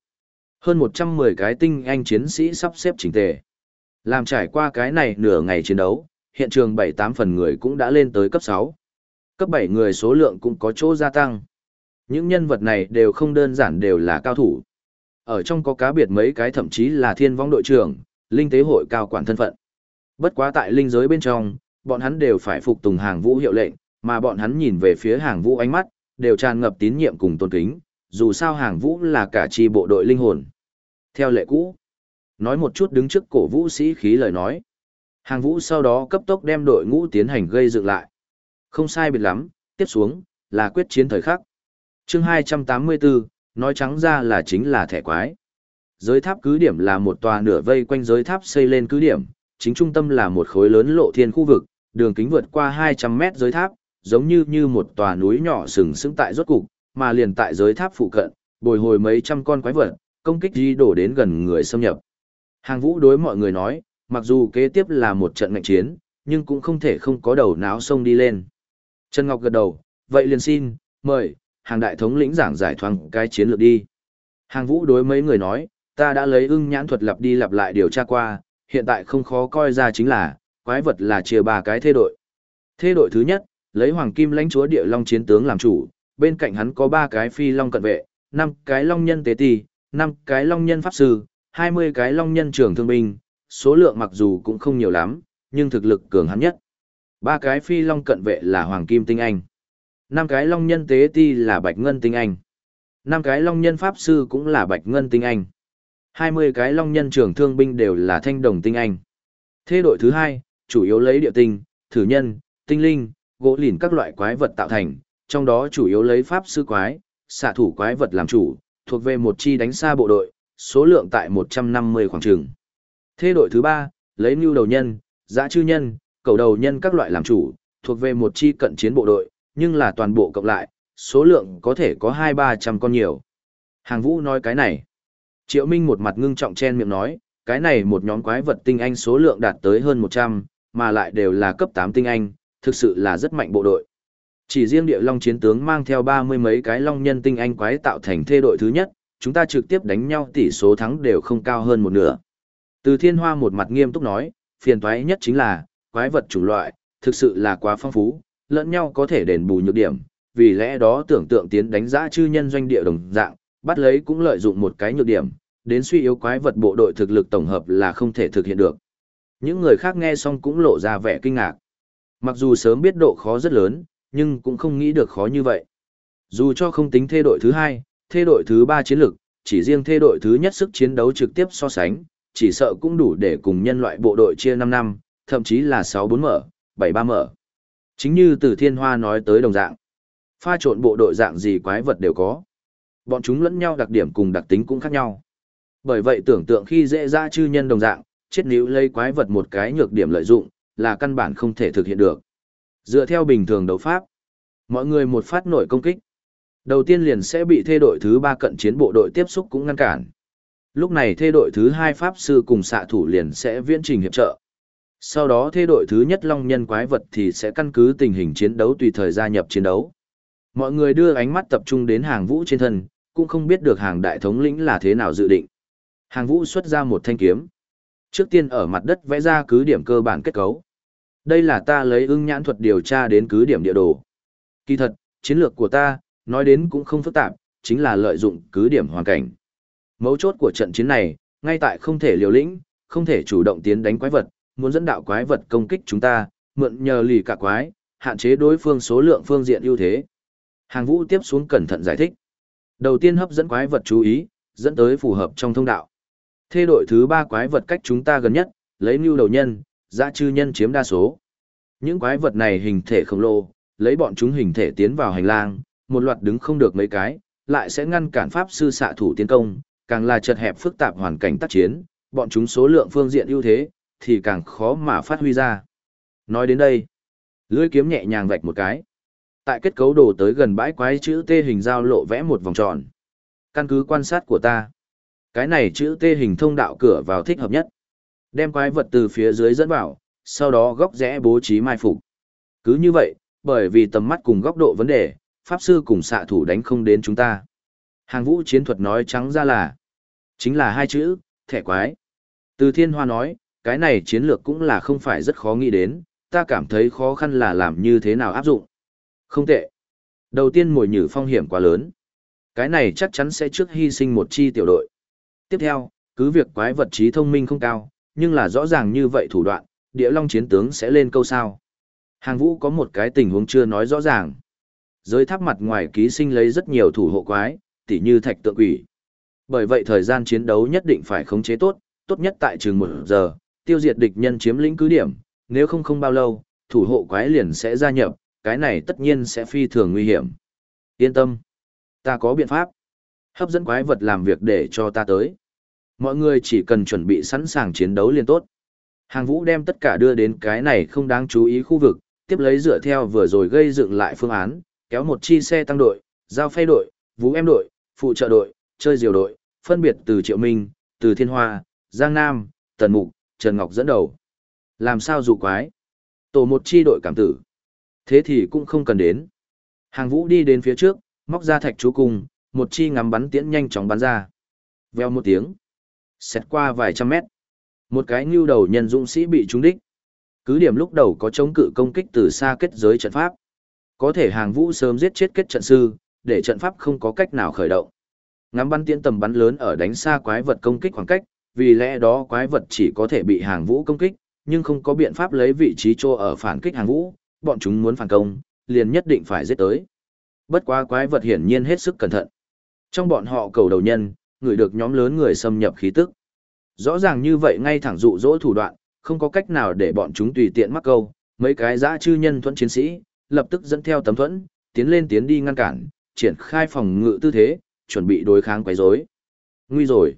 Hơn 110 cái tinh anh chiến sĩ sắp xếp chỉnh tề. Làm trải qua cái này nửa ngày chiến đấu, hiện trường 7-8 phần người cũng đã lên tới cấp 6. Cấp 7 người số lượng cũng có chỗ gia tăng. Những nhân vật này đều không đơn giản đều là cao thủ. Ở trong có cá biệt mấy cái thậm chí là thiên vong đội trưởng, linh tế hội cao quản thân phận. Bất quá tại linh giới bên trong, bọn hắn đều phải phục tùng hàng vũ hiệu lệnh, mà bọn hắn nhìn về phía hàng vũ ánh mắt, đều tràn ngập tín nhiệm cùng tôn kính, dù sao hàng vũ là cả chi bộ đội linh hồn. Theo lệ cũ, nói một chút đứng trước cổ vũ sĩ khí lời nói. Hàng vũ sau đó cấp tốc đem đội ngũ tiến hành gây dựng lại. Không sai biệt lắm, tiếp xuống, là quyết chiến thời khắc. chương 284, nói trắng ra là chính là thẻ quái. Giới tháp cứ điểm là một tòa nửa vây quanh giới tháp xây lên cứ điểm, chính trung tâm là một khối lớn lộ thiên khu vực, đường kính vượt qua 200 mét giới tháp, giống như như một tòa núi nhỏ sừng sững tại rốt cục, mà liền tại giới tháp phụ cận, bồi hồi mấy trăm con quái vật, công kích di đổ đến gần người xâm nhập. Hàng vũ đối mọi người nói, mặc dù kế tiếp là một trận ngạnh chiến, nhưng cũng không thể không có đầu náo sông đi lên. Trần Ngọc gật đầu, vậy liền xin, mời, hàng đại thống lĩnh giảng giải thoáng cái chiến lược đi. Hàng vũ đối mấy người nói, ta đã lấy ưng nhãn thuật lặp đi lặp lại điều tra qua, hiện tại không khó coi ra chính là, quái vật là chia ba cái thê đội. Thê đội thứ nhất, lấy hoàng kim lãnh chúa địa long chiến tướng làm chủ, bên cạnh hắn có ba cái phi long cận vệ, năm cái long nhân tế ti, năm cái long nhân pháp sư, hai mươi cái long nhân trưởng thương binh, số lượng mặc dù cũng không nhiều lắm, nhưng thực lực cường hắn nhất. Ba cái phi long cận vệ là hoàng kim tinh anh. Năm cái long nhân tế ti là bạch ngân tinh anh. Năm cái long nhân pháp sư cũng là bạch ngân tinh anh. Hai mươi cái long nhân trưởng thương binh đều là thanh đồng tinh anh. Thế đội thứ hai, chủ yếu lấy địa tinh, thử nhân, tinh linh, gỗ lìn các loại quái vật tạo thành, trong đó chủ yếu lấy pháp sư quái, xạ thủ quái vật làm chủ, thuộc về một chi đánh xa bộ đội, số lượng tại 150 khoảng trường. Thế đội thứ ba, lấy mưu đầu nhân, giã chư nhân, cầu đầu nhân các loại làm chủ, thuộc về một chi cận chiến bộ đội, nhưng là toàn bộ cộng lại, số lượng có thể có hai ba trăm con nhiều. Hàng vũ nói cái này. Triệu Minh một mặt ngưng trọng chen miệng nói, cái này một nhóm quái vật tinh anh số lượng đạt tới hơn 100, mà lại đều là cấp 8 tinh anh, thực sự là rất mạnh bộ đội. Chỉ riêng địa long chiến tướng mang theo ba mươi mấy cái long nhân tinh anh quái tạo thành thê đội thứ nhất, chúng ta trực tiếp đánh nhau tỷ số thắng đều không cao hơn một nửa. Từ thiên hoa một mặt nghiêm túc nói, phiền toái nhất chính là, quái vật chủng loại, thực sự là quá phong phú, lẫn nhau có thể đền bù nhược điểm, vì lẽ đó tưởng tượng tiến đánh giá chư nhân doanh địa đồng dạng, bắt lấy cũng lợi dụng một cái nhược điểm, đến suy yếu quái vật bộ đội thực lực tổng hợp là không thể thực hiện được. Những người khác nghe xong cũng lộ ra vẻ kinh ngạc. Mặc dù sớm biết độ khó rất lớn, nhưng cũng không nghĩ được khó như vậy. Dù cho không tính thê đội thứ hai, thê đội thứ ba chiến lực, chỉ riêng thê đội thứ nhất sức chiến đấu trực tiếp so sánh, chỉ sợ cũng đủ để cùng nhân loại bộ đội chia 5 năm, thậm chí là 6-4 mở, 7-3 mở. Chính như từ thiên hoa nói tới đồng dạng. Pha trộn bộ đội dạng gì quái vật đều có. Bọn chúng lẫn nhau đặc điểm cùng đặc tính cũng khác nhau. Bởi vậy tưởng tượng khi dễ ra chư nhân đồng dạng, chết níu lấy quái vật một cái nhược điểm lợi dụng, là căn bản không thể thực hiện được. Dựa theo bình thường đấu pháp, mọi người một phát nổi công kích. Đầu tiên liền sẽ bị thê đội thứ ba cận chiến bộ đội tiếp xúc cũng ngăn cản. Lúc này thê đội thứ hai pháp sư cùng xạ thủ liền sẽ viễn trình hiệp trợ. Sau đó thê đội thứ nhất long nhân quái vật thì sẽ căn cứ tình hình chiến đấu tùy thời gia nhập chiến đấu. Mọi người đưa ánh mắt tập trung đến hàng vũ trên thân, cũng không biết được hàng đại thống lĩnh là thế nào dự định. Hàng vũ xuất ra một thanh kiếm. Trước tiên ở mặt đất vẽ ra cứ điểm cơ bản kết cấu. Đây là ta lấy ưng nhãn thuật điều tra đến cứ điểm địa đồ. Kỳ thật, chiến lược của ta, nói đến cũng không phức tạp, chính là lợi dụng cứ điểm hoàn cảnh. Mấu chốt của trận chiến này, ngay tại không thể liều lĩnh, không thể chủ động tiến đánh quái vật, muốn dẫn đạo quái vật công kích chúng ta, mượn nhờ lì cả quái, hạn chế đối phương số lượng phương diện ưu thế. Hàng vũ tiếp xuống cẩn thận giải thích. Đầu tiên hấp dẫn quái vật chú ý, dẫn tới phù hợp trong thông đạo. Thê đội thứ ba quái vật cách chúng ta gần nhất, lấy mưu đầu nhân, dã chư nhân chiếm đa số. Những quái vật này hình thể khổng lồ, lấy bọn chúng hình thể tiến vào hành lang, một loạt đứng không được mấy cái, lại sẽ ngăn cản pháp sư xạ thủ tiến công, càng là chật hẹp phức tạp hoàn cảnh tác chiến, bọn chúng số lượng phương diện ưu thế, thì càng khó mà phát huy ra. Nói đến đây, lưỡi kiếm nhẹ nhàng vạch một cái. Tại kết cấu đồ tới gần bãi quái chữ T hình giao lộ vẽ một vòng tròn. Căn cứ quan sát của ta, cái này chữ T hình thông đạo cửa vào thích hợp nhất. Đem quái vật từ phía dưới dẫn vào, sau đó góc rẽ bố trí mai phục. Cứ như vậy, bởi vì tầm mắt cùng góc độ vấn đề, pháp sư cùng xạ thủ đánh không đến chúng ta. Hàng vũ chiến thuật nói trắng ra là, chính là hai chữ, thẻ quái. Từ thiên hoa nói, cái này chiến lược cũng là không phải rất khó nghĩ đến, ta cảm thấy khó khăn là làm như thế nào áp dụng. Không tệ. Đầu tiên mồi nhử phong hiểm quá lớn. Cái này chắc chắn sẽ trước hy sinh một chi tiểu đội. Tiếp theo, cứ việc quái vật trí thông minh không cao, nhưng là rõ ràng như vậy thủ đoạn, địa long chiến tướng sẽ lên câu sao. Hàng vũ có một cái tình huống chưa nói rõ ràng. Giới tháp mặt ngoài ký sinh lấy rất nhiều thủ hộ quái, tỉ như thạch tượng quỷ. Bởi vậy thời gian chiến đấu nhất định phải khống chế tốt, tốt nhất tại trường một giờ, tiêu diệt địch nhân chiếm lĩnh cứ điểm, nếu không không bao lâu, thủ hộ quái liền sẽ gia nhập, cái này tất nhiên sẽ phi thường nguy hiểm. Yên tâm, ta có biện pháp. Hấp dẫn quái vật làm việc để cho ta tới. Mọi người chỉ cần chuẩn bị sẵn sàng chiến đấu liền tốt. Hàng vũ đem tất cả đưa đến cái này không đáng chú ý khu vực, tiếp lấy dựa theo vừa rồi gây dựng lại phương án, kéo một chi xe tăng đội, giao phay đội, vũ em đội, phụ trợ đội, chơi diều đội, phân biệt từ Triệu Minh, từ Thiên Hoa, Giang Nam, Tần Mục, Trần Ngọc dẫn đầu. Làm sao dụ quái? Tổ một chi đội cảm tử. Thế thì cũng không cần đến. Hàng vũ đi đến phía trước, móc ra thạch chú cung, một chi ngắm bắn tiễn nhanh chóng bắn ra. Veo một tiếng. Xét qua vài trăm mét. Một cái ngưu đầu nhân dũng sĩ bị trúng đích. Cứ điểm lúc đầu có chống cự công kích từ xa kết giới trận pháp. Có thể hàng vũ sớm giết chết kết trận sư, để trận pháp không có cách nào khởi động. Ngắm bắn tiễn tầm bắn lớn ở đánh xa quái vật công kích khoảng cách, vì lẽ đó quái vật chỉ có thể bị hàng vũ công kích, nhưng không có biện pháp lấy vị trí trô ở phản kích hàng vũ, bọn chúng muốn phản công, liền nhất định phải giết tới. Bất quá quái vật hiển nhiên hết sức cẩn thận. Trong bọn họ cầu đầu nhân, người được nhóm lớn người xâm nhập khí tức. Rõ ràng như vậy ngay thẳng dụ dỗ thủ đoạn, không có cách nào để bọn chúng tùy tiện mắc câu, mấy cái dã chư nhân thuẫn chiến sĩ, lập tức dẫn theo tấm thuẫn, tiến lên tiến đi ngăn cản, triển khai phòng ngự tư thế, chuẩn bị đối kháng quấy rối. Nguy rồi.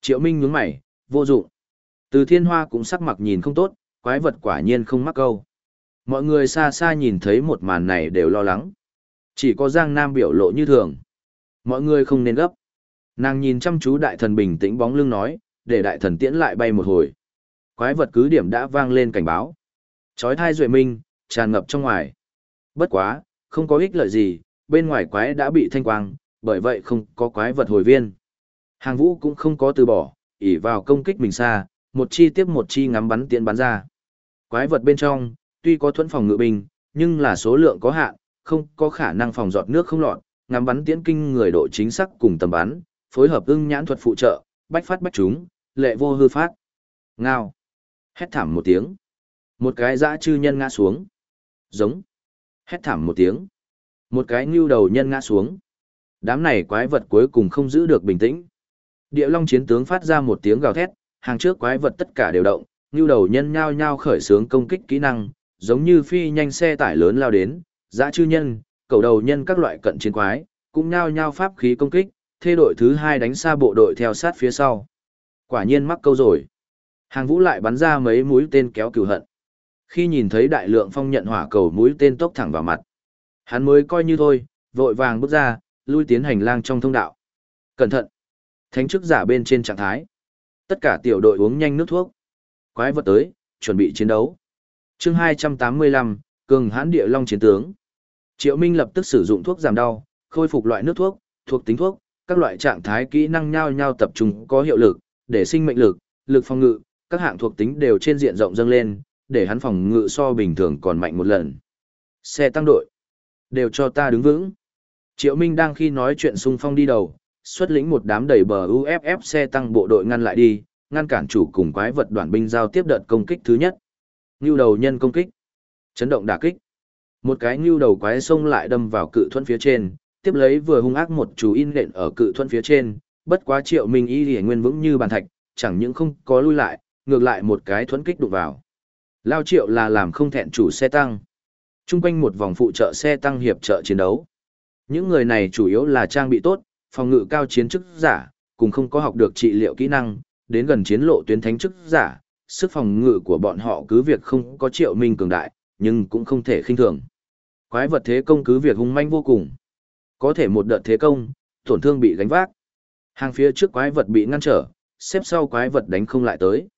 Triệu Minh nhướng mày, vô dụng. Từ thiên hoa cũng sắc mặt nhìn không tốt, quái vật quả nhiên không mắc câu. Mọi người xa xa nhìn thấy một màn này đều lo lắng. Chỉ có Giang Nam biểu lộ như thường. Mọi người không nên gấp. Nàng nhìn chăm chú đại thần bình tĩnh bóng lưng nói, để đại thần tiễn lại bay một hồi. Quái vật cứ điểm đã vang lên cảnh báo. Chói thai duệ minh, tràn ngập trong ngoài. Bất quá, không có ích lợi gì, bên ngoài quái đã bị thanh quang, bởi vậy không có quái vật hồi viên. Hàng vũ cũng không có từ bỏ, ỉ vào công kích mình xa, một chi tiếp một chi ngắm bắn tiện bắn ra. Quái vật bên trong, tuy có thuẫn phòng ngự binh, nhưng là số lượng có hạn, không có khả năng phòng giọt nước không lọt, ngắm bắn tiễn kinh người độ chính xác cùng tầm bắn, phối hợp ưng nhãn thuật phụ trợ, bách phát bách chúng, lệ vô hư phát. Ngao. Hét thảm một tiếng. Một cái dã chư nhân ngã xuống. Giống. Hét thảm một tiếng. Một cái ngưu đầu nhân ngã xuống. Đám này quái vật cuối cùng không giữ được bình tĩnh. Địa Long chiến tướng phát ra một tiếng gào thét, hàng trước quái vật tất cả đều động, như đầu nhân nhao nhao khởi xướng công kích kỹ năng, giống như phi nhanh xe tải lớn lao đến, dã chư nhân, cầu đầu nhân các loại cận chiến quái, cũng nhao nhao pháp khí công kích, thê đội thứ hai đánh xa bộ đội theo sát phía sau. Quả nhiên mắc câu rồi. Hàng vũ lại bắn ra mấy mũi tên kéo cửu hận. Khi nhìn thấy đại lượng phong nhận hỏa cầu mũi tên tốc thẳng vào mặt, hắn mới coi như thôi, vội vàng bước ra, lui tiến hành lang trong thông đạo. Cẩn thận! Thánh chức giả bên trên trạng thái. Tất cả tiểu đội uống nhanh nước thuốc. Quái vật tới, chuẩn bị chiến đấu. chương 285, cường hãn địa long chiến tướng. Triệu Minh lập tức sử dụng thuốc giảm đau, khôi phục loại nước thuốc, thuộc tính thuốc, các loại trạng thái kỹ năng nhau nhau tập trung có hiệu lực, để sinh mệnh lực, lực phòng ngự, các hạng thuộc tính đều trên diện rộng dâng lên, để hắn phòng ngự so bình thường còn mạnh một lần. Xe tăng đội, đều cho ta đứng vững. Triệu Minh đang khi nói chuyện xung phong đi đầu, xuất lĩnh một đám đầy bờ UFF xe tăng bộ đội ngăn lại đi, ngăn cản chủ cùng quái vật đoàn binh giao tiếp đợt công kích thứ nhất. Ngưu đầu nhân công kích, chấn động đả kích. Một cái ngưu đầu quái xông lại đâm vào cự thuẫn phía trên, tiếp lấy vừa hung ác một chú in lệnh ở cự thuẫn phía trên, bất quá Triệu Minh y liễu nguyên vững như bàn thạch, chẳng những không có lui lại, ngược lại một cái thuẫn kích đụng vào. Lao Triệu là làm không thẹn chủ xe tăng. Trung quanh một vòng phụ trợ xe tăng hiệp trợ chiến đấu. Những người này chủ yếu là trang bị tốt, phòng ngự cao chiến chức giả, cùng không có học được trị liệu kỹ năng, đến gần chiến lộ tuyến thánh chức giả, sức phòng ngự của bọn họ cứ việc không có triệu minh cường đại, nhưng cũng không thể khinh thường. Quái vật thế công cứ việc hung manh vô cùng. Có thể một đợt thế công, tổn thương bị gánh vác. Hàng phía trước quái vật bị ngăn trở, xếp sau quái vật đánh không lại tới.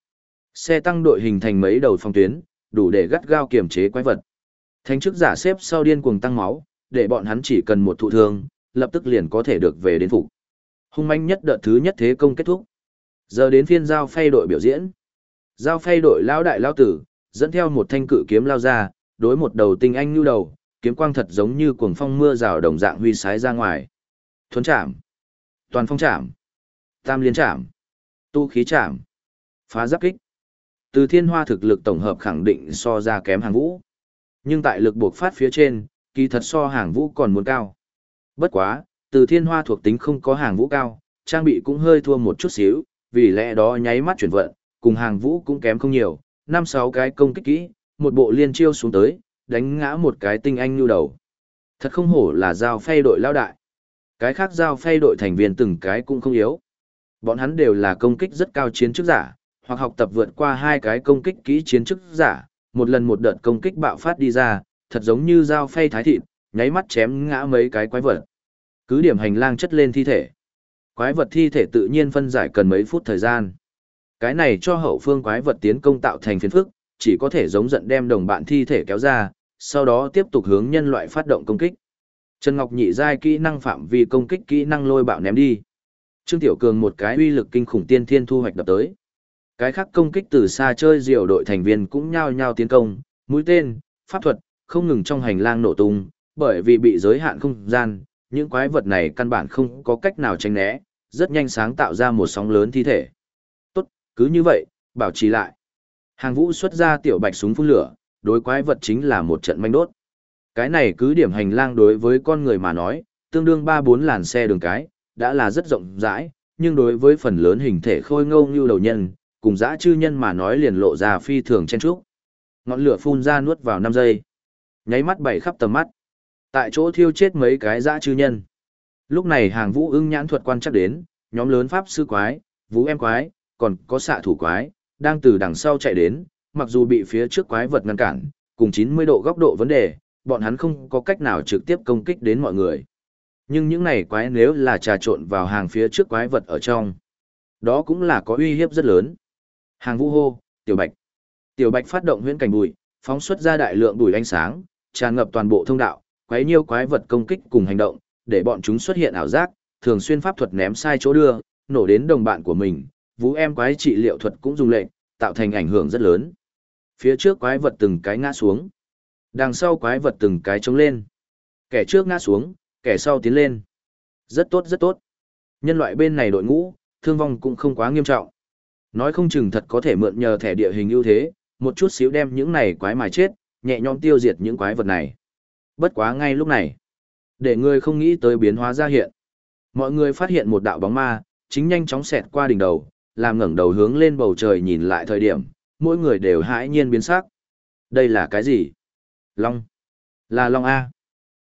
Xe tăng đội hình thành mấy đầu phòng tuyến, đủ để gắt gao kiểm chế quái vật. Thánh chức giả xếp sau điên cuồng tăng máu, để bọn hắn chỉ cần một thụ thương, lập tức liền có thể được về đến phục. Hung manh nhất đợt thứ nhất thế công kết thúc. Giờ đến phiên giao phay đội biểu diễn. Giao phay đội lão đại lão tử, dẫn theo một thanh cự kiếm lao ra, đối một đầu tinh anh như đầu, kiếm quang thật giống như cuồng phong mưa rào đồng dạng huy sái ra ngoài. Thuấn chạm, toàn phong chạm, tam liên chạm, tu khí chạm, phá giáp kích. Từ thiên hoa thực lực tổng hợp khẳng định so ra kém hàng vũ. Nhưng tại lực buộc phát phía trên, kỳ thật so hàng vũ còn muốn cao. Bất quá, từ thiên hoa thuộc tính không có hàng vũ cao, trang bị cũng hơi thua một chút xíu, vì lẽ đó nháy mắt chuyển vận, cùng hàng vũ cũng kém không nhiều, năm sáu cái công kích kỹ, một bộ liên chiêu xuống tới, đánh ngã một cái tinh anh lưu đầu. Thật không hổ là giao phay đội lao đại. Cái khác giao phay đội thành viên từng cái cũng không yếu. Bọn hắn đều là công kích rất cao chiến chức giả, hoặc học tập vượt qua hai cái công kích kỹ chiến chức giả, một lần một đợt công kích bạo phát đi ra, thật giống như dao phay thái thịt, nháy mắt chém ngã mấy cái quái vật. Cứ điểm hành lang chất lên thi thể. Quái vật thi thể tự nhiên phân giải cần mấy phút thời gian. Cái này cho hậu phương quái vật tiến công tạo thành phiền phức, chỉ có thể giống giận đem đồng bạn thi thể kéo ra, sau đó tiếp tục hướng nhân loại phát động công kích. Trần Ngọc nhị giai kỹ năng phạm vi công kích kỹ năng lôi bạo ném đi. Trương Tiểu Cường một cái uy lực kinh khủng tiên thiên thu hoạch đập tới. Cái khác công kích từ xa chơi diều đội thành viên cũng nhao nhao tiến công, mũi tên, pháp thuật, không ngừng trong hành lang nổ tung, bởi vì bị giới hạn không gian, những quái vật này căn bản không có cách nào tránh né, rất nhanh sáng tạo ra một sóng lớn thi thể. Tốt, cứ như vậy, bảo trì lại. Hàng vũ xuất ra tiểu bạch súng phun lửa, đối quái vật chính là một trận manh đốt. Cái này cứ điểm hành lang đối với con người mà nói, tương đương 3-4 làn xe đường cái, đã là rất rộng rãi, nhưng đối với phần lớn hình thể khôi ngâu như đầu nhân, cùng dã chư nhân mà nói liền lộ ra phi thường chen trúc. Ngọn lửa phun ra nuốt vào 5 giây. Nháy mắt bảy khắp tầm mắt. Tại chỗ thiêu chết mấy cái dã chư nhân. Lúc này hàng vũ ưng nhãn thuật quan chắc đến, nhóm lớn pháp sư quái, vũ em quái, còn có xạ thủ quái, đang từ đằng sau chạy đến, mặc dù bị phía trước quái vật ngăn cản, cùng 90 độ góc độ vấn đề, bọn hắn không có cách nào trực tiếp công kích đến mọi người. Nhưng những này quái nếu là trà trộn vào hàng phía trước quái vật ở trong, đó cũng là có uy hiếp rất lớn. Hàng vũ hô, tiểu bạch. Tiểu bạch phát động huyễn cảnh bụi, phóng xuất ra đại lượng bụi ánh sáng, tràn ngập toàn bộ thông đạo, quấy nhiêu quái vật công kích cùng hành động, để bọn chúng xuất hiện ảo giác, thường xuyên pháp thuật ném sai chỗ đưa, nổ đến đồng bạn của mình, vũ em quái trị liệu thuật cũng dùng lệnh, tạo thành ảnh hưởng rất lớn. Phía trước quái vật từng cái ngã xuống, đằng sau quái vật từng cái trống lên. Kẻ trước ngã xuống, kẻ sau tiến lên. Rất tốt rất tốt. Nhân loại bên này đội ngũ, thương vong cũng không quá nghiêm trọng. Nói không chừng thật có thể mượn nhờ thẻ địa hình ưu thế, một chút xíu đem những này quái mài chết, nhẹ nhõm tiêu diệt những quái vật này. Bất quá ngay lúc này, để người không nghĩ tới biến hóa ra hiện. Mọi người phát hiện một đạo bóng ma, chính nhanh chóng xẹt qua đỉnh đầu, làm ngẩng đầu hướng lên bầu trời nhìn lại thời điểm, mỗi người đều hãi nhiên biến sắc. Đây là cái gì? Long. Là Long A.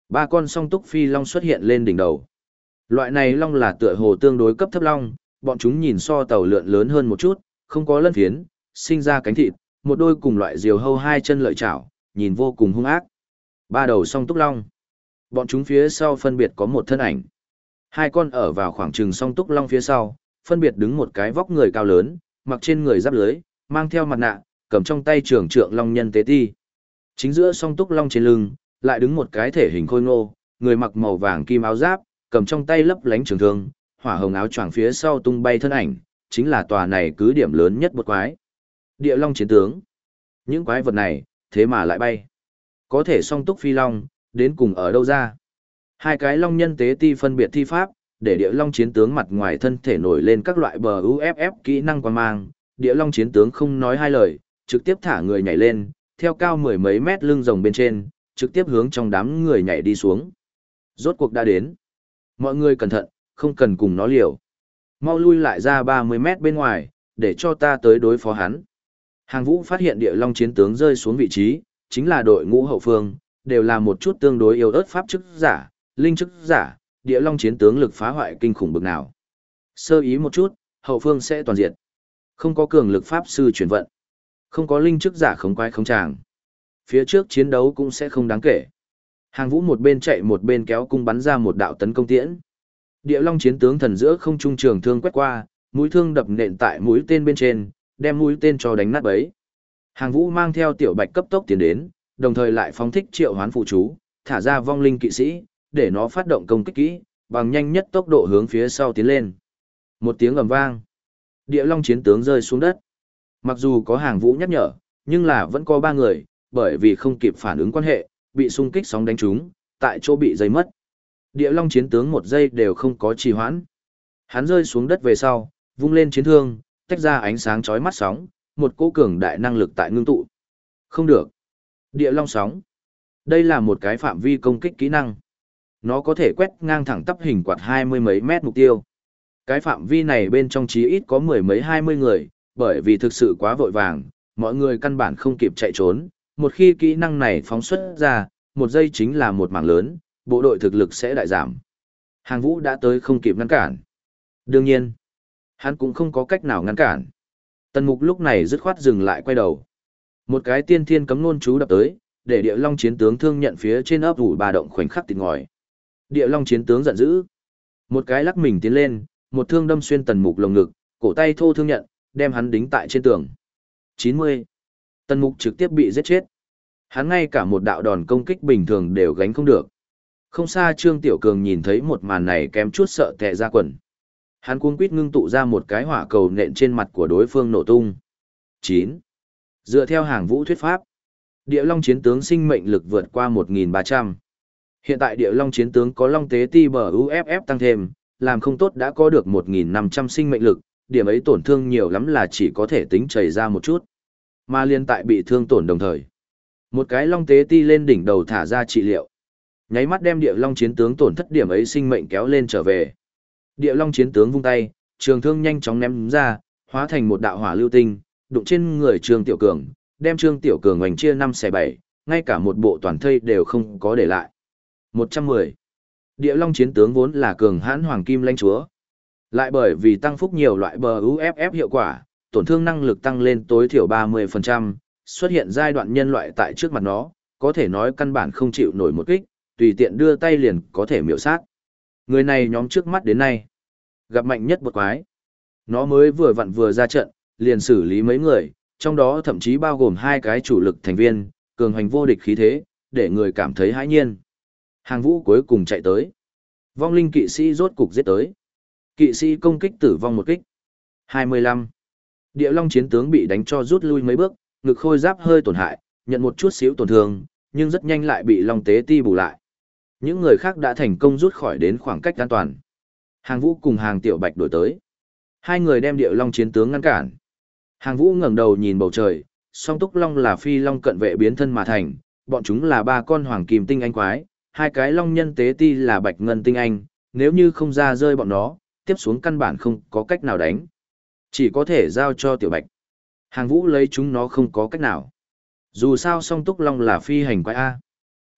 Ba con song túc phi Long xuất hiện lên đỉnh đầu. Loại này Long là tựa hồ tương đối cấp thấp Long, bọn chúng nhìn so tàu lượn lớn hơn một chút, không có lân phiến, sinh ra cánh thịt, một đôi cùng loại diều hâu hai chân lợi chảo, nhìn vô cùng hung ác. Ba đầu song túc long. Bọn chúng phía sau phân biệt có một thân ảnh. Hai con ở vào khoảng trừng song túc long phía sau, phân biệt đứng một cái vóc người cao lớn, mặc trên người giáp lưới, mang theo mặt nạ, cầm trong tay trường trượng long nhân tế ti. Chính giữa song túc long trên lưng, lại đứng một cái thể hình khôi ngô, người mặc màu vàng kim áo giáp, cầm trong tay lấp lánh trường thương, hỏa hồng áo choàng phía sau tung bay thân ảnh, chính là tòa này cứ điểm lớn nhất một quái. Địa long chiến tướng. Những quái vật này, thế mà lại bay. Có thể song túc phi long, đến cùng ở đâu ra? Hai cái long nhân tế ti phân biệt thi pháp, để địa long chiến tướng mặt ngoài thân thể nổi lên các loại bờ UFF kỹ năng quan mang. Địa long chiến tướng không nói hai lời, trực tiếp thả người nhảy lên, theo cao mười mấy mét lưng rồng bên trên, trực tiếp hướng trong đám người nhảy đi xuống. Rốt cuộc đã đến. Mọi người cẩn thận, không cần cùng nó liều. Mau lui lại ra 30 mét bên ngoài, để cho ta tới đối phó hắn. Hàng vũ phát hiện địa long chiến tướng rơi xuống vị trí, chính là đội ngũ hậu phương, đều là một chút tương đối yếu ớt pháp chức giả, linh chức giả, địa long chiến tướng lực phá hoại kinh khủng bực nào. Sơ ý một chút, hậu phương sẽ toàn diện. Không có cường lực pháp sư chuyển vận. Không có linh chức giả không quái không tràng. Phía trước chiến đấu cũng sẽ không đáng kể. Hàng vũ một bên chạy một bên kéo cung bắn ra một đạo tấn công tiễn. Địa long chiến tướng thần giữa không trung trường thương quét qua, mũi thương đập nện tại mũi tên bên trên, đem mũi tên cho đánh nát bấy. Hàng vũ mang theo tiểu bạch cấp tốc tiến đến, đồng thời lại phóng thích triệu hoán phụ chú, thả ra vong linh kỵ sĩ, để nó phát động công kích kỹ, bằng nhanh nhất tốc độ hướng phía sau tiến lên. Một tiếng ầm vang, địa long chiến tướng rơi xuống đất. Mặc dù có hàng vũ nhắc nhở, nhưng là vẫn có ba người, bởi vì không kịp phản ứng quan hệ, bị xung kích sóng đánh trúng, tại chỗ bị dây mất. Địa long chiến tướng một giây đều không có trì hoãn. Hắn rơi xuống đất về sau, vung lên chiến thương, tách ra ánh sáng chói mắt sóng, một cỗ cường đại năng lực tại ngưng tụ. Không được. Địa long sóng. Đây là một cái phạm vi công kích kỹ năng. Nó có thể quét ngang thẳng tắp hình quạt hai mươi mấy mét mục tiêu. Cái phạm vi này bên trong chí ít có mười mấy hai mươi người, bởi vì thực sự quá vội vàng, mọi người căn bản không kịp chạy trốn. Một khi kỹ năng này phóng xuất ra, một giây chính là một mảng lớn, bộ đội thực lực sẽ đại giảm. Hàng vũ đã tới không kịp ngăn cản. Đương nhiên, hắn cũng không có cách nào ngăn cản. Tần mục lúc này dứt khoát dừng lại quay đầu. Một cái tiên thiên cấm nôn chú đập tới, để địa long chiến tướng thương nhận phía trên ấp ủ ba động khoảnh khắc tịt ngòi. Địa long chiến tướng giận dữ. Một cái lắc mình tiến lên, một thương đâm xuyên tần mục lồng ngực, cổ tay thô thương nhận, đem hắn đính tại trên tường. 90. Tần mục trực tiếp bị giết chết. Hắn ngay cả một đạo đòn công kích bình thường đều gánh không được. Không xa Trương Tiểu Cường nhìn thấy một màn này kém chút sợ tệ ra quần. Hắn cuống quýt ngưng tụ ra một cái hỏa cầu nện trên mặt của đối phương nổ tung. 9. Dựa theo hàng vũ thuyết pháp, địa long chiến tướng sinh mệnh lực vượt qua 1.300. Hiện tại địa long chiến tướng có long tế ti bờ UFF tăng thêm, làm không tốt đã có được 1.500 sinh mệnh lực, điểm ấy tổn thương nhiều lắm là chỉ có thể tính chảy ra một chút. Mà liên tại bị thương tổn đồng thời. Một cái long tế ti lên đỉnh đầu thả ra trị liệu. Nháy mắt đem địa long chiến tướng tổn thất điểm ấy sinh mệnh kéo lên trở về. Địa long chiến tướng vung tay, trường thương nhanh chóng ném ra, hóa thành một đạo hỏa lưu tinh, đụng trên người Trương Tiểu Cường, đem Trương Tiểu Cường hoành chia năm xẻ bảy, ngay cả một bộ toàn thây đều không có để lại. 110. Địa Long chiến tướng vốn là cường hãn hoàng kim lãnh chúa. Lại bởi vì tăng phúc nhiều loại bờ UFF hiệu quả, tổn thương năng lực tăng lên tối thiểu 30%, xuất hiện giai đoạn nhân loại tại trước mặt nó, có thể nói căn bản không chịu nổi một kích, tùy tiện đưa tay liền có thể miểu sát. Người này nhóm trước mắt đến nay, gặp mạnh nhất một quái. Nó mới vừa vặn vừa ra trận, liền xử lý mấy người, trong đó thậm chí bao gồm hai cái chủ lực thành viên, cường hành vô địch khí thế, để người cảm thấy hãi nhiên. Hàng vũ cuối cùng chạy tới. Vong linh kỵ sĩ rốt cục giết tới. Kỵ sĩ công kích tử vong một kích. 25. Địa long chiến tướng bị đánh cho rút lui mấy bước, ngực khôi giáp hơi tổn hại, nhận một chút xíu tổn thương, nhưng rất nhanh lại bị long tế ti bù lại. Những người khác đã thành công rút khỏi đến khoảng cách an toàn. Hàng vũ cùng hàng tiểu bạch đổi tới. Hai người đem địa long chiến tướng ngăn cản. Hàng vũ ngẩng đầu nhìn bầu trời, song túc long là phi long cận vệ biến thân mà thành, bọn chúng là ba con hoàng kim tinh anh quái, hai cái long nhân tế ti là bạch ngân tinh anh, nếu như không ra rơi bọn nó, tiếp xuống căn bản không có cách nào đánh. Chỉ có thể giao cho tiểu bạch. Hàng vũ lấy chúng nó không có cách nào. Dù sao song túc long là phi hành quái A.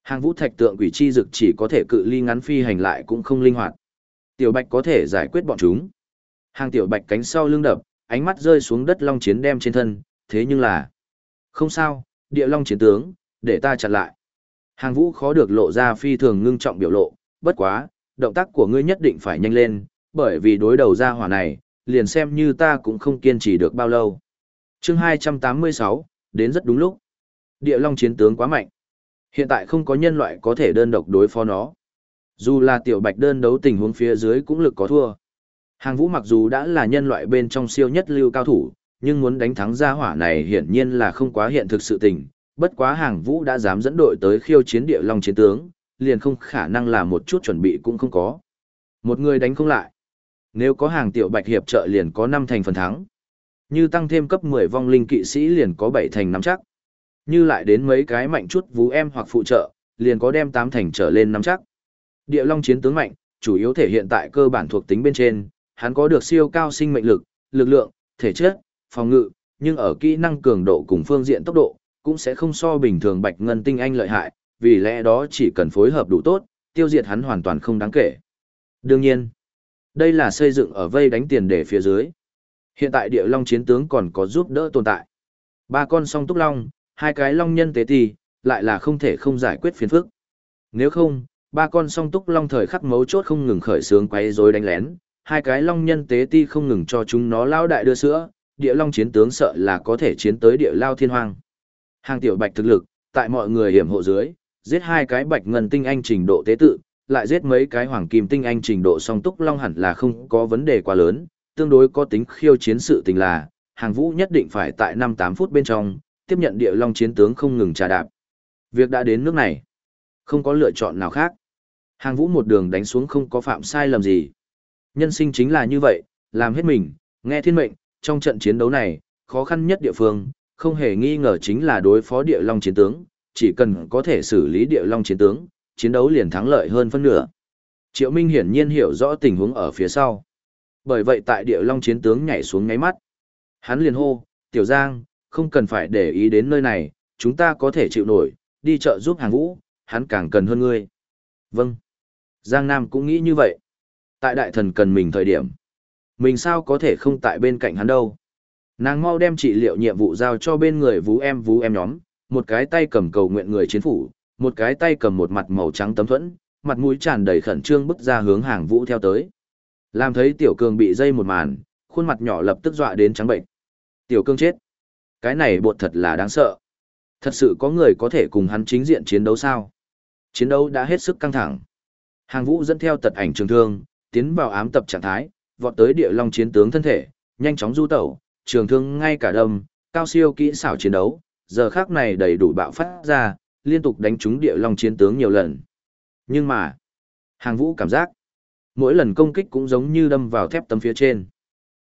Hàng vũ thạch tượng quỷ chi dực chỉ có thể cự ly ngắn phi hành lại cũng không linh hoạt. Tiểu bạch có thể giải quyết bọn chúng. Hàng tiểu bạch cánh sau lưng đập, ánh mắt rơi xuống đất long chiến đem trên thân, thế nhưng là... Không sao, địa long chiến tướng, để ta chặn lại. Hàng vũ khó được lộ ra phi thường ngưng trọng biểu lộ, bất quá, động tác của ngươi nhất định phải nhanh lên, bởi vì đối đầu ra hỏa này, liền xem như ta cũng không kiên trì được bao lâu. chương 286, đến rất đúng lúc. Địa long chiến tướng quá mạnh. Hiện tại không có nhân loại có thể đơn độc đối phó nó. Dù là tiểu bạch đơn đấu tình huống phía dưới cũng lực có thua. Hàng vũ mặc dù đã là nhân loại bên trong siêu nhất lưu cao thủ, nhưng muốn đánh thắng gia hỏa này hiển nhiên là không quá hiện thực sự tình. Bất quá hàng vũ đã dám dẫn đội tới khiêu chiến địa long chiến tướng, liền không khả năng là một chút chuẩn bị cũng không có. Một người đánh không lại. Nếu có hàng tiểu bạch hiệp trợ liền có 5 thành phần thắng. Như tăng thêm cấp 10 vong linh kỵ sĩ liền có 7 thành nắm chắc. Như lại đến mấy cái mạnh chút vú em hoặc phụ trợ, liền có đem tám thành trở lên nắm chắc. Địa long chiến tướng mạnh, chủ yếu thể hiện tại cơ bản thuộc tính bên trên, hắn có được siêu cao sinh mệnh lực, lực lượng, thể chất, phòng ngự, nhưng ở kỹ năng cường độ cùng phương diện tốc độ, cũng sẽ không so bình thường bạch ngân tinh anh lợi hại, vì lẽ đó chỉ cần phối hợp đủ tốt, tiêu diệt hắn hoàn toàn không đáng kể. Đương nhiên, đây là xây dựng ở vây đánh tiền để phía dưới. Hiện tại địa long chiến tướng còn có giúp đỡ tồn tại. Ba con song túc long, hai cái long nhân tế ti, lại là không thể không giải quyết phiền phức. Nếu không, ba con song túc long thời khắc mấu chốt không ngừng khởi sướng quấy rối đánh lén, hai cái long nhân tế ti không ngừng cho chúng nó lao đại đưa sữa, địa long chiến tướng sợ là có thể chiến tới địa lao thiên hoang. Hàng tiểu bạch thực lực, tại mọi người hiểm hộ dưới, giết hai cái bạch ngân tinh anh trình độ tế tự, lại giết mấy cái hoàng kim tinh anh trình độ song túc long hẳn là không có vấn đề quá lớn, tương đối có tính khiêu chiến sự tình là, hàng vũ nhất định phải tại 5-8 phút bên trong, tiếp nhận địa long chiến tướng không ngừng trà đạp. Việc đã đến nước này, không có lựa chọn nào khác. Hàng vũ một đường đánh xuống không có phạm sai lầm gì. Nhân sinh chính là như vậy, làm hết mình, nghe thiên mệnh, trong trận chiến đấu này, khó khăn nhất địa phương, không hề nghi ngờ chính là đối phó địa long chiến tướng, chỉ cần có thể xử lý địa long chiến tướng, chiến đấu liền thắng lợi hơn phân nửa. Triệu Minh hiển nhiên hiểu rõ tình huống ở phía sau. Bởi vậy tại địa long chiến tướng nhảy xuống ngáy mắt. Hắn liền hô, Tiểu Giang, không cần phải để ý đến nơi này, chúng ta có thể chịu nổi, đi chợ giúp hàng vũ, hắn càng cần hơn ngươi. Vâng. Giang Nam cũng nghĩ như vậy. Tại đại thần cần mình thời điểm. Mình sao có thể không tại bên cạnh hắn đâu. Nàng mau đem trị liệu nhiệm vụ giao cho bên người vú em vú em nhóm, một cái tay cầm cầu nguyện người chiến phủ, một cái tay cầm một mặt màu trắng tấm thuẫn, mặt mũi tràn đầy khẩn trương bước ra hướng hàng vũ theo tới. Làm thấy tiểu cường bị dây một màn, khuôn mặt nhỏ lập tức dọa đến trắng bệnh. Tiểu cương chết. Cái này bột thật là đáng sợ. Thật sự có người có thể cùng hắn chính diện chiến đấu sao? Chiến đấu đã hết sức căng thẳng. Hàng vũ dẫn theo tật ảnh trường thương, tiến vào ám tập trạng thái, vọt tới địa long chiến tướng thân thể, nhanh chóng du tẩu, trường thương ngay cả đâm, cao siêu kỹ xảo chiến đấu, giờ khác này đầy đủ bạo phát ra, liên tục đánh trúng địa long chiến tướng nhiều lần. Nhưng mà, hàng vũ cảm giác, mỗi lần công kích cũng giống như đâm vào thép tấm phía trên.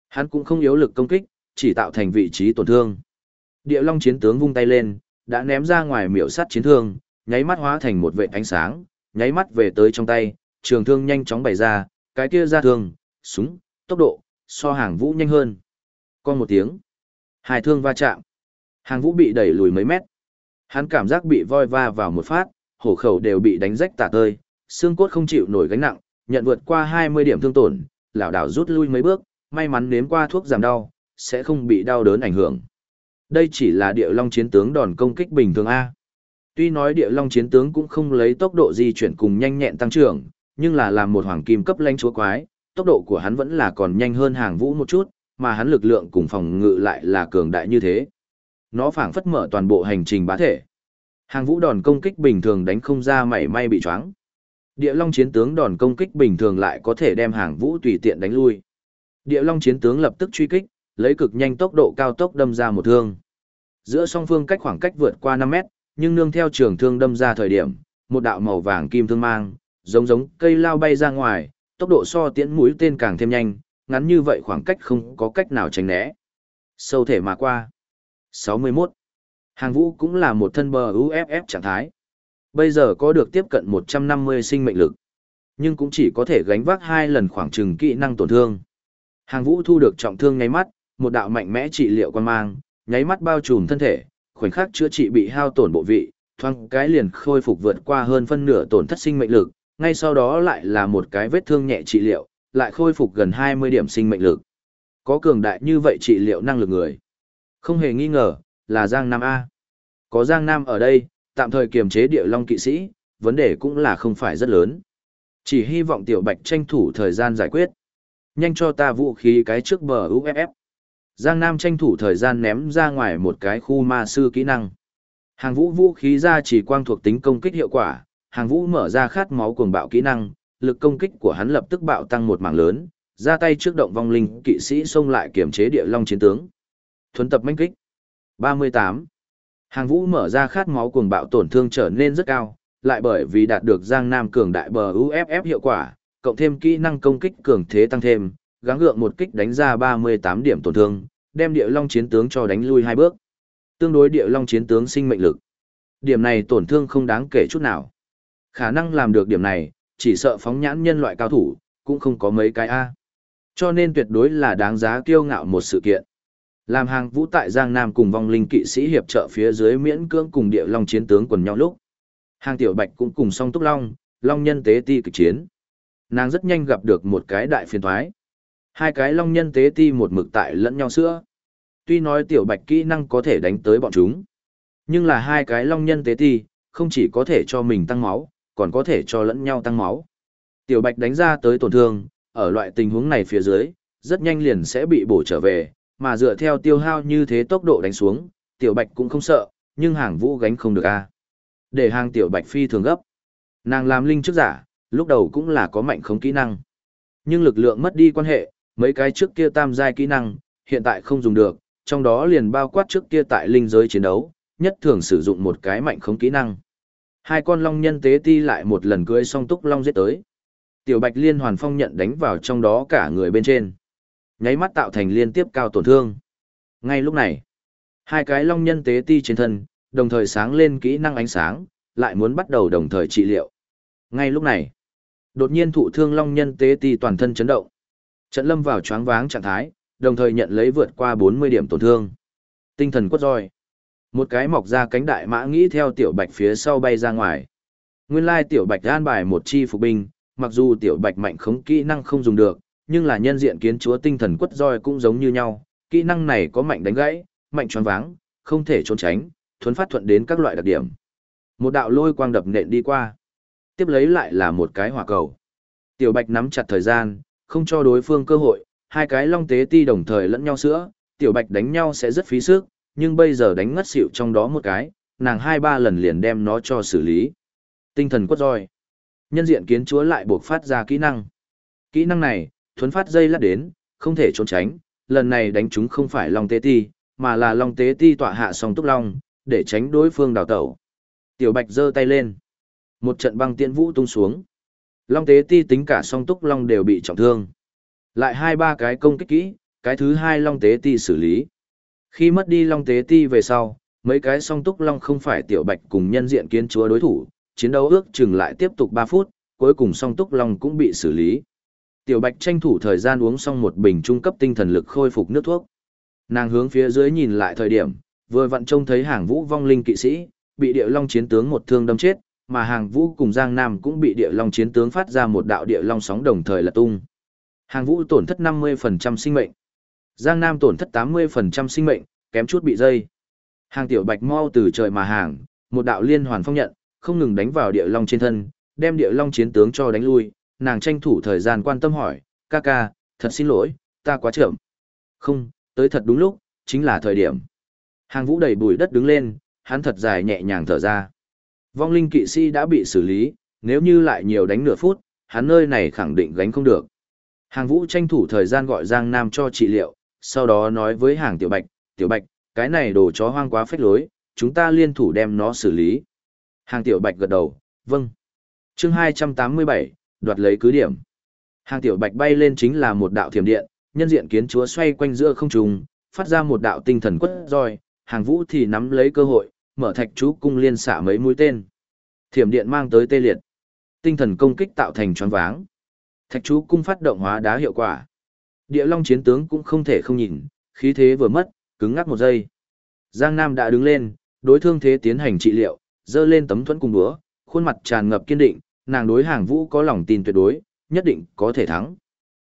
Hắn cũng không yếu lực công kích, chỉ tạo thành vị trí tổn thương. Địa long chiến tướng vung tay lên, đã ném ra ngoài miểu sắt chiến thương, nháy mắt hóa thành một vệ ánh sáng, nháy mắt về tới trong tay, trường thương nhanh chóng bày ra, cái kia ra thương, súng, tốc độ, so hàng vũ nhanh hơn. Con một tiếng, hai thương va chạm. Hàng vũ bị đẩy lùi mấy mét. Hắn cảm giác bị voi va vào một phát, hổ khẩu đều bị đánh rách tả tơi, xương cốt không chịu nổi gánh nặng, nhận vượt qua 20 điểm thương tổn, lảo đảo rút lui mấy bước, may mắn nếm qua thuốc giảm đau, sẽ không bị đau đớn ảnh hưởng. Đây chỉ là địa long chiến tướng đòn công kích bình thường A. Tuy nói địa long chiến tướng cũng không lấy tốc độ di chuyển cùng nhanh nhẹn tăng trưởng, nhưng là làm một hoàng kim cấp lãnh chúa quái, tốc độ của hắn vẫn là còn nhanh hơn hàng vũ một chút, mà hắn lực lượng cùng phòng ngự lại là cường đại như thế. Nó phảng phất mở toàn bộ hành trình bá thể. Hàng vũ đòn công kích bình thường đánh không ra mảy may bị choáng. Địa Long chiến tướng đòn công kích bình thường lại có thể đem hàng vũ tùy tiện đánh lui. Địa Long chiến tướng lập tức truy kích, lấy cực nhanh tốc độ cao tốc đâm ra một thương. Giữa song phương cách khoảng cách vượt qua 5 mét, nhưng nương theo trường thương đâm ra thời điểm, một đạo màu vàng kim thương mang, giống giống cây lao bay ra ngoài, tốc độ so tiễn mũi tên càng thêm nhanh, ngắn như vậy khoảng cách không có cách nào tránh né. Sâu thể mà qua. 61. Hàng vũ cũng là một thân bờ UFF trạng thái. Bây giờ có được tiếp cận 150 sinh mệnh lực, nhưng cũng chỉ có thể gánh vác hai lần khoảng trừng kỹ năng tổn thương. Hàng vũ thu được trọng thương ngay mắt, một đạo mạnh mẽ trị liệu quan mang, nháy mắt bao trùm thân thể, khoảnh khắc chữa trị bị hao tổn bộ vị, thoáng cái liền khôi phục vượt qua hơn phân nửa tổn thất sinh mệnh lực, ngay sau đó lại là một cái vết thương nhẹ trị liệu, lại khôi phục gần 20 điểm sinh mệnh lực. Có cường đại như vậy trị liệu năng lực người. Không hề nghi ngờ, là Giang Nam A. Có Giang Nam ở đây, tạm thời kiềm chế địa long kỵ sĩ, vấn đề cũng là không phải rất lớn. Chỉ hy vọng tiểu bạch tranh thủ thời gian giải quyết. Nhanh cho ta vũ khí cái trước bờ UFF. Giang Nam tranh thủ thời gian ném ra ngoài một cái khu ma sư kỹ năng. Hàng vũ vũ khí ra chỉ quang thuộc tính công kích hiệu quả, hàng vũ mở ra khát máu cuồng bạo kỹ năng, lực công kích của hắn lập tức bạo tăng một mảng lớn, ra tay trước động vong linh kỵ sĩ xông lại kiểm chế địa long chiến tướng. Thuấn tập manh kích. 38. Hàng vũ mở ra khát máu cuồng bạo tổn thương trở nên rất cao, lại bởi vì đạt được Giang Nam cường đại bờ UFF hiệu quả, cộng thêm kỹ năng công kích cường thế tăng thêm, gắng gượng một kích đánh ra 38 điểm tổn thương, đem địa long chiến tướng cho đánh lui hai bước. Tương đối địa long chiến tướng sinh mệnh lực. Điểm này tổn thương không đáng kể chút nào. Khả năng làm được điểm này, chỉ sợ phóng nhãn nhân loại cao thủ, cũng không có mấy cái A. Cho nên tuyệt đối là đáng giá kiêu ngạo một sự kiện. Làm hàng vũ tại Giang Nam cùng vong linh kỵ sĩ hiệp trợ phía dưới miễn cưỡng cùng địa long chiến tướng quần nhau lúc. Hàng tiểu bạch cũng cùng song túc long, long nhân tế ti kịch chiến. Nàng rất nhanh gặp được một cái đại phiền thoái. Hai cái long nhân tế ti một mực tại lẫn nhau sữa. Tuy nói tiểu bạch kỹ năng có thể đánh tới bọn chúng. Nhưng là hai cái long nhân tế ti, không chỉ có thể cho mình tăng máu, còn có thể cho lẫn nhau tăng máu. Tiểu bạch đánh ra tới tổn thương, ở loại tình huống này phía dưới, rất nhanh liền sẽ bị bổ trở về, mà dựa theo tiêu hao như thế tốc độ đánh xuống, tiểu bạch cũng không sợ, nhưng hàng vũ gánh không được a. Để hàng tiểu bạch phi thường gấp. Nàng làm linh trước giả, lúc đầu cũng là có mạnh khống kỹ năng. Nhưng lực lượng mất đi quan hệ, mấy cái trước kia tam giai kỹ năng, hiện tại không dùng được, trong đó liền bao quát trước kia tại linh giới chiến đấu, nhất thường sử dụng một cái mạnh không kỹ năng. Hai con long nhân tế ti lại một lần cưỡi song túc long giết tới. Tiểu Bạch Liên hoàn phong nhận đánh vào trong đó cả người bên trên. Nháy mắt tạo thành liên tiếp cao tổn thương. Ngay lúc này, hai cái long nhân tế ti trên thân, đồng thời sáng lên kỹ năng ánh sáng, lại muốn bắt đầu đồng thời trị liệu. Ngay lúc này, đột nhiên thụ thương long nhân tế ti toàn thân chấn động. Trận lâm vào choáng váng trạng thái, đồng thời nhận lấy vượt qua 40 điểm tổn thương. Tinh thần quất roi. Một cái mọc ra cánh đại mã nghĩ theo tiểu bạch phía sau bay ra ngoài. Nguyên lai tiểu bạch an bài một chi phục binh, mặc dù tiểu bạch mạnh khống kỹ năng không dùng được, nhưng là nhân diện kiến chúa tinh thần quất roi cũng giống như nhau, kỹ năng này có mạnh đánh gãy, mạnh choáng váng, không thể trốn tránh, thuấn phát thuận đến các loại đặc điểm. Một đạo lôi quang đập nện đi qua. Tiếp lấy lại là một cái hỏa cầu. Tiểu bạch nắm chặt thời gian, không cho đối phương cơ hội, hai cái long tế ti đồng thời lẫn nhau sữa, tiểu bạch đánh nhau sẽ rất phí sức, nhưng bây giờ đánh ngất xỉu trong đó một cái, nàng hai ba lần liền đem nó cho xử lý. Tinh thần quất roi. Nhân diện kiến chúa lại buộc phát ra kỹ năng. Kỹ năng này, thuấn phát dây lát đến, không thể trốn tránh, lần này đánh chúng không phải long tế ti, mà là long tế ti tọa hạ song túc long, để tránh đối phương đào tẩu. Tiểu bạch giơ tay lên. Một trận băng tiễn vũ tung xuống. Long tế ti tính cả song túc long đều bị trọng thương. Lại hai ba cái công kích kỹ, cái thứ hai long tế ti xử lý. Khi mất đi long tế ti về sau, mấy cái song túc long không phải tiểu bạch cùng nhân diện kiến chúa đối thủ, chiến đấu ước chừng lại tiếp tục 3 phút, cuối cùng song túc long cũng bị xử lý. Tiểu bạch tranh thủ thời gian uống xong một bình trung cấp tinh thần lực khôi phục nước thuốc. Nàng hướng phía dưới nhìn lại thời điểm, vừa vặn trông thấy hàng vũ vong linh kỵ sĩ, bị địa long chiến tướng một thương đâm chết, mà hàng vũ cùng Giang Nam cũng bị địa long chiến tướng phát ra một đạo địa long sóng đồng thời là tung. Hàng vũ tổn thất 50% sinh mệnh. Giang Nam tổn thất 80% sinh mệnh, kém chút bị dây. Hàng tiểu bạch mau từ trời mà hàng, một đạo liên hoàn phong nhận, không ngừng đánh vào địa long trên thân, đem địa long chiến tướng cho đánh lui, nàng tranh thủ thời gian quan tâm hỏi, ca ca, thật xin lỗi, ta quá chậm. Không, tới thật đúng lúc, chính là thời điểm. Hàng vũ đầy bùi đất đứng lên, hắn thật dài nhẹ nhàng thở ra. Vong linh kỵ sĩ đã bị xử lý, nếu như lại nhiều đánh nửa phút, hắn nơi này khẳng định gánh không được. Hàng vũ tranh thủ thời gian gọi Giang Nam cho trị liệu, sau đó nói với hàng tiểu bạch, tiểu bạch, cái này đồ chó hoang quá phách lối, chúng ta liên thủ đem nó xử lý. Hàng tiểu bạch gật đầu, vâng. chương 287, đoạt lấy cứ điểm. Hàng tiểu bạch bay lên chính là một đạo thiểm điện, nhân diện kiến chúa xoay quanh giữa không trung, phát ra một đạo tinh thần quất roi, hàng vũ thì nắm lấy cơ hội, mở thạch chú cung liên xạ mấy mũi tên. Thiểm điện mang tới tê liệt. Tinh thần công kích tạo thành choáng váng. Thạch chú cung phát động hóa đá hiệu quả. Địa Long chiến tướng cũng không thể không nhìn, khí thế vừa mất, cứng ngắc một giây. Giang Nam đã đứng lên, đối thương thế tiến hành trị liệu, dơ lên tấm thuẫn cùng búa, khuôn mặt tràn ngập kiên định, nàng đối hàng vũ có lòng tin tuyệt đối, nhất định có thể thắng.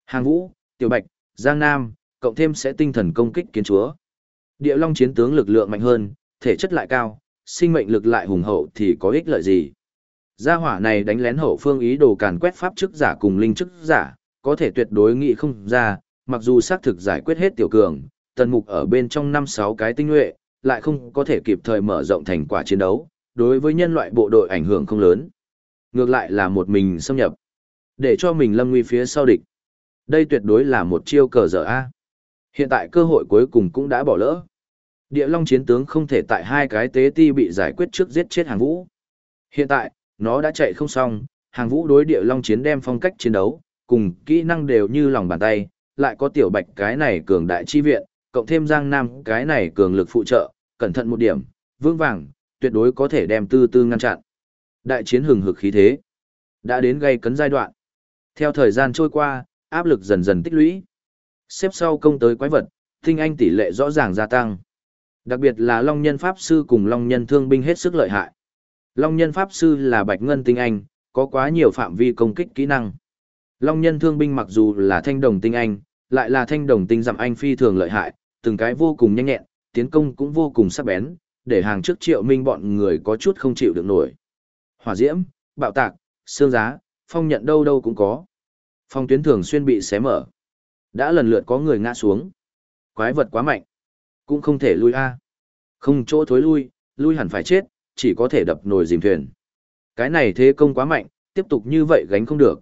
Hàng vũ, tiểu bạch, Giang Nam, cộng thêm sẽ tinh thần công kích kiến chúa. Địa Long chiến tướng lực lượng mạnh hơn, thể chất lại cao, sinh mệnh lực lại hùng hậu thì có ích lợi gì. Gia hỏa này đánh lén hậu phương ý đồ càn quét pháp chức giả cùng linh chức giả, có thể tuyệt đối nghị không ra, mặc dù xác thực giải quyết hết tiểu cường, tần mục ở bên trong năm sáu cái tinh nhuệ, lại không có thể kịp thời mở rộng thành quả chiến đấu, đối với nhân loại bộ đội ảnh hưởng không lớn. Ngược lại là một mình xâm nhập, để cho mình lâm nguy phía sau địch. Đây tuyệt đối là một chiêu cờ dở A. Hiện tại cơ hội cuối cùng cũng đã bỏ lỡ. Địa Long chiến tướng không thể tại hai cái tế ti bị giải quyết trước giết chết hàng vũ. Hiện tại, nó đã chạy không xong, hàng vũ đối địa Long chiến đem phong cách chiến đấu, cùng kỹ năng đều như lòng bàn tay, lại có tiểu bạch cái này cường đại chi viện, cộng thêm giang nam cái này cường lực phụ trợ, cẩn thận một điểm, vương vàng, tuyệt đối có thể đem tư tư ngăn chặn. Đại chiến hừng hực khí thế, đã đến gây cấn giai đoạn. Theo thời gian trôi qua, áp lực dần dần tích lũy. Xếp sau công tới quái vật, tinh anh tỷ lệ rõ ràng gia tăng. Đặc biệt là Long Nhân Pháp Sư cùng Long Nhân Thương binh hết sức lợi hại. Long Nhân Pháp Sư là bạch ngân tinh anh, có quá nhiều phạm vi công kích kỹ năng. Long Nhân Thương binh mặc dù là thanh đồng tinh anh, lại là thanh đồng tinh dặm anh phi thường lợi hại, từng cái vô cùng nhanh nhẹn, tiến công cũng vô cùng sắc bén, để hàng trước triệu minh bọn người có chút không chịu được nổi. Hỏa diễm, bạo tạc, xương giá, phong nhận đâu đâu cũng có. Phong tuyến thường xuyên bị xé mở. Đã lần lượt có người ngã xuống. Quái vật quá mạnh. Cũng không thể lui a. Không chỗ thối lui, lui hẳn phải chết, chỉ có thể đập nồi dìm thuyền. Cái này thế công quá mạnh, tiếp tục như vậy gánh không được.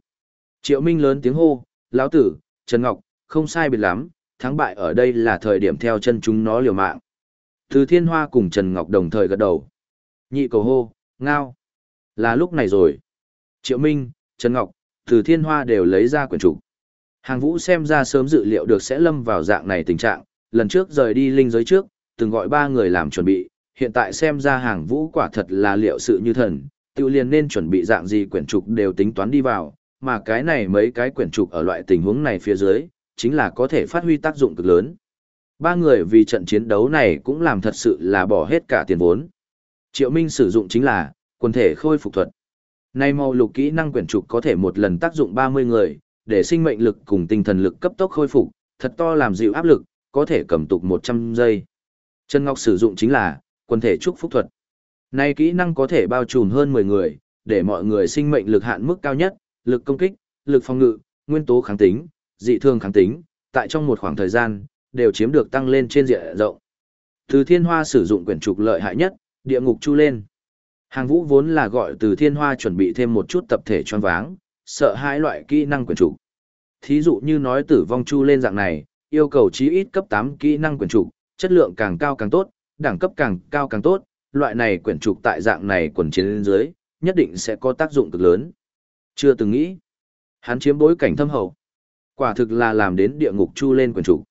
Triệu Minh lớn tiếng hô, lão tử, Trần Ngọc, không sai biệt lắm, thắng bại ở đây là thời điểm theo chân chúng nó liều mạng. Từ Thiên Hoa cùng Trần Ngọc đồng thời gật đầu. Nhị cầu hô, ngao. Là lúc này rồi. Triệu Minh, Trần Ngọc, Từ Thiên Hoa đều lấy ra quyển trục. Hàng Vũ xem ra sớm dự liệu được sẽ lâm vào dạng này tình trạng, lần trước rời đi linh giới trước, từng gọi ba người làm chuẩn bị, hiện tại xem ra hàng Vũ quả thật là liệu sự như thần, tiêu liền nên chuẩn bị dạng gì quyển trục đều tính toán đi vào, mà cái này mấy cái quyển trục ở loại tình huống này phía dưới, chính là có thể phát huy tác dụng cực lớn. Ba người vì trận chiến đấu này cũng làm thật sự là bỏ hết cả tiền vốn. Triệu Minh sử dụng chính là quần thể khôi phục thuật. Nay màu lục kỹ năng quyển trục có thể một lần tác dụng 30 người, để sinh mệnh lực cùng tinh thần lực cấp tốc khôi phục, thật to làm dịu áp lực, có thể cầm tục 100 giây. Trần Ngọc sử dụng chính là quần thể chúc phúc thuật. Nay kỹ năng có thể bao trùm hơn 10 người, để mọi người sinh mệnh lực hạn mức cao nhất, lực công kích, lực phòng ngự, nguyên tố kháng tính, dị thương kháng tính, tại trong một khoảng thời gian, đều chiếm được tăng lên trên diện rộng. Từ Thiên Hoa sử dụng quyển trục lợi hại nhất, địa ngục chu lên. Hàng vũ vốn là gọi từ Thiên Hoa chuẩn bị thêm một chút tập thể choáng váng, sợ hai loại kỹ năng quyển trục. Thí dụ như nói tử vong chu lên dạng này, yêu cầu chí ít cấp 8 kỹ năng quyển trục, chất lượng càng cao càng tốt, đẳng cấp càng cao càng tốt, loại này quyển trục tại dạng này quần chiến lên dưới, nhất định sẽ có tác dụng cực lớn. Chưa từng nghĩ, hắn chiếm bối cảnh thâm hậu. Quả thực là làm đến địa ngục chu lên quyển trục.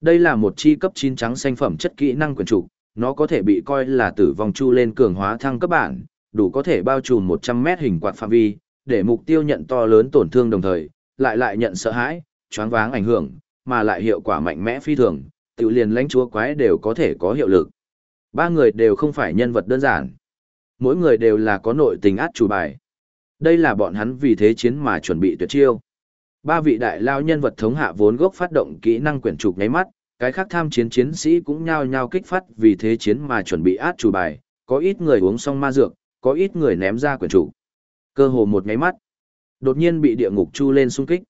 Đây là một chi cấp 9 trắng xanh phẩm chất kỹ năng quyển trục, nó có thể bị coi là tử vong chu lên cường hóa thăng cấp bản, đủ có thể bao trùm 100 mét hình quạt phạm vi, để mục tiêu nhận to lớn tổn thương đồng thời, lại lại nhận sợ hãi, choáng váng ảnh hưởng, mà lại hiệu quả mạnh mẽ phi thường, tự liền lãnh chúa quái đều có thể có hiệu lực. Ba người đều không phải nhân vật đơn giản. Mỗi người đều là có nội tình át chủ bài. Đây là bọn hắn vì thế chiến mà chuẩn bị tuyệt chiêu. Ba vị đại lao nhân vật thống hạ vốn gốc phát động kỹ năng quyển trục nháy mắt, cái khác tham chiến chiến sĩ cũng nhao nhao kích phát vì thế chiến mà chuẩn bị át chủ bài, có ít người uống xong ma dược, có ít người ném ra quyển trục. Cơ hồ một nháy mắt, đột nhiên bị địa ngục chu lên xung kích.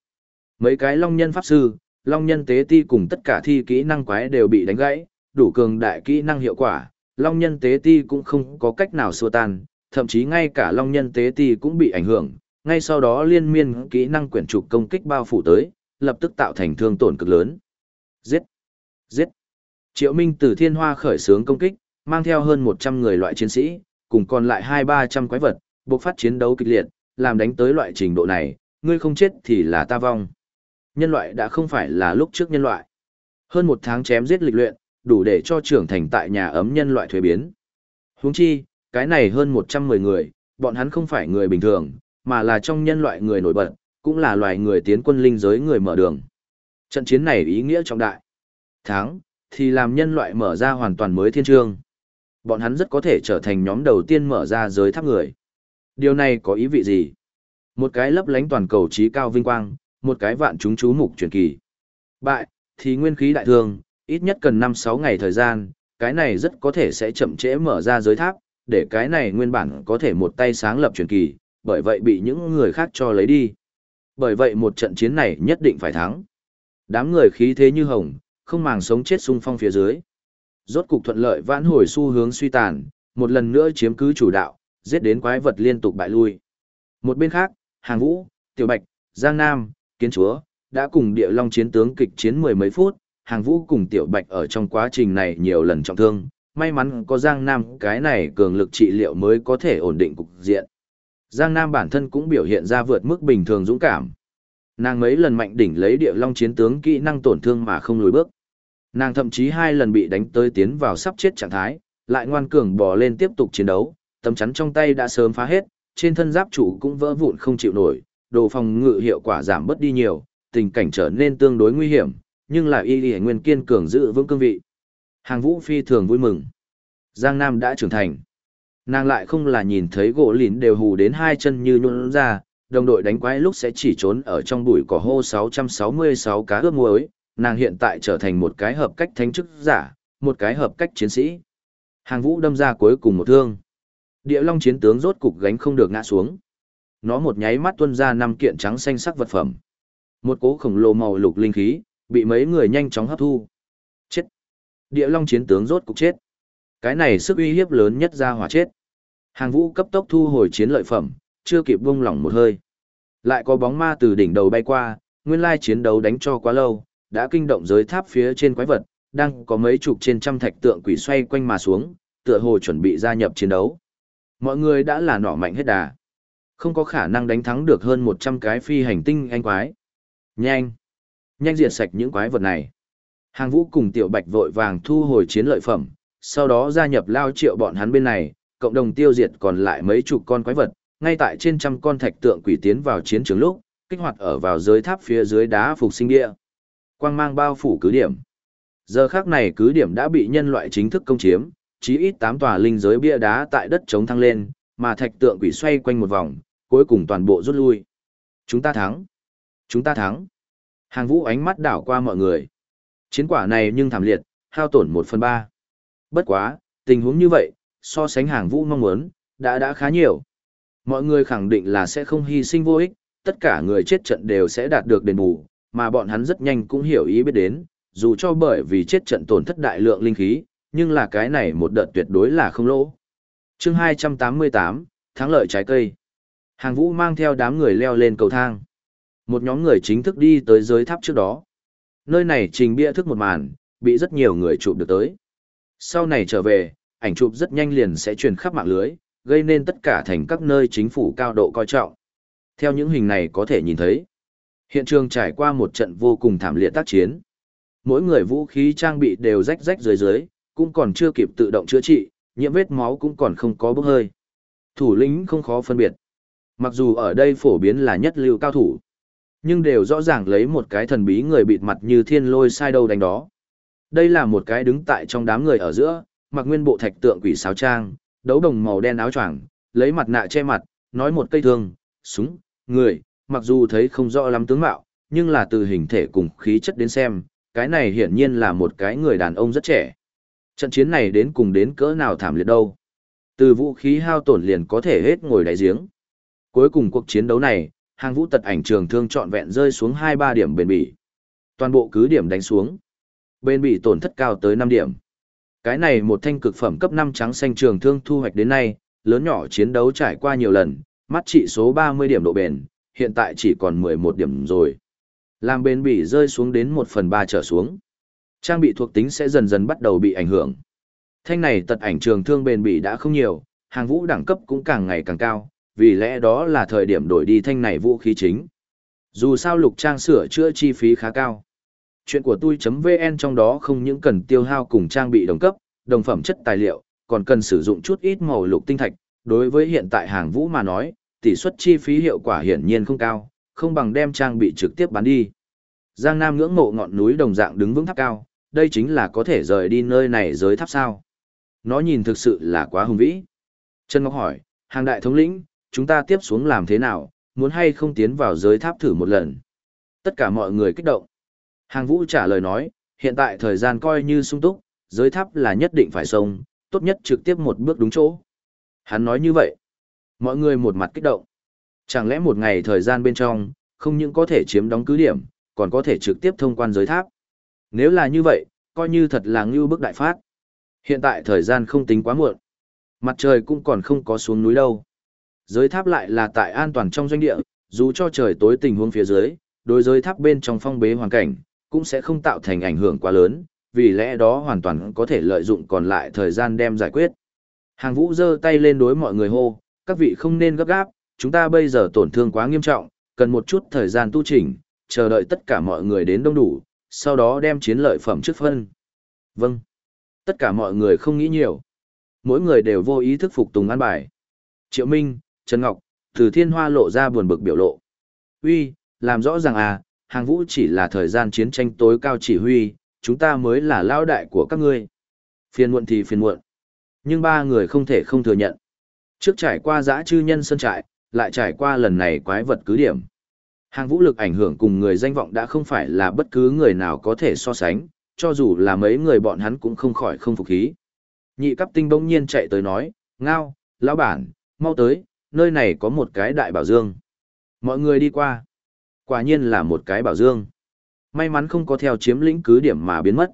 Mấy cái long nhân pháp sư, long nhân tế ti cùng tất cả thi kỹ năng quái đều bị đánh gãy, đủ cường đại kỹ năng hiệu quả, long nhân tế ti cũng không có cách nào xua tan, thậm chí ngay cả long nhân tế ti cũng bị ảnh hưởng, ngay sau đó liên miên kỹ năng quyển trục công kích bao phủ tới, lập tức tạo thành thương tổn cực lớn. Giết! Giết! Triệu Minh từ thiên hoa khởi xướng công kích, mang theo hơn 100 người loại chiến sĩ, cùng còn lại 2-300 quái vật, buộc phát chiến đấu kịch liệt, làm đánh tới loại trình độ này, ngươi không chết thì là ta vong. Nhân loại đã không phải là lúc trước nhân loại. Hơn một tháng chém giết lịch luyện, đủ để cho trưởng thành tại nhà ấm nhân loại thuế biến. Huống chi, cái này hơn 110 người, bọn hắn không phải người bình thường, mà là trong nhân loại người nổi bật, cũng là loài người tiến quân linh giới người mở đường. Trận chiến này ý nghĩa trọng đại. Thắng, thì làm nhân loại mở ra hoàn toàn mới thiên trương. Bọn hắn rất có thể trở thành nhóm đầu tiên mở ra giới tháp người. Điều này có ý vị gì? Một cái lấp lánh toàn cầu trí cao vinh quang, một cái vạn chúng chú mục truyền kỳ. Bại, thì nguyên khí đại thương, ít nhất cần 5-6 ngày thời gian, cái này rất có thể sẽ chậm trễ mở ra giới tháp, để cái này nguyên bản có thể một tay sáng lập truyền kỳ, bởi vậy bị những người khác cho lấy đi. Bởi vậy một trận chiến này nhất định phải thắng. Đám người khí thế như hồng, không màng sống chết xung phong phía dưới. Rốt cục thuận lợi vãn hồi xu hướng suy tàn, một lần nữa chiếm cứ chủ đạo, giết đến quái vật liên tục bại lui. Một bên khác, Hàng Vũ, Tiểu Bạch, Giang Nam, Kiến Chúa, đã cùng địa long chiến tướng kịch chiến mười mấy phút, Hàng Vũ cùng Tiểu Bạch ở trong quá trình này nhiều lần trọng thương, may mắn có Giang Nam cái này cường lực trị liệu mới có thể ổn định cục diện. Giang Nam bản thân cũng biểu hiện ra vượt mức bình thường dũng cảm. Nàng mấy lần mạnh đỉnh lấy địa long chiến tướng kỹ năng tổn thương mà không lùi bước. Nàng thậm chí hai lần bị đánh tới tiến vào sắp chết trạng thái, lại ngoan cường bò lên tiếp tục chiến đấu, tấm chắn trong tay đã sớm phá hết, trên thân giáp chủ cũng vỡ vụn không chịu nổi, đồ phòng ngự hiệu quả giảm bớt đi nhiều, tình cảnh trở nên tương đối nguy hiểm, nhưng là y y nguyên kiên cường giữ vững cương vị. Hàng vũ phi thường vui mừng. Giang Nam đã trưởng thành. Nàng lại không là nhìn thấy gỗ lìn đều hù đến hai chân như nhún ra, đồng đội đánh quái lúc sẽ chỉ trốn ở trong bụi cỏ hô 666 cá ướp muối, nàng hiện tại trở thành một cái hợp cách thánh chức giả, một cái hợp cách chiến sĩ. Hàng vũ đâm ra cuối cùng một thương. Địa long chiến tướng rốt cục gánh không được ngã xuống. Nó một nháy mắt tuôn ra năm kiện trắng xanh sắc vật phẩm. Một cố khổng lồ màu lục linh khí, bị mấy người nhanh chóng hấp thu. Chết. Địa long chiến tướng rốt cục chết. Cái này sức uy hiếp lớn nhất ra hỏa chết. Hàng vũ cấp tốc thu hồi chiến lợi phẩm, chưa kịp buông lỏng một hơi. Lại có bóng ma từ đỉnh đầu bay qua, nguyên lai chiến đấu đánh cho quá lâu, đã kinh động giới tháp phía trên quái vật, đang có mấy chục trên trăm thạch tượng quỷ xoay quanh mà xuống, tựa hồ chuẩn bị gia nhập chiến đấu. Mọi người đã là nỏ mạnh hết đà. Không có khả năng đánh thắng được hơn 100 cái phi hành tinh anh quái. Nhanh! Nhanh diệt sạch những quái vật này. Hàng vũ cùng tiểu bạch vội vàng thu hồi chiến lợi phẩm, sau đó gia nhập lao triệu bọn hắn bên này, cộng đồng tiêu diệt còn lại mấy chục con quái vật, ngay tại trên trăm con thạch tượng quỷ tiến vào chiến trường lúc, kích hoạt ở vào dưới tháp phía dưới đá phục sinh địa. Quang mang bao phủ cứ điểm. Giờ khác này cứ điểm đã bị nhân loại chính thức công chiếm, chí ít 8 tòa linh giới bia đá tại đất chống thăng lên, mà thạch tượng quỷ xoay quanh một vòng, cuối cùng toàn bộ rút lui. Chúng ta thắng. Chúng ta thắng. Hàng vũ ánh mắt đảo qua mọi người. Chiến quả này nhưng thảm liệt, hao tổn 1 phần 3. Bất quá, tình huống như vậy, so sánh hàng vũ mong muốn, đã đã khá nhiều. Mọi người khẳng định là sẽ không hy sinh vô ích, tất cả người chết trận đều sẽ đạt được đền bù, mà bọn hắn rất nhanh cũng hiểu ý biết đến, dù cho bởi vì chết trận tổn thất đại lượng linh khí, nhưng là cái này một đợt tuyệt đối là không lỗ. chương 288, thắng lợi trái cây. Hàng vũ mang theo đám người leo lên cầu thang. Một nhóm người chính thức đi tới giới tháp trước đó. Nơi này trình bia thức một màn, bị rất nhiều người chụp được tới. Sau này trở về, ảnh chụp rất nhanh liền sẽ truyền khắp mạng lưới, gây nên tất cả thành các nơi chính phủ cao độ coi trọng. Theo những hình này có thể nhìn thấy, hiện trường trải qua một trận vô cùng thảm liệt tác chiến. Mỗi người vũ khí trang bị đều rách rách dưới dưới, cũng còn chưa kịp tự động chữa trị, nhiễm vết máu cũng còn không có bốc hơi. Thủ lĩnh không khó phân biệt. Mặc dù ở đây phổ biến là nhất lưu cao thủ, nhưng đều rõ ràng lấy một cái thần bí người bịt mặt như thiên lôi sai đâu đánh đó. Đây là một cái đứng tại trong đám người ở giữa, mặc nguyên bộ thạch tượng quỷ sáo trang, đấu đồng màu đen áo choàng, lấy mặt nạ che mặt, nói một cây thương, súng, người, mặc dù thấy không rõ lắm tướng mạo, nhưng là từ hình thể cùng khí chất đến xem, cái này hiển nhiên là một cái người đàn ông rất trẻ. Trận chiến này đến cùng đến cỡ nào thảm liệt đâu. Từ vũ khí hao tổn liền có thể hết ngồi đáy giếng. Cuối cùng cuộc chiến đấu này, hàng vũ tật ảnh trường thương trọn vẹn rơi xuống 2-3 điểm bền bỉ. Toàn bộ cứ điểm đánh xuống. Bền bỉ tổn thất cao tới 5 điểm. Cái này một thanh cực phẩm cấp 5 trắng xanh trường thương thu hoạch đến nay, lớn nhỏ chiến đấu trải qua nhiều lần, mắt trị số 30 điểm độ bền, hiện tại chỉ còn 11 điểm rồi. Làm bền bỉ rơi xuống đến 1 phần 3 trở xuống. Trang bị thuộc tính sẽ dần dần bắt đầu bị ảnh hưởng. Thanh này tật ảnh trường thương bền bỉ đã không nhiều, hàng vũ đẳng cấp cũng càng ngày càng cao, vì lẽ đó là thời điểm đổi đi thanh này vũ khí chính. Dù sao lục trang sửa chữa chi phí khá cao. Chuyện của tôi.vn trong đó không những cần tiêu hao cùng trang bị đồng cấp, đồng phẩm chất tài liệu, còn cần sử dụng chút ít màu lục tinh thạch. Đối với hiện tại hàng vũ mà nói, tỷ suất chi phí hiệu quả hiển nhiên không cao, không bằng đem trang bị trực tiếp bán đi. Giang Nam ngưỡng mộ ngọn núi đồng dạng đứng vững tháp cao, đây chính là có thể rời đi nơi này giới tháp sao. Nó nhìn thực sự là quá hùng vĩ. Trần Ngọc hỏi, hàng đại thống lĩnh, chúng ta tiếp xuống làm thế nào, muốn hay không tiến vào giới tháp thử một lần. Tất cả mọi người kích động. Hàng vũ trả lời nói, hiện tại thời gian coi như sung túc, giới tháp là nhất định phải xông, tốt nhất trực tiếp một bước đúng chỗ. Hắn nói như vậy. Mọi người một mặt kích động. Chẳng lẽ một ngày thời gian bên trong, không những có thể chiếm đóng cứ điểm, còn có thể trực tiếp thông quan giới tháp. Nếu là như vậy, coi như thật là ngưu bức đại phát. Hiện tại thời gian không tính quá muộn. Mặt trời cũng còn không có xuống núi đâu. Giới tháp lại là tại an toàn trong doanh địa, dù cho trời tối tình huống phía dưới, đối giới tháp bên trong phong bế hoàn cảnh, cũng sẽ không tạo thành ảnh hưởng quá lớn, vì lẽ đó hoàn toàn có thể lợi dụng còn lại thời gian đem giải quyết. Hàng vũ giơ tay lên đối mọi người hô, các vị không nên gấp gáp, chúng ta bây giờ tổn thương quá nghiêm trọng, cần một chút thời gian tu chỉnh, chờ đợi tất cả mọi người đến đông đủ, sau đó đem chiến lợi phẩm trước phân. Vâng. Tất cả mọi người không nghĩ nhiều. Mỗi người đều vô ý thức phục tùng an bài. Triệu Minh, Trần Ngọc, Từ Thiên Hoa lộ ra buồn bực biểu lộ. Uy, làm rõ ràng à, hàng vũ chỉ là thời gian chiến tranh tối cao chỉ huy, chúng ta mới là lao đại của các ngươi. Phiền muộn thì phiền muộn. Nhưng ba người không thể không thừa nhận. Trước trải qua giã chư nhân sân trại, lại trải qua lần này quái vật cứ điểm. Hàng vũ lực ảnh hưởng cùng người danh vọng đã không phải là bất cứ người nào có thể so sánh, cho dù là mấy người bọn hắn cũng không khỏi không phục khí. Nhị cấp tinh bỗng nhiên chạy tới nói, ngao, lão bản, mau tới, nơi này có một cái đại bảo dương. Mọi người đi qua. Quả nhiên là một cái bảo dương. May mắn không có theo chiếm lĩnh cứ điểm mà biến mất.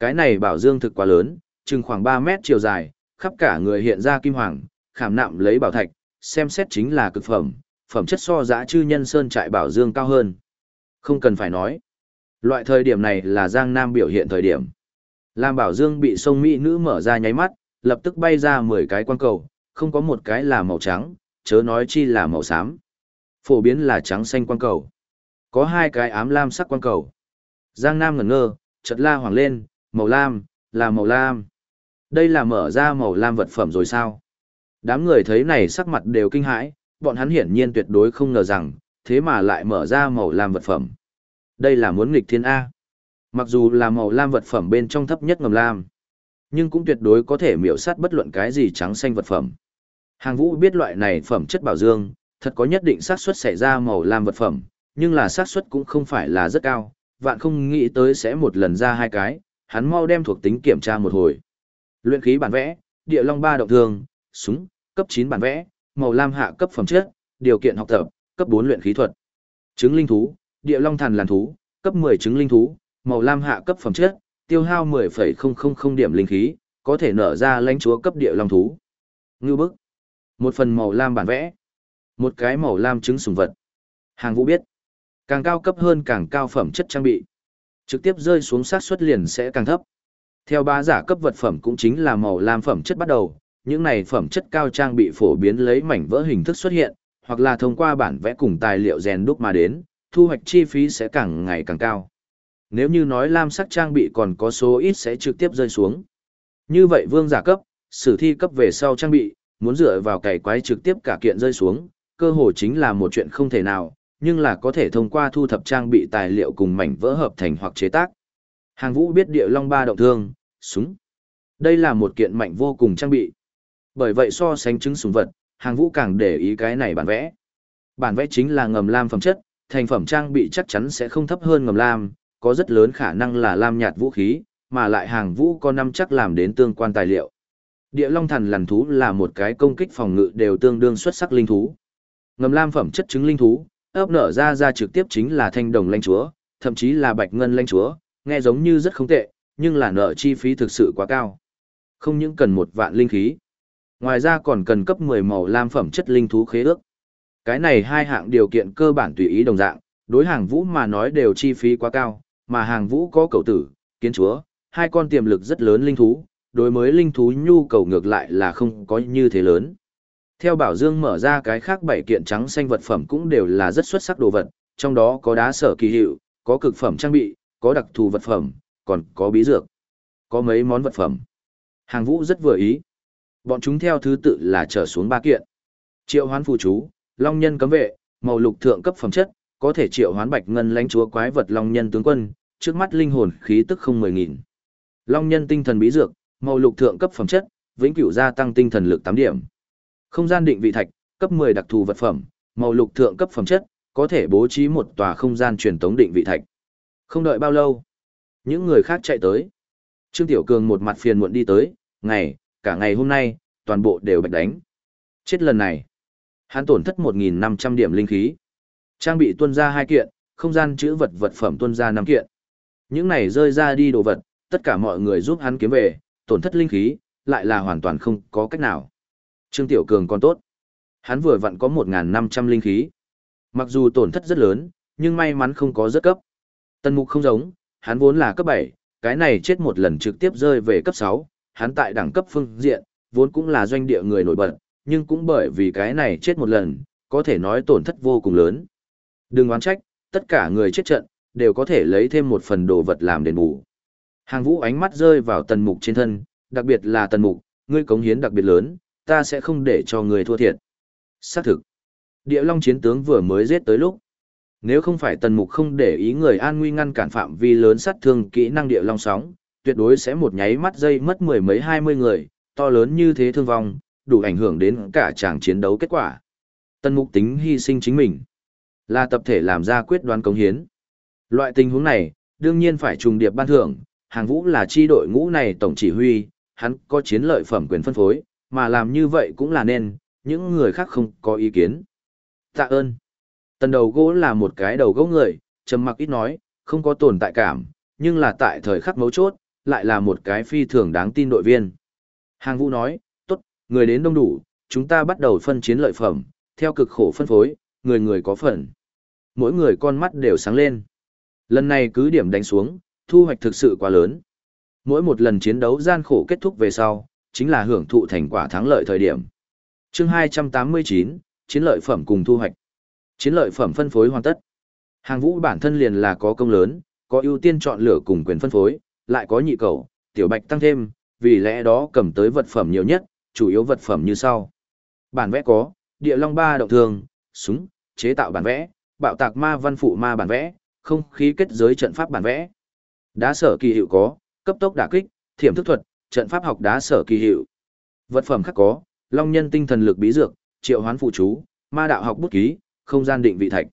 Cái này bảo dương thực quá lớn, chừng khoảng 3 mét chiều dài, khắp cả người hiện ra kim hoàng, khảm nạm lấy bảo thạch, xem xét chính là cực phẩm, phẩm chất so giá chư nhân sơn trại bảo dương cao hơn. Không cần phải nói. Loại thời điểm này là Giang Nam biểu hiện thời điểm. Lam Bảo Dương bị sông Mỹ nữ mở ra nháy mắt, lập tức bay ra 10 cái quan cầu, không có một cái là màu trắng, chớ nói chi là màu xám. Phổ biến là trắng xanh quan cầu. Có hai cái ám lam sắc quan cầu. Giang Nam ngẩn ngơ, chợt la hoàng lên, màu lam, là màu lam. Đây là mở ra màu lam vật phẩm rồi sao? Đám người thấy này sắc mặt đều kinh hãi, bọn hắn hiển nhiên tuyệt đối không ngờ rằng, thế mà lại mở ra màu lam vật phẩm. Đây là muốn nghịch thiên A. Mặc dù là màu lam vật phẩm bên trong thấp nhất ngầm lam, nhưng cũng tuyệt đối có thể miểu sát bất luận cái gì trắng xanh vật phẩm. Hàng vũ biết loại này phẩm chất bảo dương, thật có nhất định xác suất xảy ra màu lam vật phẩm, nhưng là xác suất cũng không phải là rất cao, vạn không nghĩ tới sẽ một lần ra hai cái, hắn mau đem thuộc tính kiểm tra một hồi. Luyện khí bản vẽ, địa long ba động thường, súng, cấp 9 bản vẽ, màu lam hạ cấp phẩm chất, điều kiện học tập, cấp 4 luyện khí thuật. Trứng linh thú, địa long thần làn thú, cấp 10 trứng linh thú, màu lam hạ cấp phẩm chất, tiêu hao 10,000 điểm linh khí, có thể nở ra lãnh chúa cấp địa long thú. Ngưu bức. Một phần màu lam bản vẽ. Một cái màu lam trứng sùng vật. Hàng vũ biết. Càng cao cấp hơn càng cao phẩm chất trang bị. Trực tiếp rơi xuống sát suất liền sẽ càng thấp. Theo bá giả cấp vật phẩm cũng chính là màu lam phẩm chất bắt đầu, những này phẩm chất cao trang bị phổ biến lấy mảnh vỡ hình thức xuất hiện, hoặc là thông qua bản vẽ cùng tài liệu rèn đúc mà đến, thu hoạch chi phí sẽ càng ngày càng cao. Nếu như nói lam sắc trang bị còn có số ít sẽ trực tiếp rơi xuống. Như vậy vương giả cấp, sử thi cấp về sau trang bị, muốn dựa vào cày quái trực tiếp cả kiện rơi xuống, cơ hồ chính là một chuyện không thể nào, nhưng là có thể thông qua thu thập trang bị tài liệu cùng mảnh vỡ hợp thành hoặc chế tác. Hàng vũ biết địa long ba động thương, súng. Đây là một kiện mạnh vô cùng trang bị. Bởi vậy so sánh chứng súng vật, hàng vũ càng để ý cái này bản vẽ. Bản vẽ chính là ngầm lam phẩm chất, thành phẩm trang bị chắc chắn sẽ không thấp hơn ngầm lam, có rất lớn khả năng là lam nhạt vũ khí, mà lại hàng vũ có năm chắc làm đến tương quan tài liệu. Địa Long Thần Lằn Thú là một cái công kích phòng ngự đều tương đương xuất sắc linh thú. Ngầm lam phẩm chất chứng linh thú, ấp nở ra ra trực tiếp chính là thanh đồng lãnh chúa, thậm chí là bạch ngân lãnh chúa, nghe giống như rất không tệ, nhưng là nợ chi phí thực sự quá cao. Không những cần một vạn linh khí. Ngoài ra còn cần cấp 10 màu lam phẩm chất linh thú khế ước. Cái này hai hạng điều kiện cơ bản tùy ý đồng dạng, đối hàng vũ mà nói đều chi phí quá cao, mà hàng vũ có cầu tử, kiến chúa, hai con tiềm lực rất lớn linh thú, đối mới linh thú nhu cầu ngược lại là không có như thế lớn. Theo Bảo Dương mở ra cái khác bảy kiện trắng xanh vật phẩm cũng đều là rất xuất sắc đồ vật, trong đó có đá sở kỳ hiệu, có cực phẩm trang bị, có đặc thù vật phẩm, còn có bí dược, có mấy món vật phẩm. Hàng vũ rất vừa ý. Bọn chúng theo thứ tự là trở xuống ba kiện. Triệu hoán phù chú, long nhân cấm vệ, màu lục thượng cấp phẩm chất, có thể triệu hoán bạch ngân lãnh chúa quái vật long nhân tướng quân, trước mắt linh hồn khí tức không mười nghìn. Long nhân tinh thần bí dược, màu lục thượng cấp phẩm chất, vĩnh cửu gia tăng tinh thần lực 8 điểm. Không gian định vị thạch, cấp 10 đặc thù vật phẩm, màu lục thượng cấp phẩm chất, có thể bố trí một tòa không gian truyền tống định vị thạch. Không đợi bao lâu, những người khác chạy tới. Trương Tiểu Cường một mặt phiền muộn đi tới, ngày, cả ngày hôm nay, toàn bộ đều bạch đánh. Chết lần này, hắn tổn thất 1.500 điểm linh khí. Trang bị tuân ra hai kiện, không gian chữ vật vật phẩm tuân ra 5 kiện. Những này rơi ra đi đồ vật, tất cả mọi người giúp hắn kiếm về, tổn thất linh khí, lại là hoàn toàn không có cách nào. Trương Tiểu Cường còn tốt. Hắn vừa vặn có 1.500 linh khí. Mặc dù tổn thất rất lớn, nhưng may mắn không có rất cấp. Tân mục không giống, hắn vốn là cấp 7, cái này chết một lần trực tiếp rơi về cấp 6, hắn tại đẳng cấp phương diện, vốn cũng là doanh địa người nổi bật, nhưng cũng bởi vì cái này chết một lần, có thể nói tổn thất vô cùng lớn. Đừng oán trách, tất cả người chết trận, đều có thể lấy thêm một phần đồ vật làm đền bù. Hàng vũ ánh mắt rơi vào tần mục trên thân, đặc biệt là tần mục, ngươi cống hiến đặc biệt lớn, ta sẽ không để cho ngươi thua thiệt. Xác thực, địa long chiến tướng vừa mới giết tới lúc. Nếu không phải tần mục không để ý người an nguy ngăn cản phạm vi lớn sát thương kỹ năng địa long sóng, tuyệt đối sẽ một nháy mắt dây mất mười mấy hai mươi người, to lớn như thế thương vong, đủ ảnh hưởng đến cả tràng chiến đấu kết quả. Tần mục tính hy sinh chính mình, là tập thể làm ra quyết đoán cống hiến. Loại tình huống này, đương nhiên phải trùng điệp ban thưởng, hàng vũ là chi đội ngũ này tổng chỉ huy, hắn có chiến lợi phẩm quyền phân phối, mà làm như vậy cũng là nên, những người khác không có ý kiến. Tạ ơn. Tần đầu gỗ là một cái đầu gỗ người, trầm mặc ít nói, không có tồn tại cảm, nhưng là tại thời khắc mấu chốt, lại là một cái phi thường đáng tin đội viên. Hàng vũ nói, tốt, người đến đông đủ, chúng ta bắt đầu phân chiến lợi phẩm, theo cực khổ phân phối, người người có phần. Mỗi người con mắt đều sáng lên. Lần này cứ điểm đánh xuống, thu hoạch thực sự quá lớn. Mỗi một lần chiến đấu gian khổ kết thúc về sau, chính là hưởng thụ thành quả thắng lợi thời điểm. chương 289, chiến lợi phẩm cùng thu hoạch. Chiến lợi phẩm phân phối hoàn tất. Hàng vũ bản thân liền là có công lớn, có ưu tiên chọn lựa cùng quyền phân phối, lại có nhị cầu, tiểu bạch tăng thêm, vì lẽ đó cầm tới vật phẩm nhiều nhất, chủ yếu vật phẩm như sau. Bản vẽ có, địa long ba động thường, súng, chế tạo bản vẽ, bạo tạc ma văn phụ ma bản vẽ, không khí kết giới trận pháp bản vẽ. Đá sở kỳ hiệu có, cấp tốc đả kích, thiểm thức thuật, trận pháp học đá sở kỳ hiệu. Vật phẩm khác có, long nhân tinh thần lực bí dược, triệu hoán phụ chú, ma đạo học bút ký, không gian định vị thạch.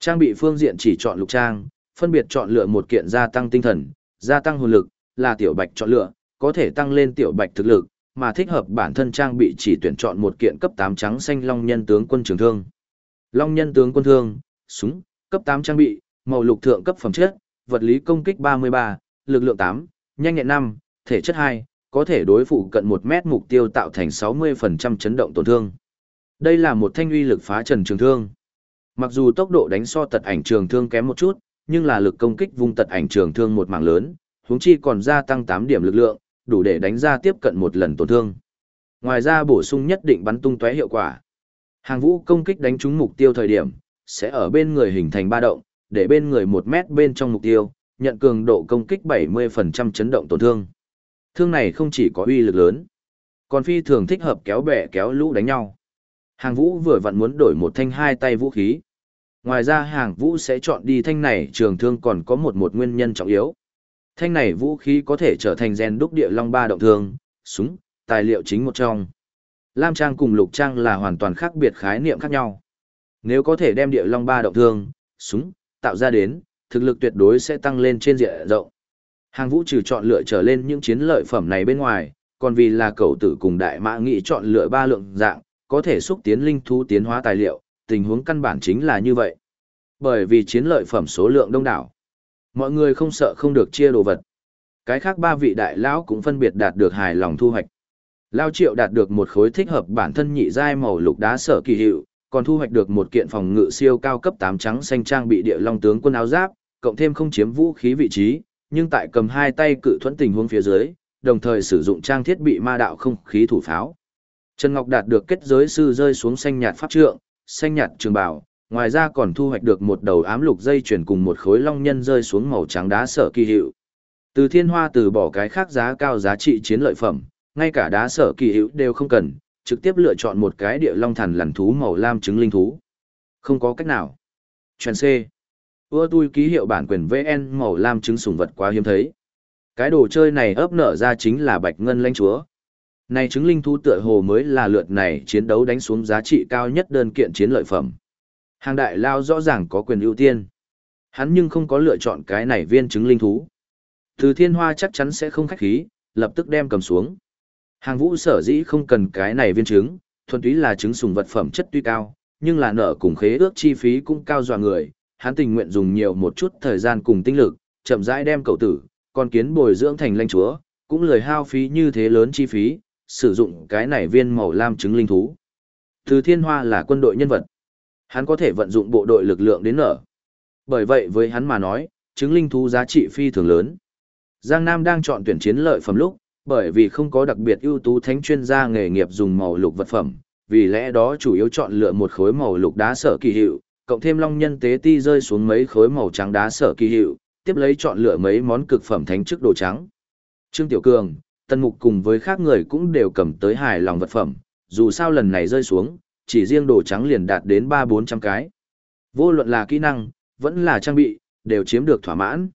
Trang bị phương diện chỉ chọn lục trang, phân biệt chọn lựa một kiện gia tăng tinh thần, gia tăng hồn lực, là tiểu bạch chọn lựa, có thể tăng lên tiểu bạch thực lực, mà thích hợp bản thân trang bị chỉ tuyển chọn một kiện cấp 8 trắng xanh long nhân tướng quân trường thương. Long nhân tướng quân thương, súng, cấp 8 trang bị, màu lục thượng cấp phẩm chất, vật lý công kích 33, lực lượng 8, nhanh nhẹn 5, thể chất 2, có thể đối phụ cận 1 mét mục tiêu tạo thành 60% chấn động tổn thương. Đây là một thanh uy lực phá trần trường thương. Mặc dù tốc độ đánh so tật ảnh trường thương kém một chút, nhưng là lực công kích vùng tật ảnh trường thương một mảng lớn, huống chi còn gia tăng 8 điểm lực lượng, đủ để đánh ra tiếp cận một lần tổn thương. Ngoài ra bổ sung nhất định bắn tung tóe hiệu quả. Hàng vũ công kích đánh trúng mục tiêu thời điểm, sẽ ở bên người hình thành ba động, để bên người một mét bên trong mục tiêu, nhận cường độ công kích 70% chấn động tổn thương. Thương này không chỉ có uy lực lớn, còn phi thường thích hợp kéo bè kéo lũ đánh nhau. Hàng vũ vừa vặn muốn đổi một thanh hai tay vũ khí. Ngoài ra hàng vũ sẽ chọn đi thanh này trường thương còn có một một nguyên nhân trọng yếu. Thanh này vũ khí có thể trở thành gen đúc địa long ba động thương, súng, tài liệu chính một trong. Lam Trang cùng Lục Trang là hoàn toàn khác biệt khái niệm khác nhau. Nếu có thể đem địa long ba động thương, súng, tạo ra đến, thực lực tuyệt đối sẽ tăng lên trên diện rộng. Hàng vũ trừ chọn lựa trở lên những chiến lợi phẩm này bên ngoài, còn vì là cầu tử cùng đại mã nghị chọn lựa ba lượng dạng, có thể xúc tiến linh thú tiến hóa tài liệu, tình huống căn bản chính là như vậy. Bởi vì chiến lợi phẩm số lượng đông đảo, mọi người không sợ không được chia đồ vật. Cái khác ba vị đại lão cũng phân biệt đạt được hài lòng thu hoạch. Lao Triệu đạt được một khối thích hợp bản thân nhị giai màu lục đá sở kỳ hiệu, còn thu hoạch được một kiện phòng ngự siêu cao cấp 8 trắng xanh trang bị địa long tướng quân áo giáp, cộng thêm không chiếm vũ khí vị trí, nhưng tại cầm hai tay cự thuẫn tình huống phía dưới, đồng thời sử dụng trang thiết bị ma đạo không khí thủ pháo. Trần Ngọc đạt được kết giới sư rơi xuống xanh nhạt pháp trượng, xanh nhạt trường bảo, ngoài ra còn thu hoạch được một đầu ám lục dây chuyển cùng một khối long nhân rơi xuống màu trắng đá sở kỳ hiệu. Từ thiên hoa từ bỏ cái khác giá cao giá trị chiến lợi phẩm, ngay cả đá sở kỳ hiệu đều không cần, trực tiếp lựa chọn một cái địa long thần lằn thú màu lam trứng linh thú. Không có cách nào. Chuyển C. Ưa tui ký hiệu bản quyền VN màu lam trứng sủng vật quá hiếm thấy. Cái đồ chơi này ấp nở ra chính là bạch ngân lãnh chúa. Này trứng linh thú tựa hồ mới là lượt này chiến đấu đánh xuống giá trị cao nhất đơn kiện chiến lợi phẩm. Hàng đại lao rõ ràng có quyền ưu tiên. Hắn nhưng không có lựa chọn cái này viên trứng linh thú. Từ thiên hoa chắc chắn sẽ không khách khí, lập tức đem cầm xuống. Hàng vũ sở dĩ không cần cái này viên trứng, thuần túy là trứng sùng vật phẩm chất tuy cao, nhưng là nợ cùng khế ước chi phí cũng cao dọa người, hắn tình nguyện dùng nhiều một chút thời gian cùng tinh lực, chậm rãi đem cậu tử, con kiến bồi dưỡng thành lãnh chúa, cũng lời hao phí như thế lớn chi phí, sử dụng cái này viên màu lam trứng linh thú. Từ thiên hoa là quân đội nhân vật. Hắn có thể vận dụng bộ đội lực lượng đến nở. Bởi vậy với hắn mà nói, trứng linh thú giá trị phi thường lớn. Giang Nam đang chọn tuyển chiến lợi phẩm lúc, bởi vì không có đặc biệt ưu tú thánh chuyên gia nghề nghiệp dùng màu lục vật phẩm, vì lẽ đó chủ yếu chọn lựa một khối màu lục đá sở kỳ hiệu, cộng thêm long nhân tế ti rơi xuống mấy khối màu trắng đá sở kỳ hiệu, tiếp lấy chọn lựa mấy món cực phẩm thánh chức đồ trắng. Trương Tiểu Cường, Tân Mục cùng với khác người cũng đều cầm tới hài lòng vật phẩm, dù sao lần này rơi xuống, chỉ riêng đồ trắng liền đạt đến 3-400 cái. Vô luận là kỹ năng, vẫn là trang bị, đều chiếm được thỏa mãn.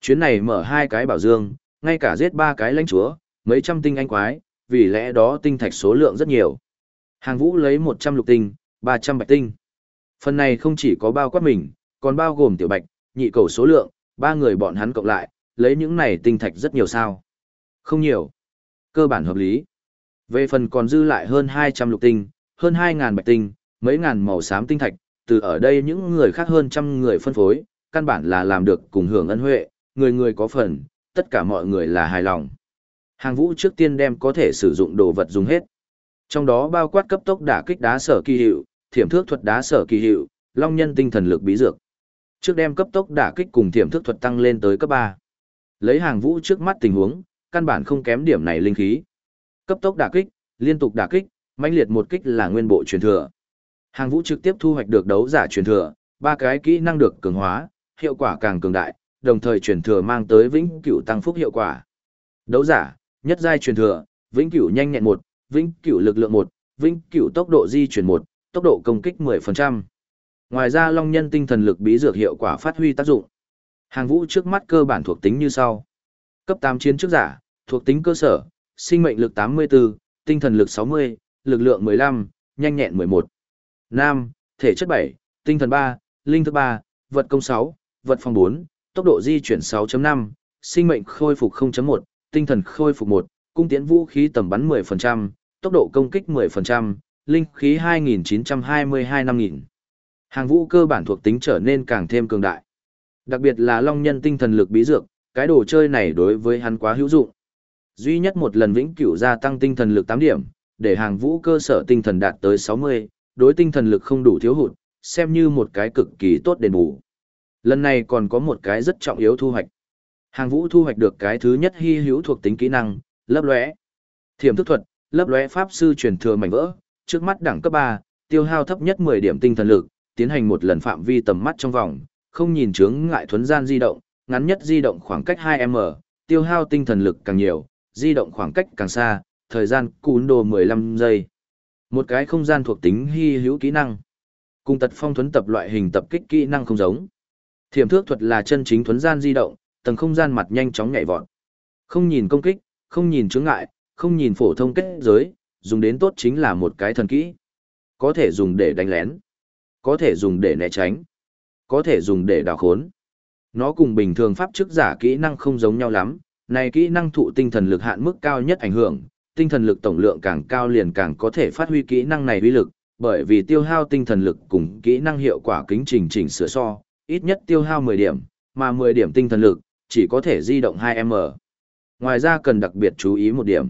Chuyến này mở hai cái bảo dương, ngay cả giết ba cái lãnh chúa, mấy trăm tinh anh quái, vì lẽ đó tinh thạch số lượng rất nhiều. Hàng vũ lấy 100 lục tinh, 300 bạch tinh. Phần này không chỉ có bao quát mình, còn bao gồm tiểu bạch, nhị cầu số lượng, ba người bọn hắn cộng lại, lấy những này tinh thạch rất nhiều sao. Không nhiều. Cơ bản hợp lý. Về phần còn dư lại hơn 200 lục tinh, hơn 2.000 bạch tinh, mấy ngàn màu xám tinh thạch, từ ở đây những người khác hơn trăm người phân phối, căn bản là làm được cùng hưởng ân huệ, người người có phần, tất cả mọi người là hài lòng. Hàng vũ trước tiên đem có thể sử dụng đồ vật dùng hết. Trong đó bao quát cấp tốc đả kích đá sở kỳ hiệu, thiểm thước thuật đá sở kỳ hiệu, long nhân tinh thần lực bí dược. Trước đem cấp tốc đả kích cùng thiểm thước thuật tăng lên tới cấp 3. Lấy hàng vũ trước mắt tình huống, căn bản không kém điểm này linh khí. Cấp tốc đả kích, liên tục đả kích, mãnh liệt một kích là nguyên bộ truyền thừa. Hàng vũ trực tiếp thu hoạch được đấu giả truyền thừa, ba cái kỹ năng được cường hóa, hiệu quả càng cường đại, đồng thời truyền thừa mang tới vĩnh cửu tăng phúc hiệu quả. Đấu giả, nhất giai truyền thừa, vĩnh cửu nhanh nhẹn một, vĩnh cửu lực lượng một, vĩnh cửu tốc độ di chuyển một, tốc độ công kích 10%. Ngoài ra long nhân tinh thần lực bí dược hiệu quả phát huy tác dụng. Hàng vũ trước mắt cơ bản thuộc tính như sau. Cấp 8 chiến trước giả, thuộc tính cơ sở, sinh mệnh lực 84, tinh thần lực 60, lực lượng 15, nhanh nhẹn 11. Nam, thể chất 7, tinh thần 3, linh thức 3, vật công 6, vật phòng 4, tốc độ di chuyển 6.5, sinh mệnh khôi phục 0.1, tinh thần khôi phục 1, cung tiễn vũ khí tầm bắn 10%, tốc độ công kích 10%, linh khí 2.922-5000. Hàng vũ cơ bản thuộc tính trở nên càng thêm cường đại. Đặc biệt là long nhân tinh thần lực bí dược, cái đồ chơi này đối với hắn quá hữu dụng. Duy nhất một lần vĩnh cửu gia tăng tinh thần lực 8 điểm, để hàng vũ cơ sở tinh thần đạt tới 60, đối tinh thần lực không đủ thiếu hụt, xem như một cái cực kỳ tốt đền bù. Lần này còn có một cái rất trọng yếu thu hoạch. Hàng vũ thu hoạch được cái thứ nhất hy hữu thuộc tính kỹ năng, lấp lóe. Thiểm thức thuật, lấp lóe pháp sư truyền thừa mảnh vỡ, trước mắt đẳng cấp 3, tiêu hao thấp nhất 10 điểm tinh thần lực, tiến hành một lần phạm vi tầm mắt trong vòng, không nhìn chướng ngại thuấn gian di động, ngắn nhất di động khoảng cách 2m, tiêu hao tinh thần lực càng nhiều, di động khoảng cách càng xa, thời gian cún đồ 15 giây. Một cái không gian thuộc tính hy hữu kỹ năng. Cùng tật phong thuấn tập loại hình tập kích kỹ năng không giống. Thiểm thước thuật là chân chính thuấn gian di động, tầng không gian mặt nhanh chóng nhảy vọt. Không nhìn công kích, không nhìn chướng ngại, không nhìn phổ thông kết giới, dùng đến tốt chính là một cái thần kỹ. Có thể dùng để đánh lén, có thể dùng để né tránh, có thể dùng để đào khốn. Nó cùng bình thường pháp chức giả kỹ năng không giống nhau lắm, này kỹ năng thụ tinh thần lực hạn mức cao nhất ảnh hưởng, tinh thần lực tổng lượng càng cao liền càng có thể phát huy kỹ năng này uy lực, bởi vì tiêu hao tinh thần lực cùng kỹ năng hiệu quả kính trình chỉnh sửa so, ít nhất tiêu hao 10 điểm, mà 10 điểm tinh thần lực, chỉ có thể di động 2M. Ngoài ra cần đặc biệt chú ý một điểm.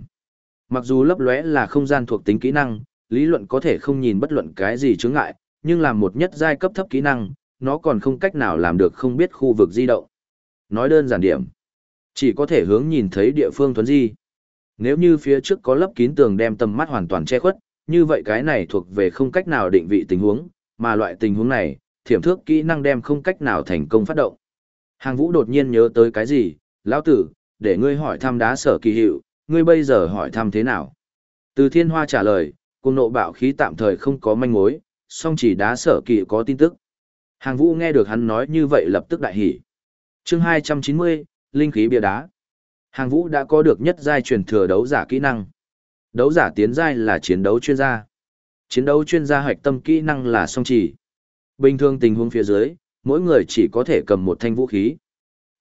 Mặc dù lấp lóe là không gian thuộc tính kỹ năng, lý luận có thể không nhìn bất luận cái gì chướng ngại, nhưng làm một nhất giai cấp thấp kỹ năng, nó còn không cách nào làm được không biết khu vực di động. Nói đơn giản điểm, chỉ có thể hướng nhìn thấy địa phương thuấn di. Nếu như phía trước có lấp kín tường đem tầm mắt hoàn toàn che khuất, như vậy cái này thuộc về không cách nào định vị tình huống, mà loại tình huống này, thiểm thước kỹ năng đem không cách nào thành công phát động. Hàng vũ đột nhiên nhớ tới cái gì, lão tử, để ngươi hỏi thăm đá sở kỳ hiệu, ngươi bây giờ hỏi thăm thế nào? Từ thiên hoa trả lời, cùng nộ bạo khí tạm thời không có manh mối, song chỉ đá sở kỳ có tin tức. Hàng vũ nghe được hắn nói như vậy lập tức đại hỉ. chương 290, Linh khí bia đá. Hàng vũ đã có được nhất giai truyền thừa đấu giả kỹ năng. Đấu giả tiến giai là chiến đấu chuyên gia. Chiến đấu chuyên gia hoạch tâm kỹ năng là song chỉ. Bình thường tình huống phía dưới, mỗi người chỉ có thể cầm một thanh vũ khí.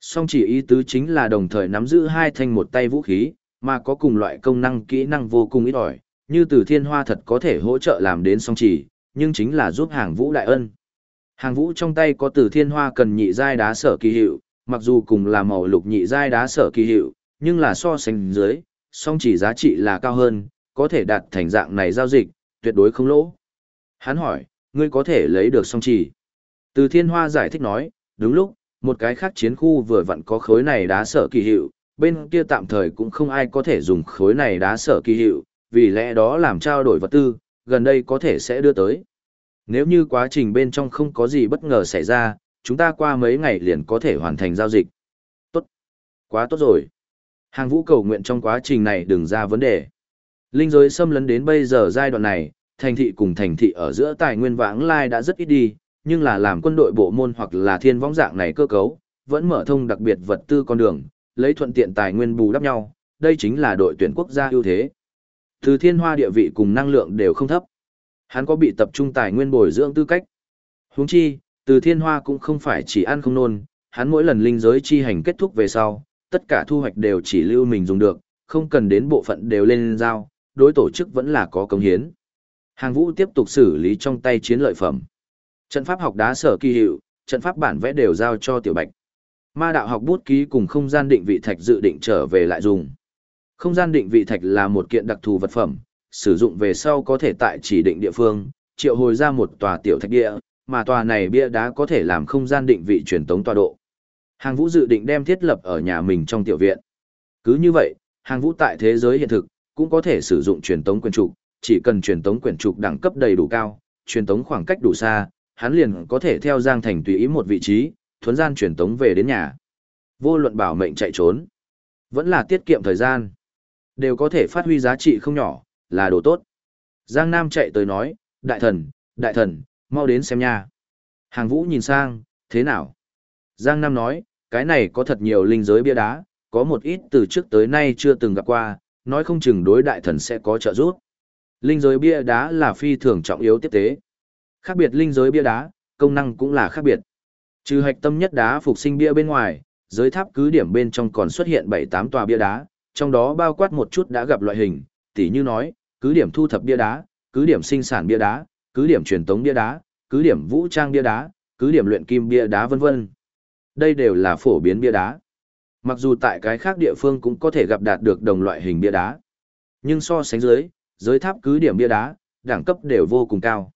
Song chỉ ý tứ chính là đồng thời nắm giữ hai thanh một tay vũ khí, mà có cùng loại công năng kỹ năng vô cùng ít ỏi, như từ thiên hoa thật có thể hỗ trợ làm đến song chỉ, nhưng chính là giúp hàng vũ đại ân. Hàng vũ trong tay có từ thiên hoa cần nhị giai đá sở kỳ hiệu, mặc dù cùng là màu lục nhị giai đá sở kỳ hiệu, nhưng là so sánh dưới, song chỉ giá trị là cao hơn, có thể đạt thành dạng này giao dịch, tuyệt đối không lỗ. Hắn hỏi, ngươi có thể lấy được song chỉ. Từ thiên hoa giải thích nói, đúng lúc, một cái khác chiến khu vừa vặn có khối này đá sở kỳ hiệu, bên kia tạm thời cũng không ai có thể dùng khối này đá sở kỳ hiệu, vì lẽ đó làm trao đổi vật tư, gần đây có thể sẽ đưa tới. Nếu như quá trình bên trong không có gì bất ngờ xảy ra, chúng ta qua mấy ngày liền có thể hoàn thành giao dịch. Tốt. Quá tốt rồi. Hàng vũ cầu nguyện trong quá trình này đừng ra vấn đề. Linh giới xâm lấn đến bây giờ giai đoạn này, thành thị cùng thành thị ở giữa tài nguyên vãng lai đã rất ít đi, nhưng là làm quân đội bộ môn hoặc là thiên võng dạng này cơ cấu, vẫn mở thông đặc biệt vật tư con đường, lấy thuận tiện tài nguyên bù đắp nhau, đây chính là đội tuyển quốc gia ưu thế. Từ thiên hoa địa vị cùng năng lượng đều không thấp. Hắn có bị tập trung tài nguyên bồi dưỡng tư cách. Huống chi, từ thiên hoa cũng không phải chỉ ăn không nôn, hắn mỗi lần linh giới chi hành kết thúc về sau, tất cả thu hoạch đều chỉ lưu mình dùng được, không cần đến bộ phận đều lên giao, đối tổ chức vẫn là có công hiến. Hàng vũ tiếp tục xử lý trong tay chiến lợi phẩm. Trận pháp học đá sở kỳ hiệu, trận pháp bản vẽ đều giao cho tiểu bạch. Ma đạo học bút ký cùng không gian định vị thạch dự định trở về lại dùng. Không gian định vị thạch là một kiện đặc thù vật phẩm, sử dụng về sau có thể tại chỉ định địa phương, triệu hồi ra một tòa tiểu thạch địa, mà tòa này bia đá có thể làm không gian định vị truyền tống tọa độ. Hàng Vũ dự định đem thiết lập ở nhà mình trong tiểu viện. Cứ như vậy, Hàng Vũ tại thế giới hiện thực cũng có thể sử dụng truyền tống quyền trục, chỉ cần truyền tống quyền trục đẳng cấp đầy đủ cao, truyền tống khoảng cách đủ xa, hắn liền có thể theo Giang Thành tùy ý một vị trí, thuấn gian truyền tống về đến nhà. Vô luận bảo mệnh chạy trốn, vẫn là tiết kiệm thời gian, đều có thể phát huy giá trị không nhỏ, là đồ tốt. Giang Nam chạy tới nói, đại thần, đại thần, mau đến xem nha. Hàng Vũ nhìn sang, thế nào? Giang Nam nói, cái này có thật nhiều linh giới bia đá, có một ít từ trước tới nay chưa từng gặp qua, nói không chừng đối đại thần sẽ có trợ giúp. Linh giới bia đá là phi thường trọng yếu tiếp tế. Khác biệt linh giới bia đá, công năng cũng là khác biệt. Trừ hạch tâm nhất đá phục sinh bia bên ngoài, giới tháp cứ điểm bên trong còn xuất hiện 7-8 tòa bia đá, trong đó bao quát một chút đã gặp loại hình, tỉ như nói, cứ điểm thu thập bia đá, cứ điểm sinh sản bia đá, cứ điểm truyền tống bia đá, cứ điểm vũ trang bia đá, cứ điểm luyện kim bia đá vân vân. Đây đều là phổ biến bia đá. Mặc dù tại cái khác địa phương cũng có thể gặp đạt được đồng loại hình bia đá. Nhưng so sánh dưới, giới tháp cứ điểm bia đá, đẳng cấp đều vô cùng cao.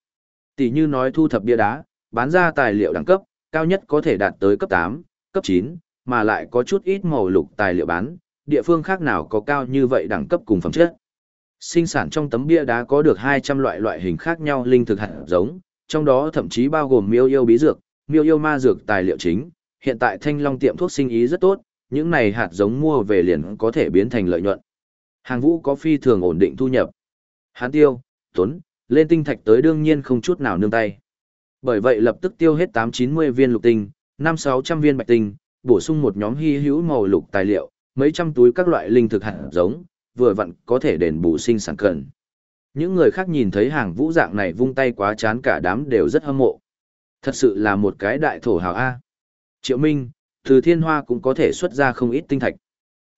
Tỷ như nói thu thập bia đá, bán ra tài liệu đẳng cấp, cao nhất có thể đạt tới cấp 8, cấp 9, mà lại có chút ít màu lục tài liệu bán, địa phương khác nào có cao như vậy đẳng cấp cùng phẩm chất. Sinh sản trong tấm bia đá có được 200 loại loại hình khác nhau linh thực hạt giống, trong đó thậm chí bao gồm miêu yêu bí dược, miêu yêu ma dược tài liệu chính. Hiện tại Thanh Long tiệm thuốc sinh ý rất tốt, những này hạt giống mua về liền có thể biến thành lợi nhuận. Hàng vũ có phi thường ổn định thu nhập. Hán tiêu, tuấn, lên tinh thạch tới đương nhiên không chút nào nương tay. Bởi vậy lập tức tiêu hết 890 viên lục tinh, 5-600 viên bạch tinh, bổ sung một nhóm hy hữu màu lục tài liệu, mấy trăm túi các loại linh thực hạt giống, vừa vặn có thể đền bù sinh sản cần. Những người khác nhìn thấy hàng vũ dạng này vung tay quá chán cả đám đều rất hâm mộ. Thật sự là một cái đại thổ hào A. Triệu Minh, từ thiên hoa cũng có thể xuất ra không ít tinh thạch.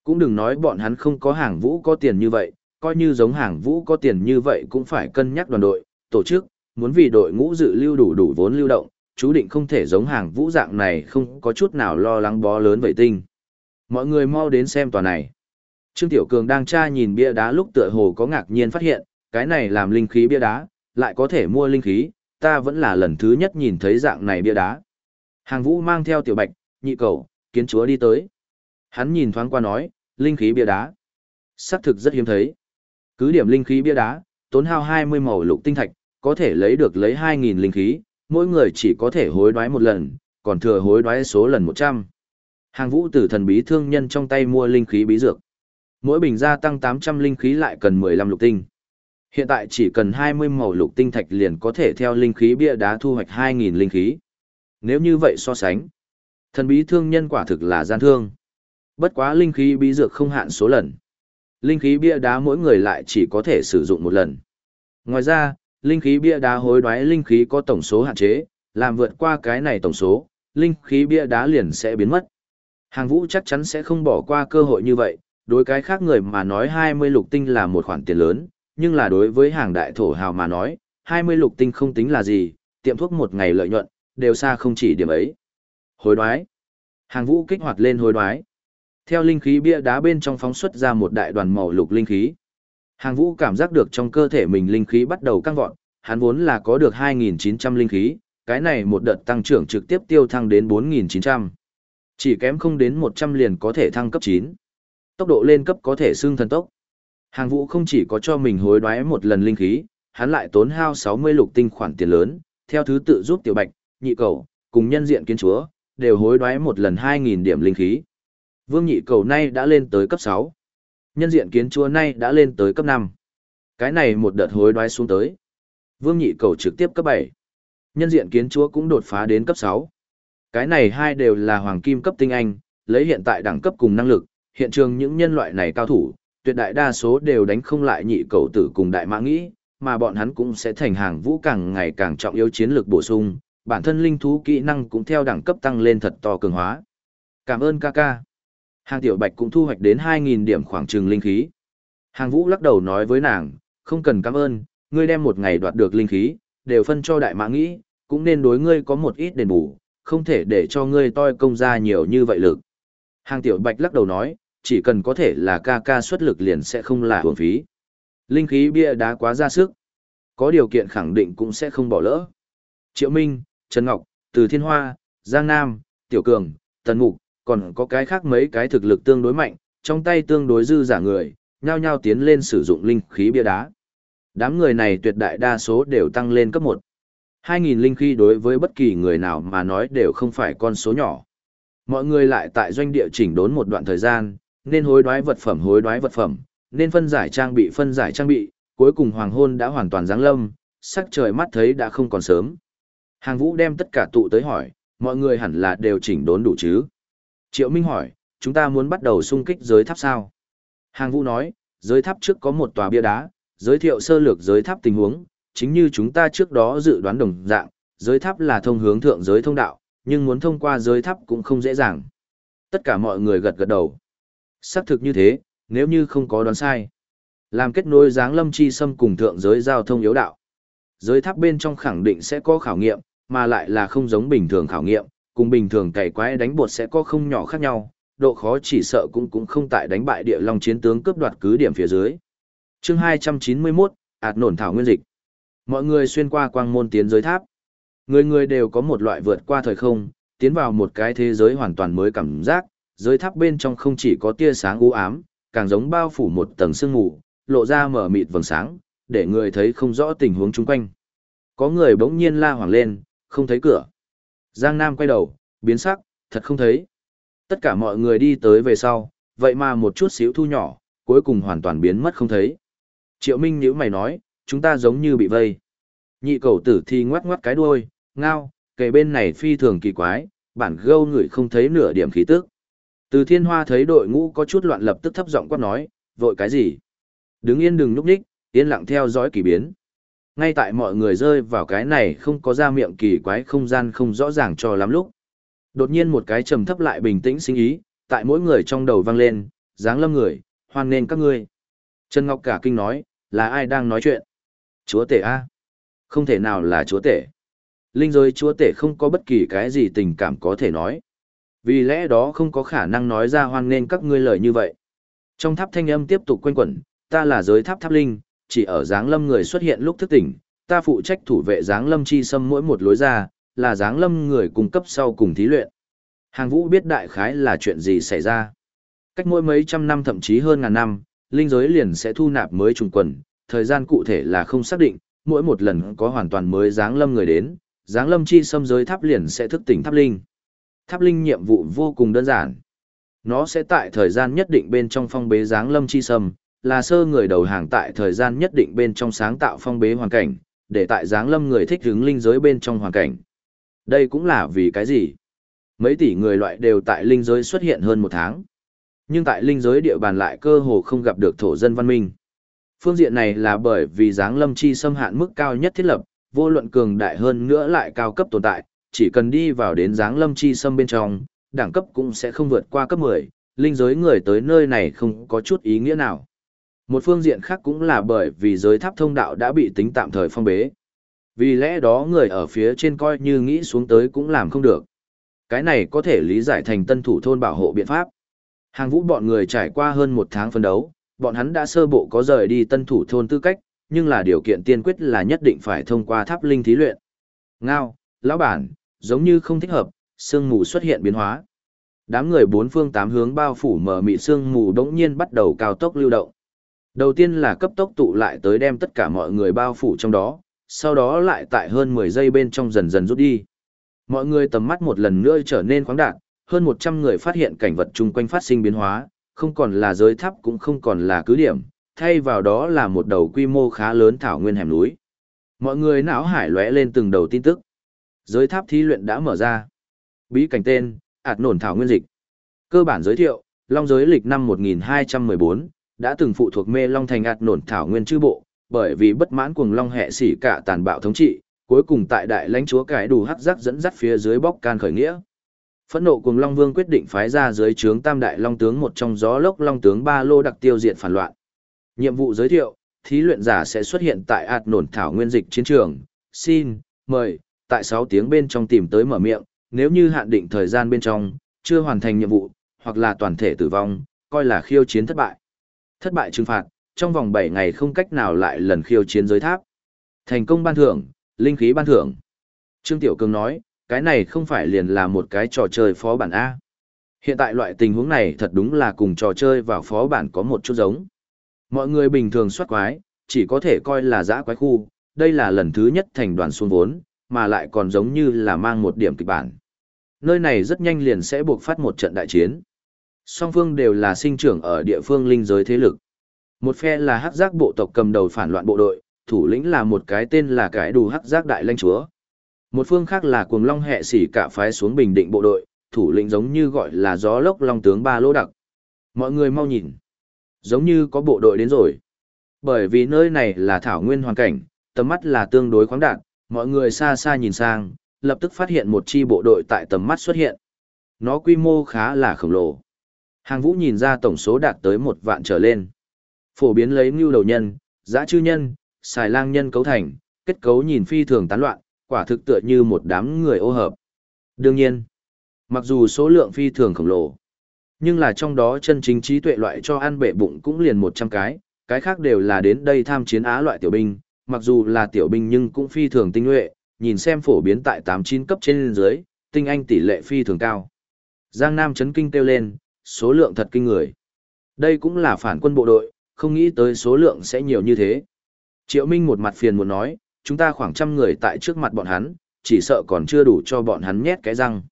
Cũng đừng nói bọn hắn không có hàng vũ có tiền như vậy, coi như giống hàng vũ có tiền như vậy cũng phải cân nhắc đoàn đội, tổ chức, muốn vì đội ngũ dự lưu đủ đủ vốn lưu động, chú định không thể giống hàng vũ dạng này không có chút nào lo lắng bó lớn vậy tinh. Mọi người mau đến xem tòa này. Trương Tiểu Cường đang tra nhìn bia đá lúc tựa hồ có ngạc nhiên phát hiện, cái này làm linh khí bia đá, lại có thể mua linh khí, ta vẫn là lần thứ nhất nhìn thấy dạng này bia đá. Hàng vũ mang theo tiểu bạch, nhị cầu, kiến chúa đi tới. Hắn nhìn thoáng qua nói, linh khí bia đá. Sắc thực rất hiếm thấy. Cứ điểm linh khí bia đá, tốn hao 20 màu lục tinh thạch, có thể lấy được lấy 2.000 linh khí, mỗi người chỉ có thể hối đoái một lần, còn thừa hối đoái số lần 100. Hàng vũ tử thần bí thương nhân trong tay mua linh khí bí dược. Mỗi bình gia tăng 800 linh khí lại cần 15 lục tinh. Hiện tại chỉ cần 20 màu lục tinh thạch liền có thể theo linh khí bia đá thu hoạch 2.000 linh khí. Nếu như vậy so sánh, thần bí thương nhân quả thực là gian thương. Bất quá linh khí bí dược không hạn số lần. Linh khí bia đá mỗi người lại chỉ có thể sử dụng một lần. Ngoài ra, linh khí bia đá hối đoái linh khí có tổng số hạn chế, làm vượt qua cái này tổng số, linh khí bia đá liền sẽ biến mất. Hàng vũ chắc chắn sẽ không bỏ qua cơ hội như vậy, đối cái khác người mà nói 20 lục tinh là một khoản tiền lớn, nhưng là đối với hàng đại thổ hào mà nói, 20 lục tinh không tính là gì, tiệm thuốc một ngày lợi nhuận, đều xa không chỉ điểm ấy. Hối đoái. Hàng vũ kích hoạt lên hối đoái. Theo linh khí bia đá bên trong phóng xuất ra một đại đoàn màu lục linh khí. Hàng vũ cảm giác được trong cơ thể mình linh khí bắt đầu căng vọt, hắn vốn là có được 2.900 linh khí, cái này một đợt tăng trưởng trực tiếp tiêu thăng đến 4.900. Chỉ kém không đến 100 liền có thể thăng cấp 9. Tốc độ lên cấp có thể xương thần tốc. Hàng vũ không chỉ có cho mình hối đoái một lần linh khí, hắn lại tốn hao 60 lục tinh khoản tiền lớn, theo thứ tự giúp tiểu bạch, nhị cầu, cùng nhân diện kiến chúa, đều hối đoái một lần 2.000 điểm linh khí. Vương nhị cầu nay đã lên tới cấp 6. Nhân diện kiến chúa nay đã lên tới cấp 5. Cái này một đợt hối đoái xuống tới. Vương nhị cầu trực tiếp cấp 7. Nhân diện kiến chúa cũng đột phá đến cấp 6. Cái này hai đều là hoàng kim cấp tinh anh, lấy hiện tại đẳng cấp cùng năng lực, hiện trường những nhân loại này cao thủ, tuyệt đại đa số đều đánh không lại nhị cầu tử cùng đại mã nghĩ, mà bọn hắn cũng sẽ thành hàng vũ càng ngày càng trọng yếu chiến lược bổ sung, bản thân linh thú kỹ năng cũng theo đẳng cấp tăng lên thật to cường hóa. Cảm ơn ca ca. Hàng tiểu bạch cũng thu hoạch đến 2.000 điểm khoảng trừng linh khí. Hàng vũ lắc đầu nói với nàng, không cần cảm ơn, ngươi đem một ngày đoạt được linh khí, đều phân cho đại mã nghĩ, cũng nên đối ngươi có một ít đền bù, không thể để cho ngươi toi công ra nhiều như vậy lực. Hàng tiểu bạch lắc đầu nói, chỉ cần có thể là ca ca xuất lực liền sẽ không là hưởng phí. Linh khí bia đá quá ra sức. Có điều kiện khẳng định cũng sẽ không bỏ lỡ. Triệu Minh, Trần Ngọc, Từ Thiên Hoa, Giang Nam, Tiểu Cường, Tần Mục, còn có cái khác mấy cái thực lực tương đối mạnh, trong tay tương đối dư giả người, nhao nhao tiến lên sử dụng linh khí bia đá. Đám người này tuyệt đại đa số đều tăng lên cấp 1. 2.000 linh khí đối với bất kỳ người nào mà nói đều không phải con số nhỏ. Mọi người lại tại doanh địa chỉnh đốn một đoạn thời gian, nên hối đoái vật phẩm hối đoái vật phẩm, nên phân giải trang bị phân giải trang bị, cuối cùng hoàng hôn đã hoàn toàn giáng lâm, sắc trời mắt thấy đã không còn sớm. Hàng vũ đem tất cả tụ tới hỏi, mọi người hẳn là đều chỉnh đốn đủ chứ. Triệu Minh hỏi, chúng ta muốn bắt đầu xung kích giới tháp sao? Hàng vũ nói, giới tháp trước có một tòa bia đá, giới thiệu sơ lược giới tháp tình huống, chính như chúng ta trước đó dự đoán đồng dạng, giới tháp là thông hướng thượng giới thông đạo, nhưng muốn thông qua giới tháp cũng không dễ dàng. Tất cả mọi người gật gật đầu. Xác thực như thế, nếu như không có đoán sai. Làm kết nối dáng lâm chi xâm cùng thượng giới giao thông yếu đạo. Giới tháp bên trong khẳng định sẽ có khảo nghiệm, mà lại là không giống bình thường khảo nghiệm, cùng bình thường cày quái đánh bột sẽ có không nhỏ khác nhau, độ khó chỉ sợ cũng cũng không tại đánh bại địa long chiến tướng cướp đoạt cứ điểm phía dưới. chương 291, ạt nổn thảo nguyên dịch. Mọi người xuyên qua quang môn tiến giới tháp. Người người đều có một loại vượt qua thời không, tiến vào một cái thế giới hoàn toàn mới cảm giác, giới tháp bên trong không chỉ có tia sáng u ám, càng giống bao phủ một tầng sương mù, lộ ra mở mịt vầng sáng, để người thấy không rõ tình huống chung quanh. Có người bỗng nhiên la hoảng lên, không thấy cửa. Giang Nam quay đầu, biến sắc, thật không thấy. Tất cả mọi người đi tới về sau, vậy mà một chút xíu thu nhỏ, cuối cùng hoàn toàn biến mất không thấy. Triệu Minh nhíu mày nói, chúng ta giống như bị vây. Nhị cầu tử thì ngoắc ngoắc cái đuôi, ngao, kề bên này phi thường kỳ quái, bản gâu người không thấy nửa điểm khí tức. Từ thiên hoa thấy đội ngũ có chút loạn lập tức thấp giọng quát nói, vội cái gì? Đứng yên đừng núp đích, yên lặng theo dõi kỳ biến. Ngay tại mọi người rơi vào cái này không có ra miệng kỳ quái không gian không rõ ràng cho lắm lúc. Đột nhiên một cái trầm thấp lại bình tĩnh sinh ý, tại mỗi người trong đầu vang lên, dáng lâm người, hoan nên các ngươi. Trần Ngọc cả kinh nói, là ai đang nói chuyện? Chúa tể A. Không thể nào là chúa tể. Linh giới chúa tể không có bất kỳ cái gì tình cảm có thể nói. Vì lẽ đó không có khả năng nói ra hoan nên các ngươi lời như vậy. Trong tháp thanh âm tiếp tục quanh quẩn, ta là giới tháp tháp linh, chỉ ở dáng lâm người xuất hiện lúc thức tỉnh, ta phụ trách thủ vệ dáng lâm chi xâm mỗi một lối ra, là dáng lâm người cung cấp sau cùng thí luyện. Hàng vũ biết đại khái là chuyện gì xảy ra. Cách mỗi mấy trăm năm thậm chí hơn ngàn năm, linh giới liền sẽ thu nạp mới trùng quần, thời gian cụ thể là không xác định, mỗi một lần có hoàn toàn mới dáng lâm người đến, dáng lâm chi xâm giới tháp liền sẽ thức tỉnh tháp linh. Tháp linh nhiệm vụ vô cùng đơn giản. Nó sẽ tại thời gian nhất định bên trong phong bế dáng lâm chi sâm là sơ người đầu hàng tại thời gian nhất định bên trong sáng tạo phong bế hoàn cảnh, để tại dáng lâm người thích hướng linh giới bên trong hoàn cảnh. Đây cũng là vì cái gì? Mấy tỷ người loại đều tại linh giới xuất hiện hơn một tháng. Nhưng tại linh giới địa bàn lại cơ hồ không gặp được thổ dân văn minh. Phương diện này là bởi vì dáng lâm chi xâm hạn mức cao nhất thiết lập, vô luận cường đại hơn nữa lại cao cấp tồn tại, chỉ cần đi vào đến dáng lâm chi xâm bên trong, đẳng cấp cũng sẽ không vượt qua cấp 10, linh giới người tới nơi này không có chút ý nghĩa nào. Một phương diện khác cũng là bởi vì giới tháp thông đạo đã bị tính tạm thời phong bế. Vì lẽ đó người ở phía trên coi như nghĩ xuống tới cũng làm không được. Cái này có thể lý giải thành tân thủ thôn bảo hộ biện pháp. Hàng vũ bọn người trải qua hơn một tháng phân đấu, bọn hắn đã sơ bộ có rời đi tân thủ thôn tư cách, nhưng là điều kiện tiên quyết là nhất định phải thông qua tháp linh thí luyện. Ngao, lão bản, giống như không thích hợp, sương mù xuất hiện biến hóa. Đám người bốn phương tám hướng bao phủ mở mị sương mù đống nhiên bắt đầu cao tốc lưu động. Đầu tiên là cấp tốc tụ lại tới đem tất cả mọi người bao phủ trong đó, sau đó lại tại hơn 10 giây bên trong dần dần rút đi. Mọi người tầm mắt một lần nữa trở nên khoáng đạt, hơn 100 người phát hiện cảnh vật chung quanh phát sinh biến hóa, không còn là giới tháp cũng không còn là cứ điểm, thay vào đó là một đầu quy mô khá lớn thảo nguyên hẻm núi. Mọi người não hải lóe lên từng đầu tin tức. Giới tháp thí luyện đã mở ra. Bí cảnh tên, ạt nổn thảo nguyên dịch. Cơ bản giới thiệu, Long giới lịch năm 1214, đã từng phụ thuộc mê Long thành ạt nổn thảo nguyên chư bộ, bởi vì bất mãn cuồng Long hệ xỉ cả tàn bạo thống trị, cuối cùng tại đại lãnh chúa cái đủ hắc giác dẫn dắt phía dưới bóc can khởi nghĩa. Phẫn nộ cuồng Long Vương quyết định phái ra dưới trướng Tam đại Long tướng một trong gió lốc Long tướng Ba Lô đặc tiêu diệt phản loạn. Nhiệm vụ giới thiệu, thí luyện giả sẽ xuất hiện tại ạt nổn thảo nguyên dịch chiến trường, xin, mời, tại 6 tiếng bên trong tìm tới mở miệng, nếu như hạn định thời gian bên trong, chưa hoàn thành nhiệm vụ, hoặc là toàn thể tử vong, coi là khiêu chiến thất bại. Thất bại trừng phạt, trong vòng 7 ngày không cách nào lại lần khiêu chiến giới tháp. Thành công ban thưởng, linh khí ban thưởng. Trương Tiểu Cường nói, cái này không phải liền là một cái trò chơi phó bản A. Hiện tại loại tình huống này thật đúng là cùng trò chơi vào phó bản có một chút giống. Mọi người bình thường soát quái, chỉ có thể coi là giã quái khu, đây là lần thứ nhất thành đoàn xuống vốn, mà lại còn giống như là mang một điểm kịch bản. Nơi này rất nhanh liền sẽ buộc phát một trận đại chiến. Song phương đều là sinh trưởng ở địa phương linh giới thế lực. Một phe là hắc giác bộ tộc cầm đầu phản loạn bộ đội, thủ lĩnh là một cái tên là cái đủ hắc giác đại lãnh chúa. Một phương khác là cuồng long hệ sĩ cả phái xuống bình định bộ đội, thủ lĩnh giống như gọi là gió lốc long tướng ba lỗ đặc. Mọi người mau nhìn. Giống như có bộ đội đến rồi. Bởi vì nơi này là thảo nguyên hoàn cảnh, tầm mắt là tương đối khoáng đạt, mọi người xa xa nhìn sang, lập tức phát hiện một chi bộ đội tại tầm mắt xuất hiện. Nó quy mô khá là khổng lồ. Hàng vũ nhìn ra tổng số đạt tới một vạn trở lên. Phổ biến lấy ngưu đầu nhân, giã chư nhân, xài lang nhân cấu thành, kết cấu nhìn phi thường tán loạn, quả thực tựa như một đám người ô hợp. Đương nhiên, mặc dù số lượng phi thường khổng lồ, nhưng là trong đó chân chính trí tuệ loại cho ăn bệ bụng cũng liền 100 cái, cái khác đều là đến đây tham chiến á loại tiểu binh, mặc dù là tiểu binh nhưng cũng phi thường tinh nhuệ, nhìn xem phổ biến tại 89 cấp trên dưới, tinh anh tỷ lệ phi thường cao. Giang Nam chấn kinh kêu lên, số lượng thật kinh người. Đây cũng là phản quân bộ đội, không nghĩ tới số lượng sẽ nhiều như thế. Triệu Minh một mặt phiền muốn nói, chúng ta khoảng trăm người tại trước mặt bọn hắn, chỉ sợ còn chưa đủ cho bọn hắn nhét cái răng.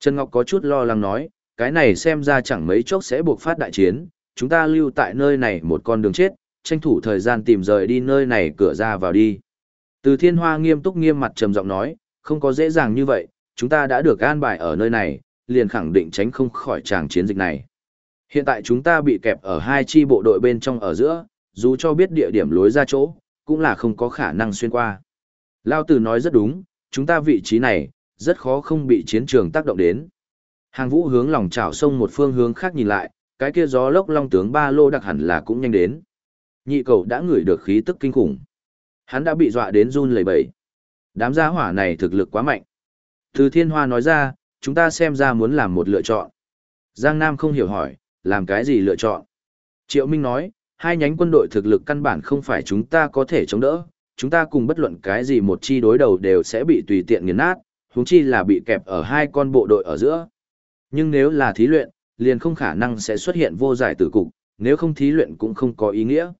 Trần Ngọc có chút lo lắng nói, cái này xem ra chẳng mấy chốc sẽ buộc phát đại chiến, chúng ta lưu tại nơi này một con đường chết, tranh thủ thời gian tìm rời đi nơi này cửa ra vào đi. Từ thiên hoa nghiêm túc nghiêm mặt trầm giọng nói, không có dễ dàng như vậy, chúng ta đã được an bài ở nơi này, liền khẳng định tránh không khỏi tràng chiến dịch này. Hiện tại chúng ta bị kẹp ở hai chi bộ đội bên trong ở giữa, dù cho biết địa điểm lối ra chỗ, cũng là không có khả năng xuyên qua. Lao Tử nói rất đúng, chúng ta vị trí này, rất khó không bị chiến trường tác động đến. Hàng vũ hướng lòng trào sông một phương hướng khác nhìn lại, cái kia gió lốc long tướng ba lô đặc hẳn là cũng nhanh đến. Nhị cầu đã ngửi được khí tức kinh khủng. Hắn đã bị dọa đến run lẩy bẩy. Đám gia hỏa này thực lực quá mạnh. Từ thiên hoa nói ra, chúng ta xem ra muốn làm một lựa chọn. Giang Nam không hiểu hỏi, làm cái gì lựa chọn? Triệu Minh nói, hai nhánh quân đội thực lực căn bản không phải chúng ta có thể chống đỡ, chúng ta cùng bất luận cái gì một chi đối đầu đều sẽ bị tùy tiện nghiền nát, huống chi là bị kẹp ở hai con bộ đội ở giữa. Nhưng nếu là thí luyện, liền không khả năng sẽ xuất hiện vô giải tử cục, nếu không thí luyện cũng không có ý nghĩa.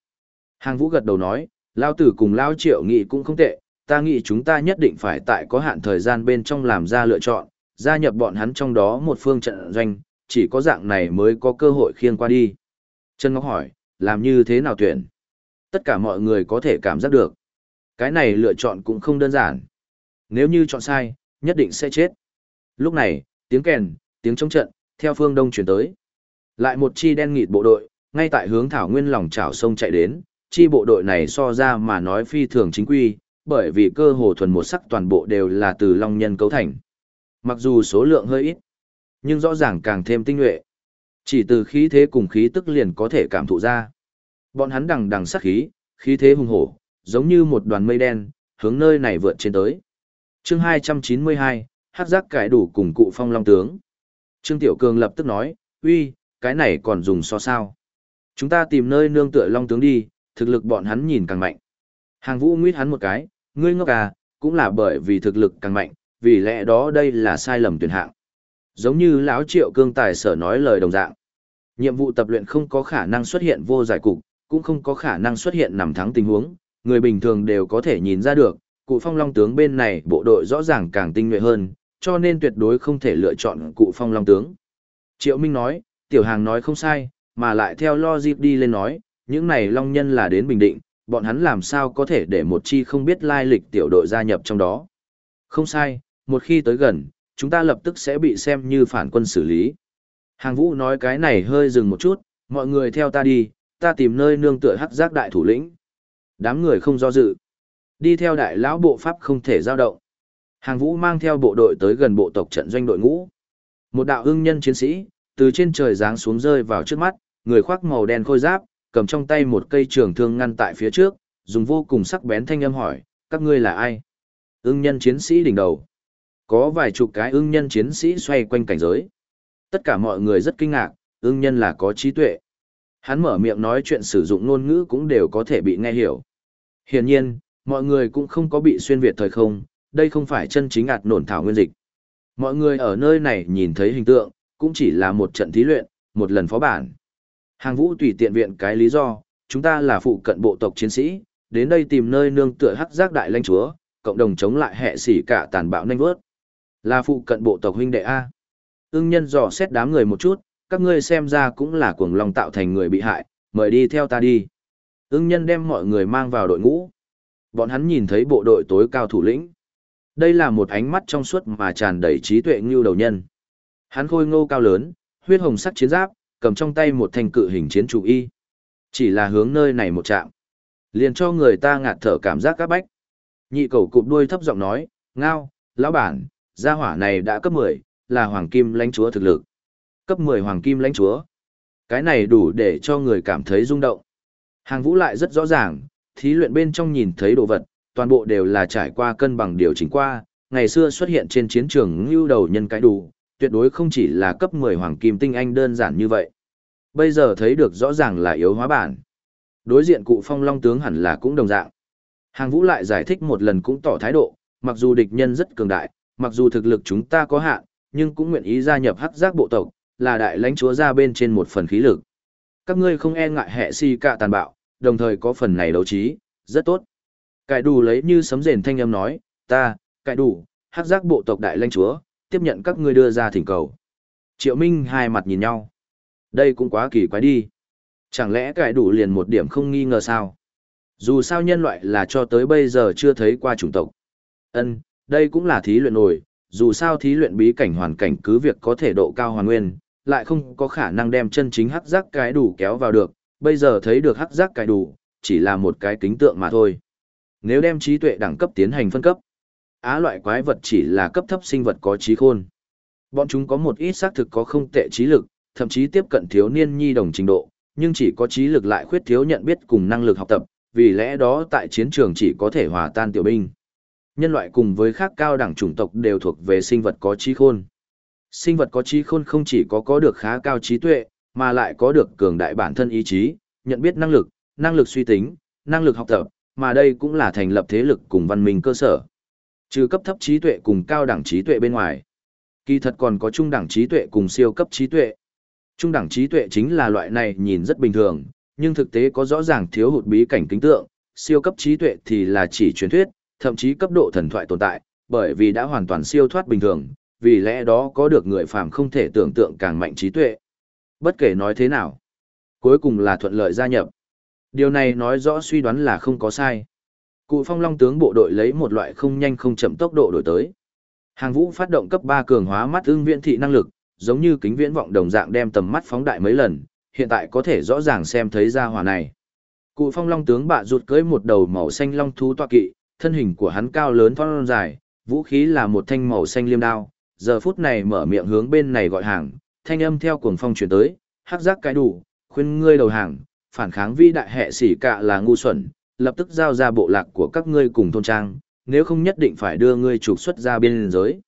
Hàng Vũ gật đầu nói, Lao Tử cùng Lao Triệu nghị cũng không tệ, ta nghĩ chúng ta nhất định phải tại có hạn thời gian bên trong làm ra lựa chọn, gia nhập bọn hắn trong đó một phương trận doanh, chỉ có dạng này mới có cơ hội khiêng qua đi. Trần Ngọc hỏi, làm như thế nào tuyển? Tất cả mọi người có thể cảm giác được. Cái này lựa chọn cũng không đơn giản. Nếu như chọn sai, nhất định sẽ chết. Lúc này, tiếng kèn, tiếng chống trận, theo phương đông chuyển tới. Lại một chi đen nghịt bộ đội, ngay tại hướng thảo nguyên lòng chảo sông chạy đến, chi bộ đội này so ra mà nói phi thường chính quy, bởi vì cơ hồ thuần một sắc toàn bộ đều là từ long nhân cấu thành. Mặc dù số lượng hơi ít, nhưng rõ ràng càng thêm tinh nhuệ. Chỉ từ khí thế cùng khí tức liền có thể cảm thụ ra. Bọn hắn đằng đằng sát khí, khí thế hùng hổ, giống như một đoàn mây đen, hướng nơi này vượt trên tới. chương 292, hát giác cải đủ cùng cụ phong long tướng. Trương Tiểu Cường lập tức nói, uy, cái này còn dùng so sao. Chúng ta tìm nơi nương tựa long tướng đi, thực lực bọn hắn nhìn càng mạnh. Hàng vũ nguyết hắn một cái, ngươi ngốc à, cũng là bởi vì thực lực càng mạnh, vì lẽ đó đây là sai lầm tuyển hạng. Giống như lão triệu cương tài sở nói lời đồng dạng. Nhiệm vụ tập luyện không có khả năng xuất hiện vô giải cục, cũng không có khả năng xuất hiện nằm thắng tình huống, người bình thường đều có thể nhìn ra được, cụ phong long tướng bên này bộ đội rõ ràng càng tinh nhuệ hơn, cho nên tuyệt đối không thể lựa chọn cụ phong long tướng. Triệu Minh nói, tiểu hàng nói không sai, mà lại theo logic đi lên nói, những này long nhân là đến Bình Định, bọn hắn làm sao có thể để một chi không biết lai lịch tiểu đội gia nhập trong đó. Không sai, một khi tới gần, chúng ta lập tức sẽ bị xem như phản quân xử lý. Hàng vũ nói cái này hơi dừng một chút, mọi người theo ta đi, ta tìm nơi nương tựa hắc giác đại thủ lĩnh. Đám người không do dự. Đi theo đại lão bộ pháp không thể giao động. Hàng vũ mang theo bộ đội tới gần bộ tộc trận doanh đội ngũ. Một đạo ưng nhân chiến sĩ, từ trên trời giáng xuống rơi vào trước mắt, người khoác màu đen khôi giáp, cầm trong tay một cây trường thương ngăn tại phía trước, dùng vô cùng sắc bén thanh âm hỏi, các ngươi là ai? Ưng nhân chiến sĩ đỉnh đầu. Có vài chục cái ưng nhân chiến sĩ xoay quanh cảnh giới. Tất cả mọi người rất kinh ngạc, ưng nhân là có trí tuệ. Hắn mở miệng nói chuyện sử dụng ngôn ngữ cũng đều có thể bị nghe hiểu. Hiển nhiên, mọi người cũng không có bị xuyên việt thời không, đây không phải chân chính ạt nổn thảo nguyên dịch. Mọi người ở nơi này nhìn thấy hình tượng, cũng chỉ là một trận thí luyện, một lần phó bản. Hàng vũ tùy tiện viện cái lý do, chúng ta là phụ cận bộ tộc chiến sĩ, đến đây tìm nơi nương tựa hắc giác đại lãnh chúa, cộng đồng chống lại hệ sĩ cả tàn bạo nhanh vớt. Là phụ cận bộ tộc huynh đệ A. Ưng nhân dò xét đám người một chút, các ngươi xem ra cũng là cuồng lòng tạo thành người bị hại, mời đi theo ta đi. Ưng nhân đem mọi người mang vào đội ngũ. Bọn hắn nhìn thấy bộ đội tối cao thủ lĩnh. Đây là một ánh mắt trong suốt mà tràn đầy trí tuệ ngưu đầu nhân. Hắn khôi ngô cao lớn, huyết hồng sắc chiến giáp, cầm trong tay một thanh cự hình chiến chủ y. Chỉ là hướng nơi này một chạm. Liền cho người ta ngạt thở cảm giác các bách. Nhị cầu cụp đuôi thấp giọng nói, ngao, lão bản, gia hỏa này đã cấp 10, là hoàng kim lãnh chúa thực lực. Cấp 10 hoàng kim lãnh chúa. Cái này đủ để cho người cảm thấy rung động. Hàng vũ lại rất rõ ràng, thí luyện bên trong nhìn thấy đồ vật, toàn bộ đều là trải qua cân bằng điều chỉnh qua, ngày xưa xuất hiện trên chiến trường ngưu đầu nhân cái đủ, tuyệt đối không chỉ là cấp 10 hoàng kim tinh anh đơn giản như vậy. Bây giờ thấy được rõ ràng là yếu hóa bản. Đối diện cụ phong long tướng hẳn là cũng đồng dạng. Hàng vũ lại giải thích một lần cũng tỏ thái độ, mặc dù địch nhân rất cường đại, mặc dù thực lực chúng ta có hạn, nhưng cũng nguyện ý gia nhập hắc giác bộ tộc, là đại lãnh chúa ra bên trên một phần khí lực. Các ngươi không e ngại hệ si cả tàn bạo, đồng thời có phần này đấu trí, rất tốt. Cải đủ lấy như sấm rền thanh âm nói, ta, cải đủ, hắc giác bộ tộc đại lãnh chúa, tiếp nhận các ngươi đưa ra thỉnh cầu. Triệu Minh hai mặt nhìn nhau. Đây cũng quá kỳ quái đi. Chẳng lẽ cải đủ liền một điểm không nghi ngờ sao? Dù sao nhân loại là cho tới bây giờ chưa thấy qua chủng tộc. Ân, đây cũng là thí luyện nổi, dù sao thí luyện bí cảnh hoàn cảnh cứ việc có thể độ cao hoàn nguyên, lại không có khả năng đem chân chính hắc giác cái đủ kéo vào được, bây giờ thấy được hắc giác cái đủ, chỉ là một cái kính tượng mà thôi. Nếu đem trí tuệ đẳng cấp tiến hành phân cấp, á loại quái vật chỉ là cấp thấp sinh vật có trí khôn. Bọn chúng có một ít xác thực có không tệ trí lực, thậm chí tiếp cận thiếu niên nhi đồng trình độ, nhưng chỉ có trí lực lại khuyết thiếu nhận biết cùng năng lực học tập, vì lẽ đó tại chiến trường chỉ có thể hòa tan tiểu binh. Nhân loại cùng với khác cao đẳng chủng tộc đều thuộc về sinh vật có trí khôn. Sinh vật có trí khôn không chỉ có có được khá cao trí tuệ, mà lại có được cường đại bản thân ý chí, nhận biết năng lực, năng lực suy tính, năng lực học tập, mà đây cũng là thành lập thế lực cùng văn minh cơ sở. Trừ cấp thấp trí tuệ cùng cao đẳng trí tuệ bên ngoài. Kỳ thật còn có trung đẳng trí tuệ cùng siêu cấp trí tuệ. Trung đẳng trí tuệ chính là loại này nhìn rất bình thường, nhưng thực tế có rõ ràng thiếu hụt bí cảnh kính tượng, siêu cấp trí tuệ thì là chỉ truyền thuyết, thậm chí cấp độ thần thoại tồn tại, bởi vì đã hoàn toàn siêu thoát bình thường, vì lẽ đó có được người phàm không thể tưởng tượng càng mạnh trí tuệ. Bất kể nói thế nào, cuối cùng là thuận lợi gia nhập. Điều này nói rõ suy đoán là không có sai. Cụ phong long tướng bộ đội lấy một loại không nhanh không chậm tốc độ đổi tới. Hàng vũ phát động cấp 3 cường hóa mắt ưng viễn thị năng lực, giống như kính viễn vọng đồng dạng đem tầm mắt phóng đại mấy lần, hiện tại có thể rõ ràng xem thấy ra hỏa này. Cụ phong long tướng bạ rụt cưới một đầu màu xanh long thú tọa kỵ, thân hình của hắn cao lớn thon dài, vũ khí là một thanh màu xanh liêm đao, giờ phút này mở miệng hướng bên này gọi hàng, thanh âm theo cuồng phong chuyển tới, hắc giác cái đủ, khuyên ngươi đầu hàng, phản kháng vi đại hệ sĩ cạ là ngu xuẩn, lập tức giao ra bộ lạc của các ngươi cùng thôn trang, nếu không nhất định phải đưa ngươi trục xuất ra biên giới.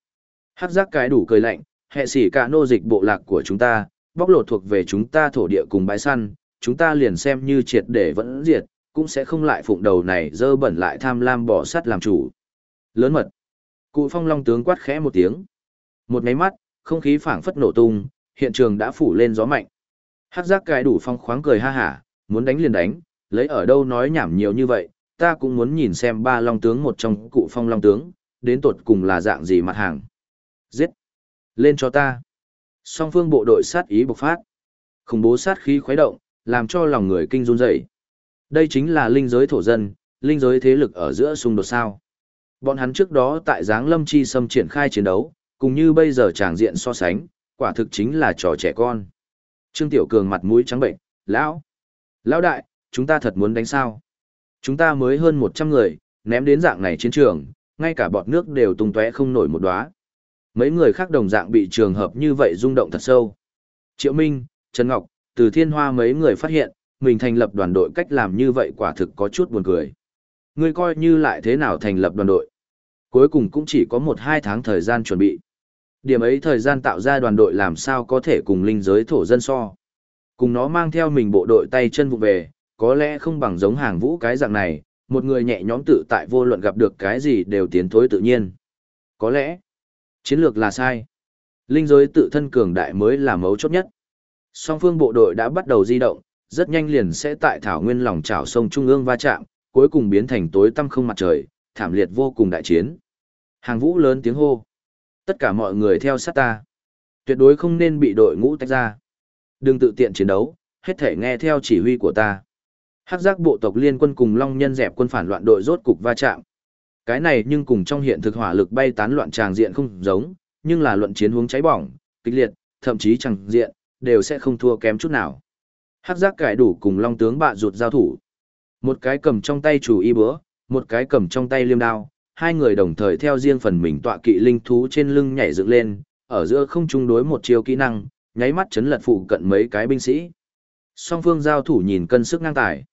Hắc giác cái đủ cười lạnh, hệ sĩ cạ nô dịch bộ lạc của chúng ta, bóc lột thuộc về chúng ta thổ địa cùng bãi săn, chúng ta liền xem như triệt để vẫn diệt, cũng sẽ không lại phụng đầu này dơ bẩn lại tham lam bỏ sắt làm chủ. Lớn mật. Cụ phong long tướng quát khẽ một tiếng. Một máy mắt, không khí phảng phất nổ tung, hiện trường đã phủ lên gió mạnh. Hắc giác cái đủ phong khoáng cười ha hả, muốn đánh liền đánh, lấy ở đâu nói nhảm nhiều như vậy, ta cũng muốn nhìn xem ba long tướng một trong cụ phong long tướng, đến tột cùng là dạng gì mặt hàng. Giết! Lên cho ta! Song phương bộ đội sát ý bộc phát. Khủng bố sát khí khuấy động, làm cho lòng người kinh run rẩy đây chính là linh giới thổ dân, linh giới thế lực ở giữa xung đột sao. Bọn hắn trước đó tại Giáng Lâm Chi xâm triển khai chiến đấu, cùng như bây giờ tràng diện so sánh, quả thực chính là trò trẻ con. Trương Tiểu Cường mặt mũi trắng bệnh, lão, lão đại, chúng ta thật muốn đánh sao? Chúng ta mới hơn 100 người, ném đến dạng này chiến trường, ngay cả bọt nước đều tung tóe không nổi một đóa. Mấy người khác đồng dạng bị trường hợp như vậy rung động thật sâu. Triệu Minh, Trần Ngọc, Từ Thiên Hoa mấy người phát hiện, mình thành lập đoàn đội cách làm như vậy quả thực có chút buồn cười. Ngươi coi như lại thế nào thành lập đoàn đội. Cuối cùng cũng chỉ có một hai tháng thời gian chuẩn bị. Điểm ấy thời gian tạo ra đoàn đội làm sao có thể cùng linh giới thổ dân so. Cùng nó mang theo mình bộ đội tay chân vụ về, có lẽ không bằng giống hàng vũ cái dạng này, một người nhẹ nhõm tự tại vô luận gặp được cái gì đều tiến thối tự nhiên. Có lẽ, chiến lược là sai. Linh giới tự thân cường đại mới là mấu chốt nhất. Song phương bộ đội đã bắt đầu di động, rất nhanh liền sẽ tại thảo nguyên lòng trảo sông Trung ương va chạm, cuối cùng biến thành tối tăm không mặt trời, thảm liệt vô cùng đại chiến. Hàng vũ lớn tiếng hô. Tất cả mọi người theo sát ta. Tuyệt đối không nên bị đội ngũ tách ra. Đừng tự tiện chiến đấu, hết thể nghe theo chỉ huy của ta. Hắc giác bộ tộc liên quân cùng Long nhân dẹp quân phản loạn đội rốt cục va chạm. Cái này nhưng cùng trong hiện thực hỏa lực bay tán loạn tràng diện không giống, nhưng là luận chiến hướng cháy bỏng, kịch liệt, thậm chí chẳng diện, đều sẽ không thua kém chút nào. Hắc giác cải đủ cùng Long tướng bạ rụt giao thủ. Một cái cầm trong tay chủ y bữa, một cái cầm trong tay liêm đao, hai người đồng thời theo riêng phần mình tọa kỵ linh thú trên lưng nhảy dựng lên, ở giữa không chung đối một chiêu kỹ năng, nháy mắt chấn lật phụ cận mấy cái binh sĩ. Song phương giao thủ nhìn cân sức ngang tài.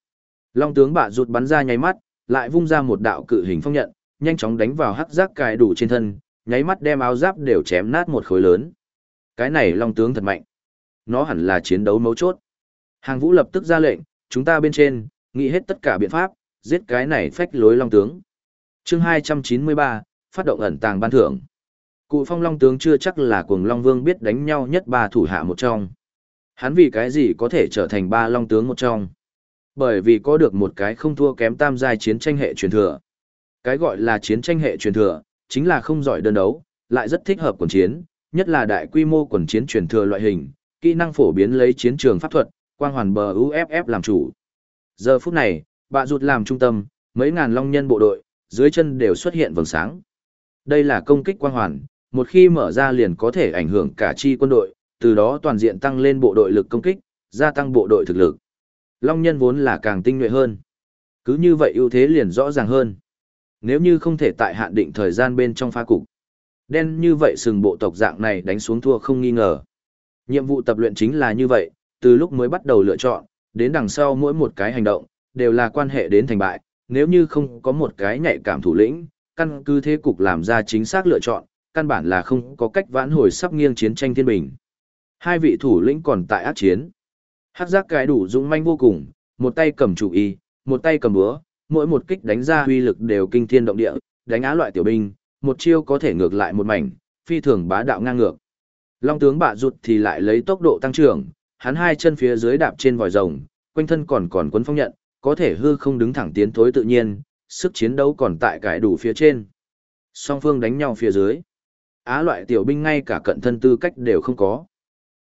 Long tướng bạ rụt bắn ra nháy mắt, lại vung ra một đạo cự hình phong nhận, nhanh chóng đánh vào hắc giác cài đủ trên thân, nháy mắt đem áo giáp đều chém nát một khối lớn. Cái này long tướng thật mạnh. Nó hẳn là chiến đấu mấu chốt. Hàng vũ lập tức ra lệnh, chúng ta bên trên, nghĩ hết tất cả biện pháp, giết cái này phách lối long tướng. chương 293, phát động ẩn tàng ban thưởng. Cụ phong long tướng chưa chắc là cuồng long vương biết đánh nhau nhất ba thủ hạ một trong. Hắn vì cái gì có thể trở thành ba long tướng một trong. Bởi vì có được một cái không thua kém tam giai chiến tranh hệ truyền thừa. Cái gọi là chiến tranh hệ truyền thừa, chính là không giỏi đơn đấu, lại rất thích hợp quần chiến, nhất là đại quy mô quần chiến truyền thừa loại hình, kỹ năng phổ biến lấy chiến trường pháp thuật, quang hoàn bờ UFF làm chủ. Giờ phút này, bạ rụt làm trung tâm, mấy ngàn long nhân bộ đội, dưới chân đều xuất hiện vầng sáng. Đây là công kích quang hoàn, một khi mở ra liền có thể ảnh hưởng cả chi quân đội, từ đó toàn diện tăng lên bộ đội lực công kích, gia tăng bộ đội thực lực. Long nhân vốn là càng tinh nhuệ hơn. Cứ như vậy ưu thế liền rõ ràng hơn. Nếu như không thể tại hạn định thời gian bên trong pha cục. Đen như vậy sừng bộ tộc dạng này đánh xuống thua không nghi ngờ. Nhiệm vụ tập luyện chính là như vậy, từ lúc mới bắt đầu lựa chọn, đến đằng sau mỗi một cái hành động, đều là quan hệ đến thành bại, nếu như không có một cái nhạy cảm thủ lĩnh, căn cứ thế cục làm ra chính xác lựa chọn, căn bản là không có cách vãn hồi sắp nghiêng chiến tranh thiên bình. Hai vị thủ lĩnh còn tại ác chiến. Hắc giác cái đủ dũng manh vô cùng, một tay cầm chủ y, một tay cầm búa, mỗi một kích đánh ra uy lực đều kinh thiên động địa, đánh á loại tiểu binh, một chiêu có thể ngược lại một mảnh, phi thường bá đạo ngang ngược. Long tướng bạ rụt thì lại lấy tốc độ tăng trưởng, hắn hai chân phía dưới đạp trên vòi rồng, quanh thân còn còn quấn phong nhận, có thể hư không đứng thẳng tiến thối tự nhiên, sức chiến đấu còn tại cải đủ phía trên. Song phương đánh nhau phía dưới. Á loại tiểu binh ngay cả cận thân tư cách đều không có.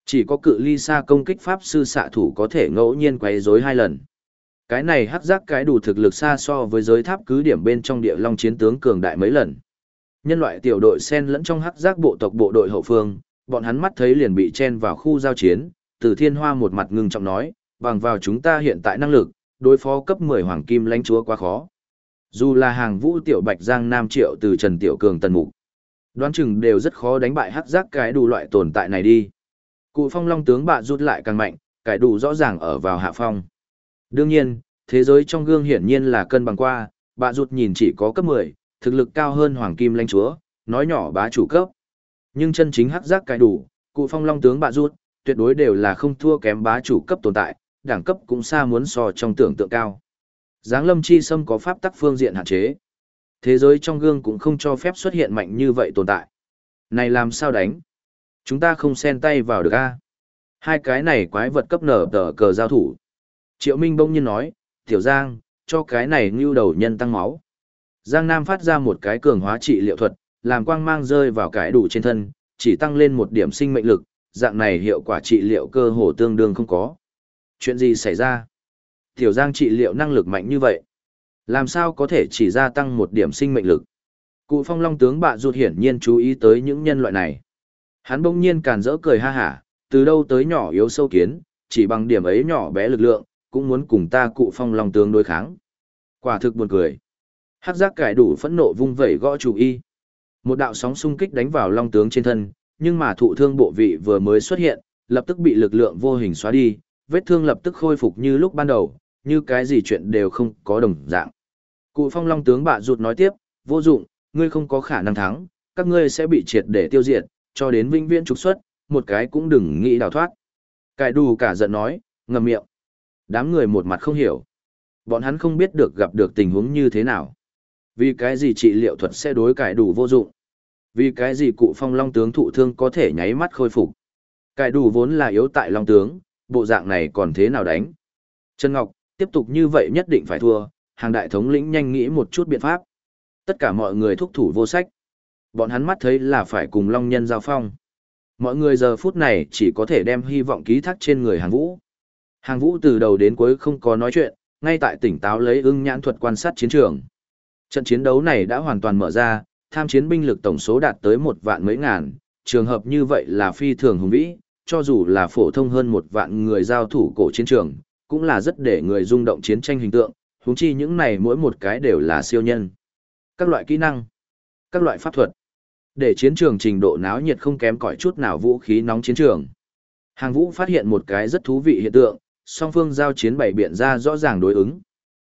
Chỉ có cự ly xa công kích pháp sư xạ thủ có thể ngẫu nhiên quấy rối hai lần. Cái này hắc giác cái đủ thực lực xa so với giới tháp cứ điểm bên trong địa long chiến tướng cường đại mấy lần. Nhân loại tiểu đội sen lẫn trong hắc giác bộ tộc bộ đội hậu phương, bọn hắn mắt thấy liền bị chen vào khu giao chiến, từ thiên hoa một mặt ngưng trọng nói, bằng vào chúng ta hiện tại năng lực, đối phó cấp 10 hoàng kim lãnh chúa quá khó. Dù là hàng vũ tiểu bạch giang nam triệu từ Trần Tiểu Cường tần mục, đoán chừng đều rất khó đánh bại hắc giác cái đủ loại tồn tại này đi. Cụ phong long tướng bạ rút lại càng mạnh, cái đủ rõ ràng ở vào hạ phong. Đương nhiên, thế giới trong gương hiển nhiên là cân bằng qua, bạ rút nhìn chỉ có cấp 10, thực lực cao hơn hoàng kim lãnh chúa, nói nhỏ bá chủ cấp. Nhưng chân chính hắc giác cái đủ, cụ phong long tướng bạ rút, tuyệt đối đều là không thua kém bá chủ cấp tồn tại, đẳng cấp cũng xa muốn so trong tưởng tượng cao. Giáng lâm chi sâm có pháp tắc phương diện hạn chế. Thế giới trong gương cũng không cho phép xuất hiện mạnh như vậy tồn tại. Này làm sao đánh? Chúng ta không xen tay vào được a Hai cái này quái vật cấp nở tờ cờ giao thủ. Triệu Minh bỗng nhiên nói, Tiểu Giang, cho cái này ngưu đầu nhân tăng máu. Giang Nam phát ra một cái cường hóa trị liệu thuật, làm quang mang rơi vào cái đủ trên thân, chỉ tăng lên một điểm sinh mệnh lực, dạng này hiệu quả trị liệu cơ hồ tương đương không có. Chuyện gì xảy ra? Tiểu Giang trị liệu năng lực mạnh như vậy. Làm sao có thể chỉ gia tăng một điểm sinh mệnh lực? Cụ phong long tướng bạ rụt hiển nhiên chú ý tới những nhân loại này. Hắn bỗng nhiên càn rỡ cười ha hả, từ đâu tới nhỏ yếu sâu kiến, chỉ bằng điểm ấy nhỏ bé lực lượng, cũng muốn cùng ta cụ phong long tướng đối kháng. Quả thực buồn cười. Hắc giác cải đủ phẫn nộ vung vẩy gõ chủ y. Một đạo sóng xung kích đánh vào long tướng trên thân, nhưng mà thụ thương bộ vị vừa mới xuất hiện, lập tức bị lực lượng vô hình xóa đi, vết thương lập tức khôi phục như lúc ban đầu, như cái gì chuyện đều không có đồng dạng. Cụ phong long tướng bạ rụt nói tiếp, vô dụng, ngươi không có khả năng thắng, các ngươi sẽ bị triệt để tiêu diệt, cho đến vinh viễn trục xuất, một cái cũng đừng nghĩ đào thoát. Cải đủ cả giận nói, ngầm miệng. Đám người một mặt không hiểu. Bọn hắn không biết được gặp được tình huống như thế nào. Vì cái gì trị liệu thuật sẽ đối cải đủ vô dụng. Vì cái gì cụ phong long tướng thụ thương có thể nháy mắt khôi phục. Cải đủ vốn là yếu tại long tướng, bộ dạng này còn thế nào đánh. Trần Ngọc, tiếp tục như vậy nhất định phải thua, hàng đại thống lĩnh nhanh nghĩ một chút biện pháp. Tất cả mọi người thúc thủ vô sách. Bọn hắn mắt thấy là phải cùng Long Nhân giao phong. Mọi người giờ phút này chỉ có thể đem hy vọng ký thác trên người hàng vũ. Hàng vũ từ đầu đến cuối không có nói chuyện, ngay tại tỉnh táo lấy ưng nhãn thuật quan sát chiến trường. Trận chiến đấu này đã hoàn toàn mở ra, tham chiến binh lực tổng số đạt tới một vạn mấy ngàn, trường hợp như vậy là phi thường hùng vĩ, cho dù là phổ thông hơn một vạn người giao thủ cổ chiến trường, cũng là rất để người rung động chiến tranh hình tượng, huống chi những này mỗi một cái đều là siêu nhân. Các loại kỹ năng, các loại pháp thuật, để chiến trường trình độ náo nhiệt không kém cỏi chút nào vũ khí nóng chiến trường. Hàng vũ phát hiện một cái rất thú vị hiện tượng, song phương giao chiến bảy biện ra rõ ràng đối ứng.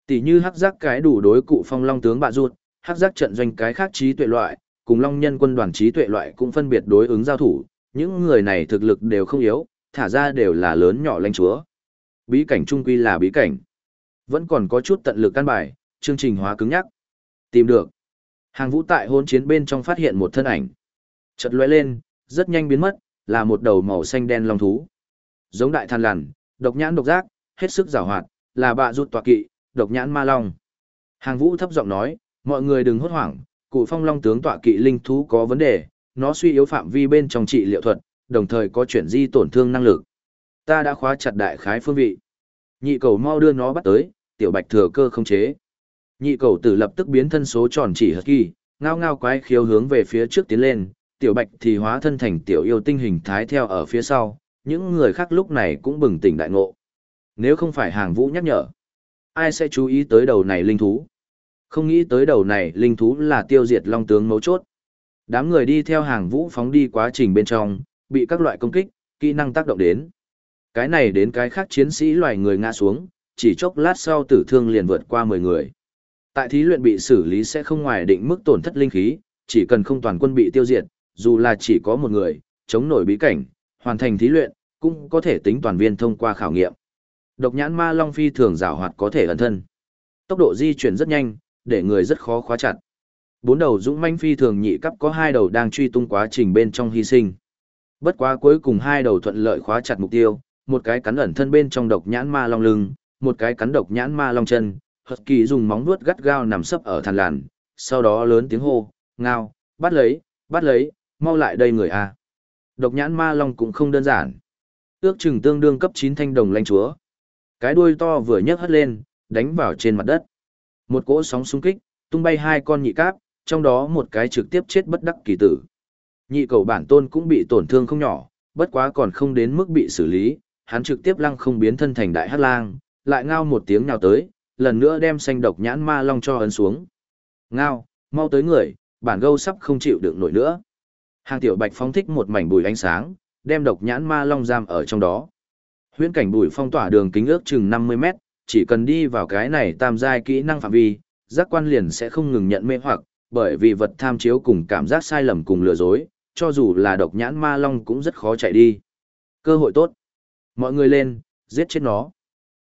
Tỷ như hắc giác cái đủ đối cụ phong long tướng bạ ruột, hắc giác trận doanh cái khác trí tuệ loại, cùng long nhân quân đoàn trí tuệ loại cũng phân biệt đối ứng giao thủ, những người này thực lực đều không yếu, thả ra đều là lớn nhỏ lãnh chúa. Bí cảnh trung quy là bí cảnh. Vẫn còn có chút tận lực căn bài, chương trình hóa cứng nhắc. Tìm được. Hàng vũ tại hôn chiến bên trong phát hiện một thân ảnh. Chợt lóe lên, rất nhanh biến mất, là một đầu màu xanh đen long thú. Giống đại than lằn, độc nhãn độc giác, hết sức giảo hoạt, là bạ rụt tọa kỵ, độc nhãn ma long. Hàng vũ thấp giọng nói, mọi người đừng hốt hoảng, cụ phong long tướng tọa kỵ linh thú có vấn đề, nó suy yếu phạm vi bên trong trị liệu thuật, đồng thời có chuyển di tổn thương năng lực. Ta đã khóa chặt đại khái phương vị. Nhị cầu mau đưa nó bắt tới, tiểu bạch thừa cơ không chế. Nhị cầu tử lập tức biến thân số tròn chỉ hật kỳ, ngao ngao quái khiếu hướng về phía trước tiến lên, tiểu bạch thì hóa thân thành tiểu yêu tinh hình thái theo ở phía sau, những người khác lúc này cũng bừng tỉnh đại ngộ. Nếu không phải hàng vũ nhắc nhở, ai sẽ chú ý tới đầu này linh thú? Không nghĩ tới đầu này linh thú là tiêu diệt long tướng mấu chốt. Đám người đi theo hàng vũ phóng đi quá trình bên trong, bị các loại công kích, kỹ năng tác động đến. Cái này đến cái khác chiến sĩ loài người ngã xuống, chỉ chốc lát sau tử thương liền vượt qua 10 người. Tại thí luyện bị xử lý sẽ không ngoài định mức tổn thất linh khí, chỉ cần không toàn quân bị tiêu diệt, dù là chỉ có một người, chống nổi bí cảnh, hoàn thành thí luyện, cũng có thể tính toàn viên thông qua khảo nghiệm. Độc nhãn ma long phi thường rào hoạt có thể ẩn thân. Tốc độ di chuyển rất nhanh, để người rất khó khóa chặt. Bốn đầu dũng manh phi thường nhị cấp có hai đầu đang truy tung quá trình bên trong hy sinh. Bất quá cuối cùng hai đầu thuận lợi khóa chặt mục tiêu, một cái cắn ẩn thân bên trong độc nhãn ma long lưng, một cái cắn độc nhãn ma long chân, Hật Kỳ dùng móng vuốt gắt gao nằm sấp ở thàn làn, sau đó lớn tiếng hô, "Ngao, bắt lấy, bắt lấy, mau lại đây người a." Độc nhãn ma long cũng không đơn giản. Ước chừng tương đương cấp 9 thanh đồng lanh chúa. Cái đuôi to vừa nhấc hất lên, đánh vào trên mặt đất. Một cỗ sóng xung kích, tung bay hai con nhị cáp, trong đó một cái trực tiếp chết bất đắc kỳ tử. Nhị cầu bản tôn cũng bị tổn thương không nhỏ, bất quá còn không đến mức bị xử lý, hắn trực tiếp lăng không biến thân thành đại hắc lang, lại ngao một tiếng nào tới, lần nữa đem xanh độc nhãn ma long cho ấn xuống. Ngao, mau tới người, bản gâu sắp không chịu được nổi nữa. Hàng tiểu bạch phóng thích một mảnh bùi ánh sáng, đem độc nhãn ma long giam ở trong đó. Huyễn cảnh bùi phong tỏa đường kính ước chừng 50 mét, chỉ cần đi vào cái này tam giai kỹ năng phạm vi, giác quan liền sẽ không ngừng nhận mê hoặc, bởi vì vật tham chiếu cùng cảm giác sai lầm cùng lừa dối, cho dù là độc nhãn ma long cũng rất khó chạy đi. Cơ hội tốt. Mọi người lên, giết chết nó.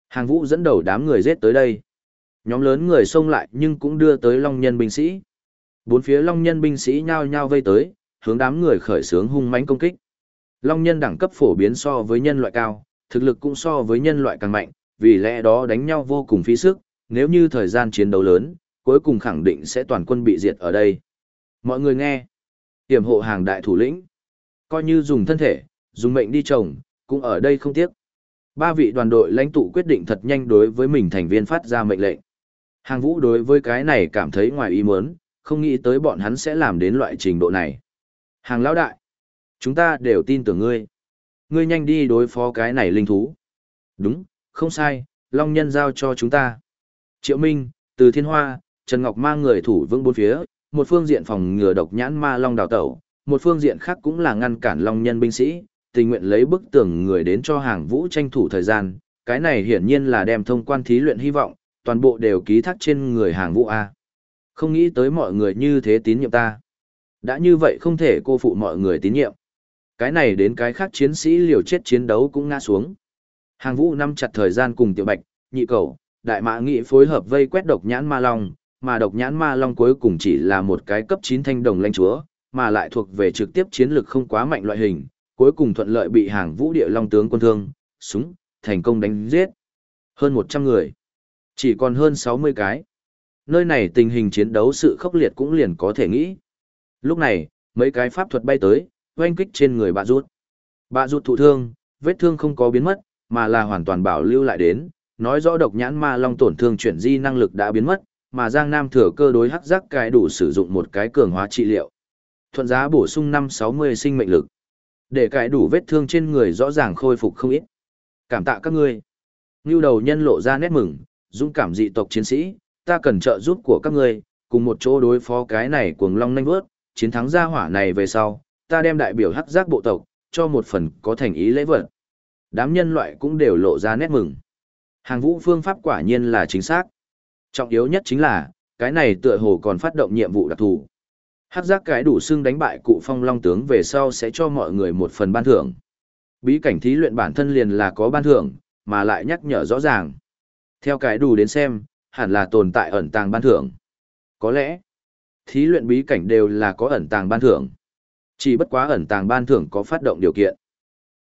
Hàng vũ dẫn đầu đám người giết tới đây. Nhóm lớn người xông lại nhưng cũng đưa tới long nhân binh sĩ. Bốn phía long nhân binh sĩ nhao nhao vây tới, hướng đám người khởi sướng hung mãnh công kích. Long nhân đẳng cấp phổ biến so với nhân loại cao, thực lực cũng so với nhân loại càng mạnh, vì lẽ đó đánh nhau vô cùng phí sức, nếu như thời gian chiến đấu lớn, cuối cùng khẳng định sẽ toàn quân bị diệt ở đây. Mọi người nghe, hiểm hộ hàng đại thủ lĩnh, coi như dùng thân thể, dùng mệnh đi trồng, cũng ở đây không tiếc. Ba vị đoàn đội lãnh tụ quyết định thật nhanh đối với mình thành viên phát ra mệnh lệnh. Hàng vũ đối với cái này cảm thấy ngoài ý muốn, không nghĩ tới bọn hắn sẽ làm đến loại trình độ này. Hàng lão đại, chúng ta đều tin tưởng ngươi. Ngươi nhanh đi đối phó cái này linh thú. Đúng, không sai, Long Nhân giao cho chúng ta. Triệu Minh, từ Thiên Hoa, Trần Ngọc mang người thủ vững bốn phía, một phương diện phòng ngừa độc nhãn ma Long đào tẩu, một phương diện khác cũng là ngăn cản Long Nhân binh sĩ, tình nguyện lấy bức tường người đến cho hàng vũ tranh thủ thời gian. Cái này hiển nhiên là đem thông quan thí luyện hy vọng, toàn bộ đều ký thác trên người hàng vũ A. Không nghĩ tới mọi người như thế tín nhiệm ta. Đã như vậy không thể cô phụ mọi người tín nhiệm. Cái này đến cái khác chiến sĩ liều chết chiến đấu cũng ngã xuống. Hàng vũ năm chặt thời gian cùng tiểu bạch, nhị cầu, đại mã nghị phối hợp vây quét độc nhãn ma long, mà độc nhãn ma long cuối cùng chỉ là một cái cấp 9 thanh đồng lãnh chúa, mà lại thuộc về trực tiếp chiến lược không quá mạnh loại hình, cuối cùng thuận lợi bị hàng vũ địa long tướng quân thương, súng, thành công đánh giết. Hơn 100 người. Chỉ còn hơn 60 cái. Nơi này tình hình chiến đấu sự khốc liệt cũng liền có thể nghĩ. Lúc này, mấy cái pháp thuật bay tới, oanh kích trên người bà rút. Bà rút thụ thương, vết thương không có biến mất, mà là hoàn toàn bảo lưu lại đến, nói rõ độc nhãn ma long tổn thương chuyển di năng lực đã biến mất, mà Giang Nam thừa cơ đối hắc giác cái đủ sử dụng một cái cường hóa trị liệu. Thuận giá bổ sung 560 sinh mệnh lực. Để cái đủ vết thương trên người rõ ràng khôi phục không ít. Cảm tạ các ngươi. Nưu đầu nhân lộ ra nét mừng, dũng cảm dị tộc chiến sĩ, ta cần trợ giúp của các ngươi, cùng một chỗ đối phó cái này cuồng long nhanh vớt, chiến thắng gia hỏa này về sau, ta đem đại biểu hắc giác bộ tộc, cho một phần có thành ý lễ vật. Đám nhân loại cũng đều lộ ra nét mừng. Hàng vũ phương pháp quả nhiên là chính xác. Trọng yếu nhất chính là, cái này tựa hồ còn phát động nhiệm vụ đặc thù. Hắc giác cái đủ xương đánh bại cụ phong long tướng về sau sẽ cho mọi người một phần ban thưởng. Bí cảnh thí luyện bản thân liền là có ban thưởng, mà lại nhắc nhở rõ ràng. Theo cái đủ đến xem, hẳn là tồn tại ẩn tàng ban thưởng. Có lẽ, thí luyện bí cảnh đều là có ẩn tàng ban thưởng. Chỉ bất quá ẩn tàng ban thưởng có phát động điều kiện.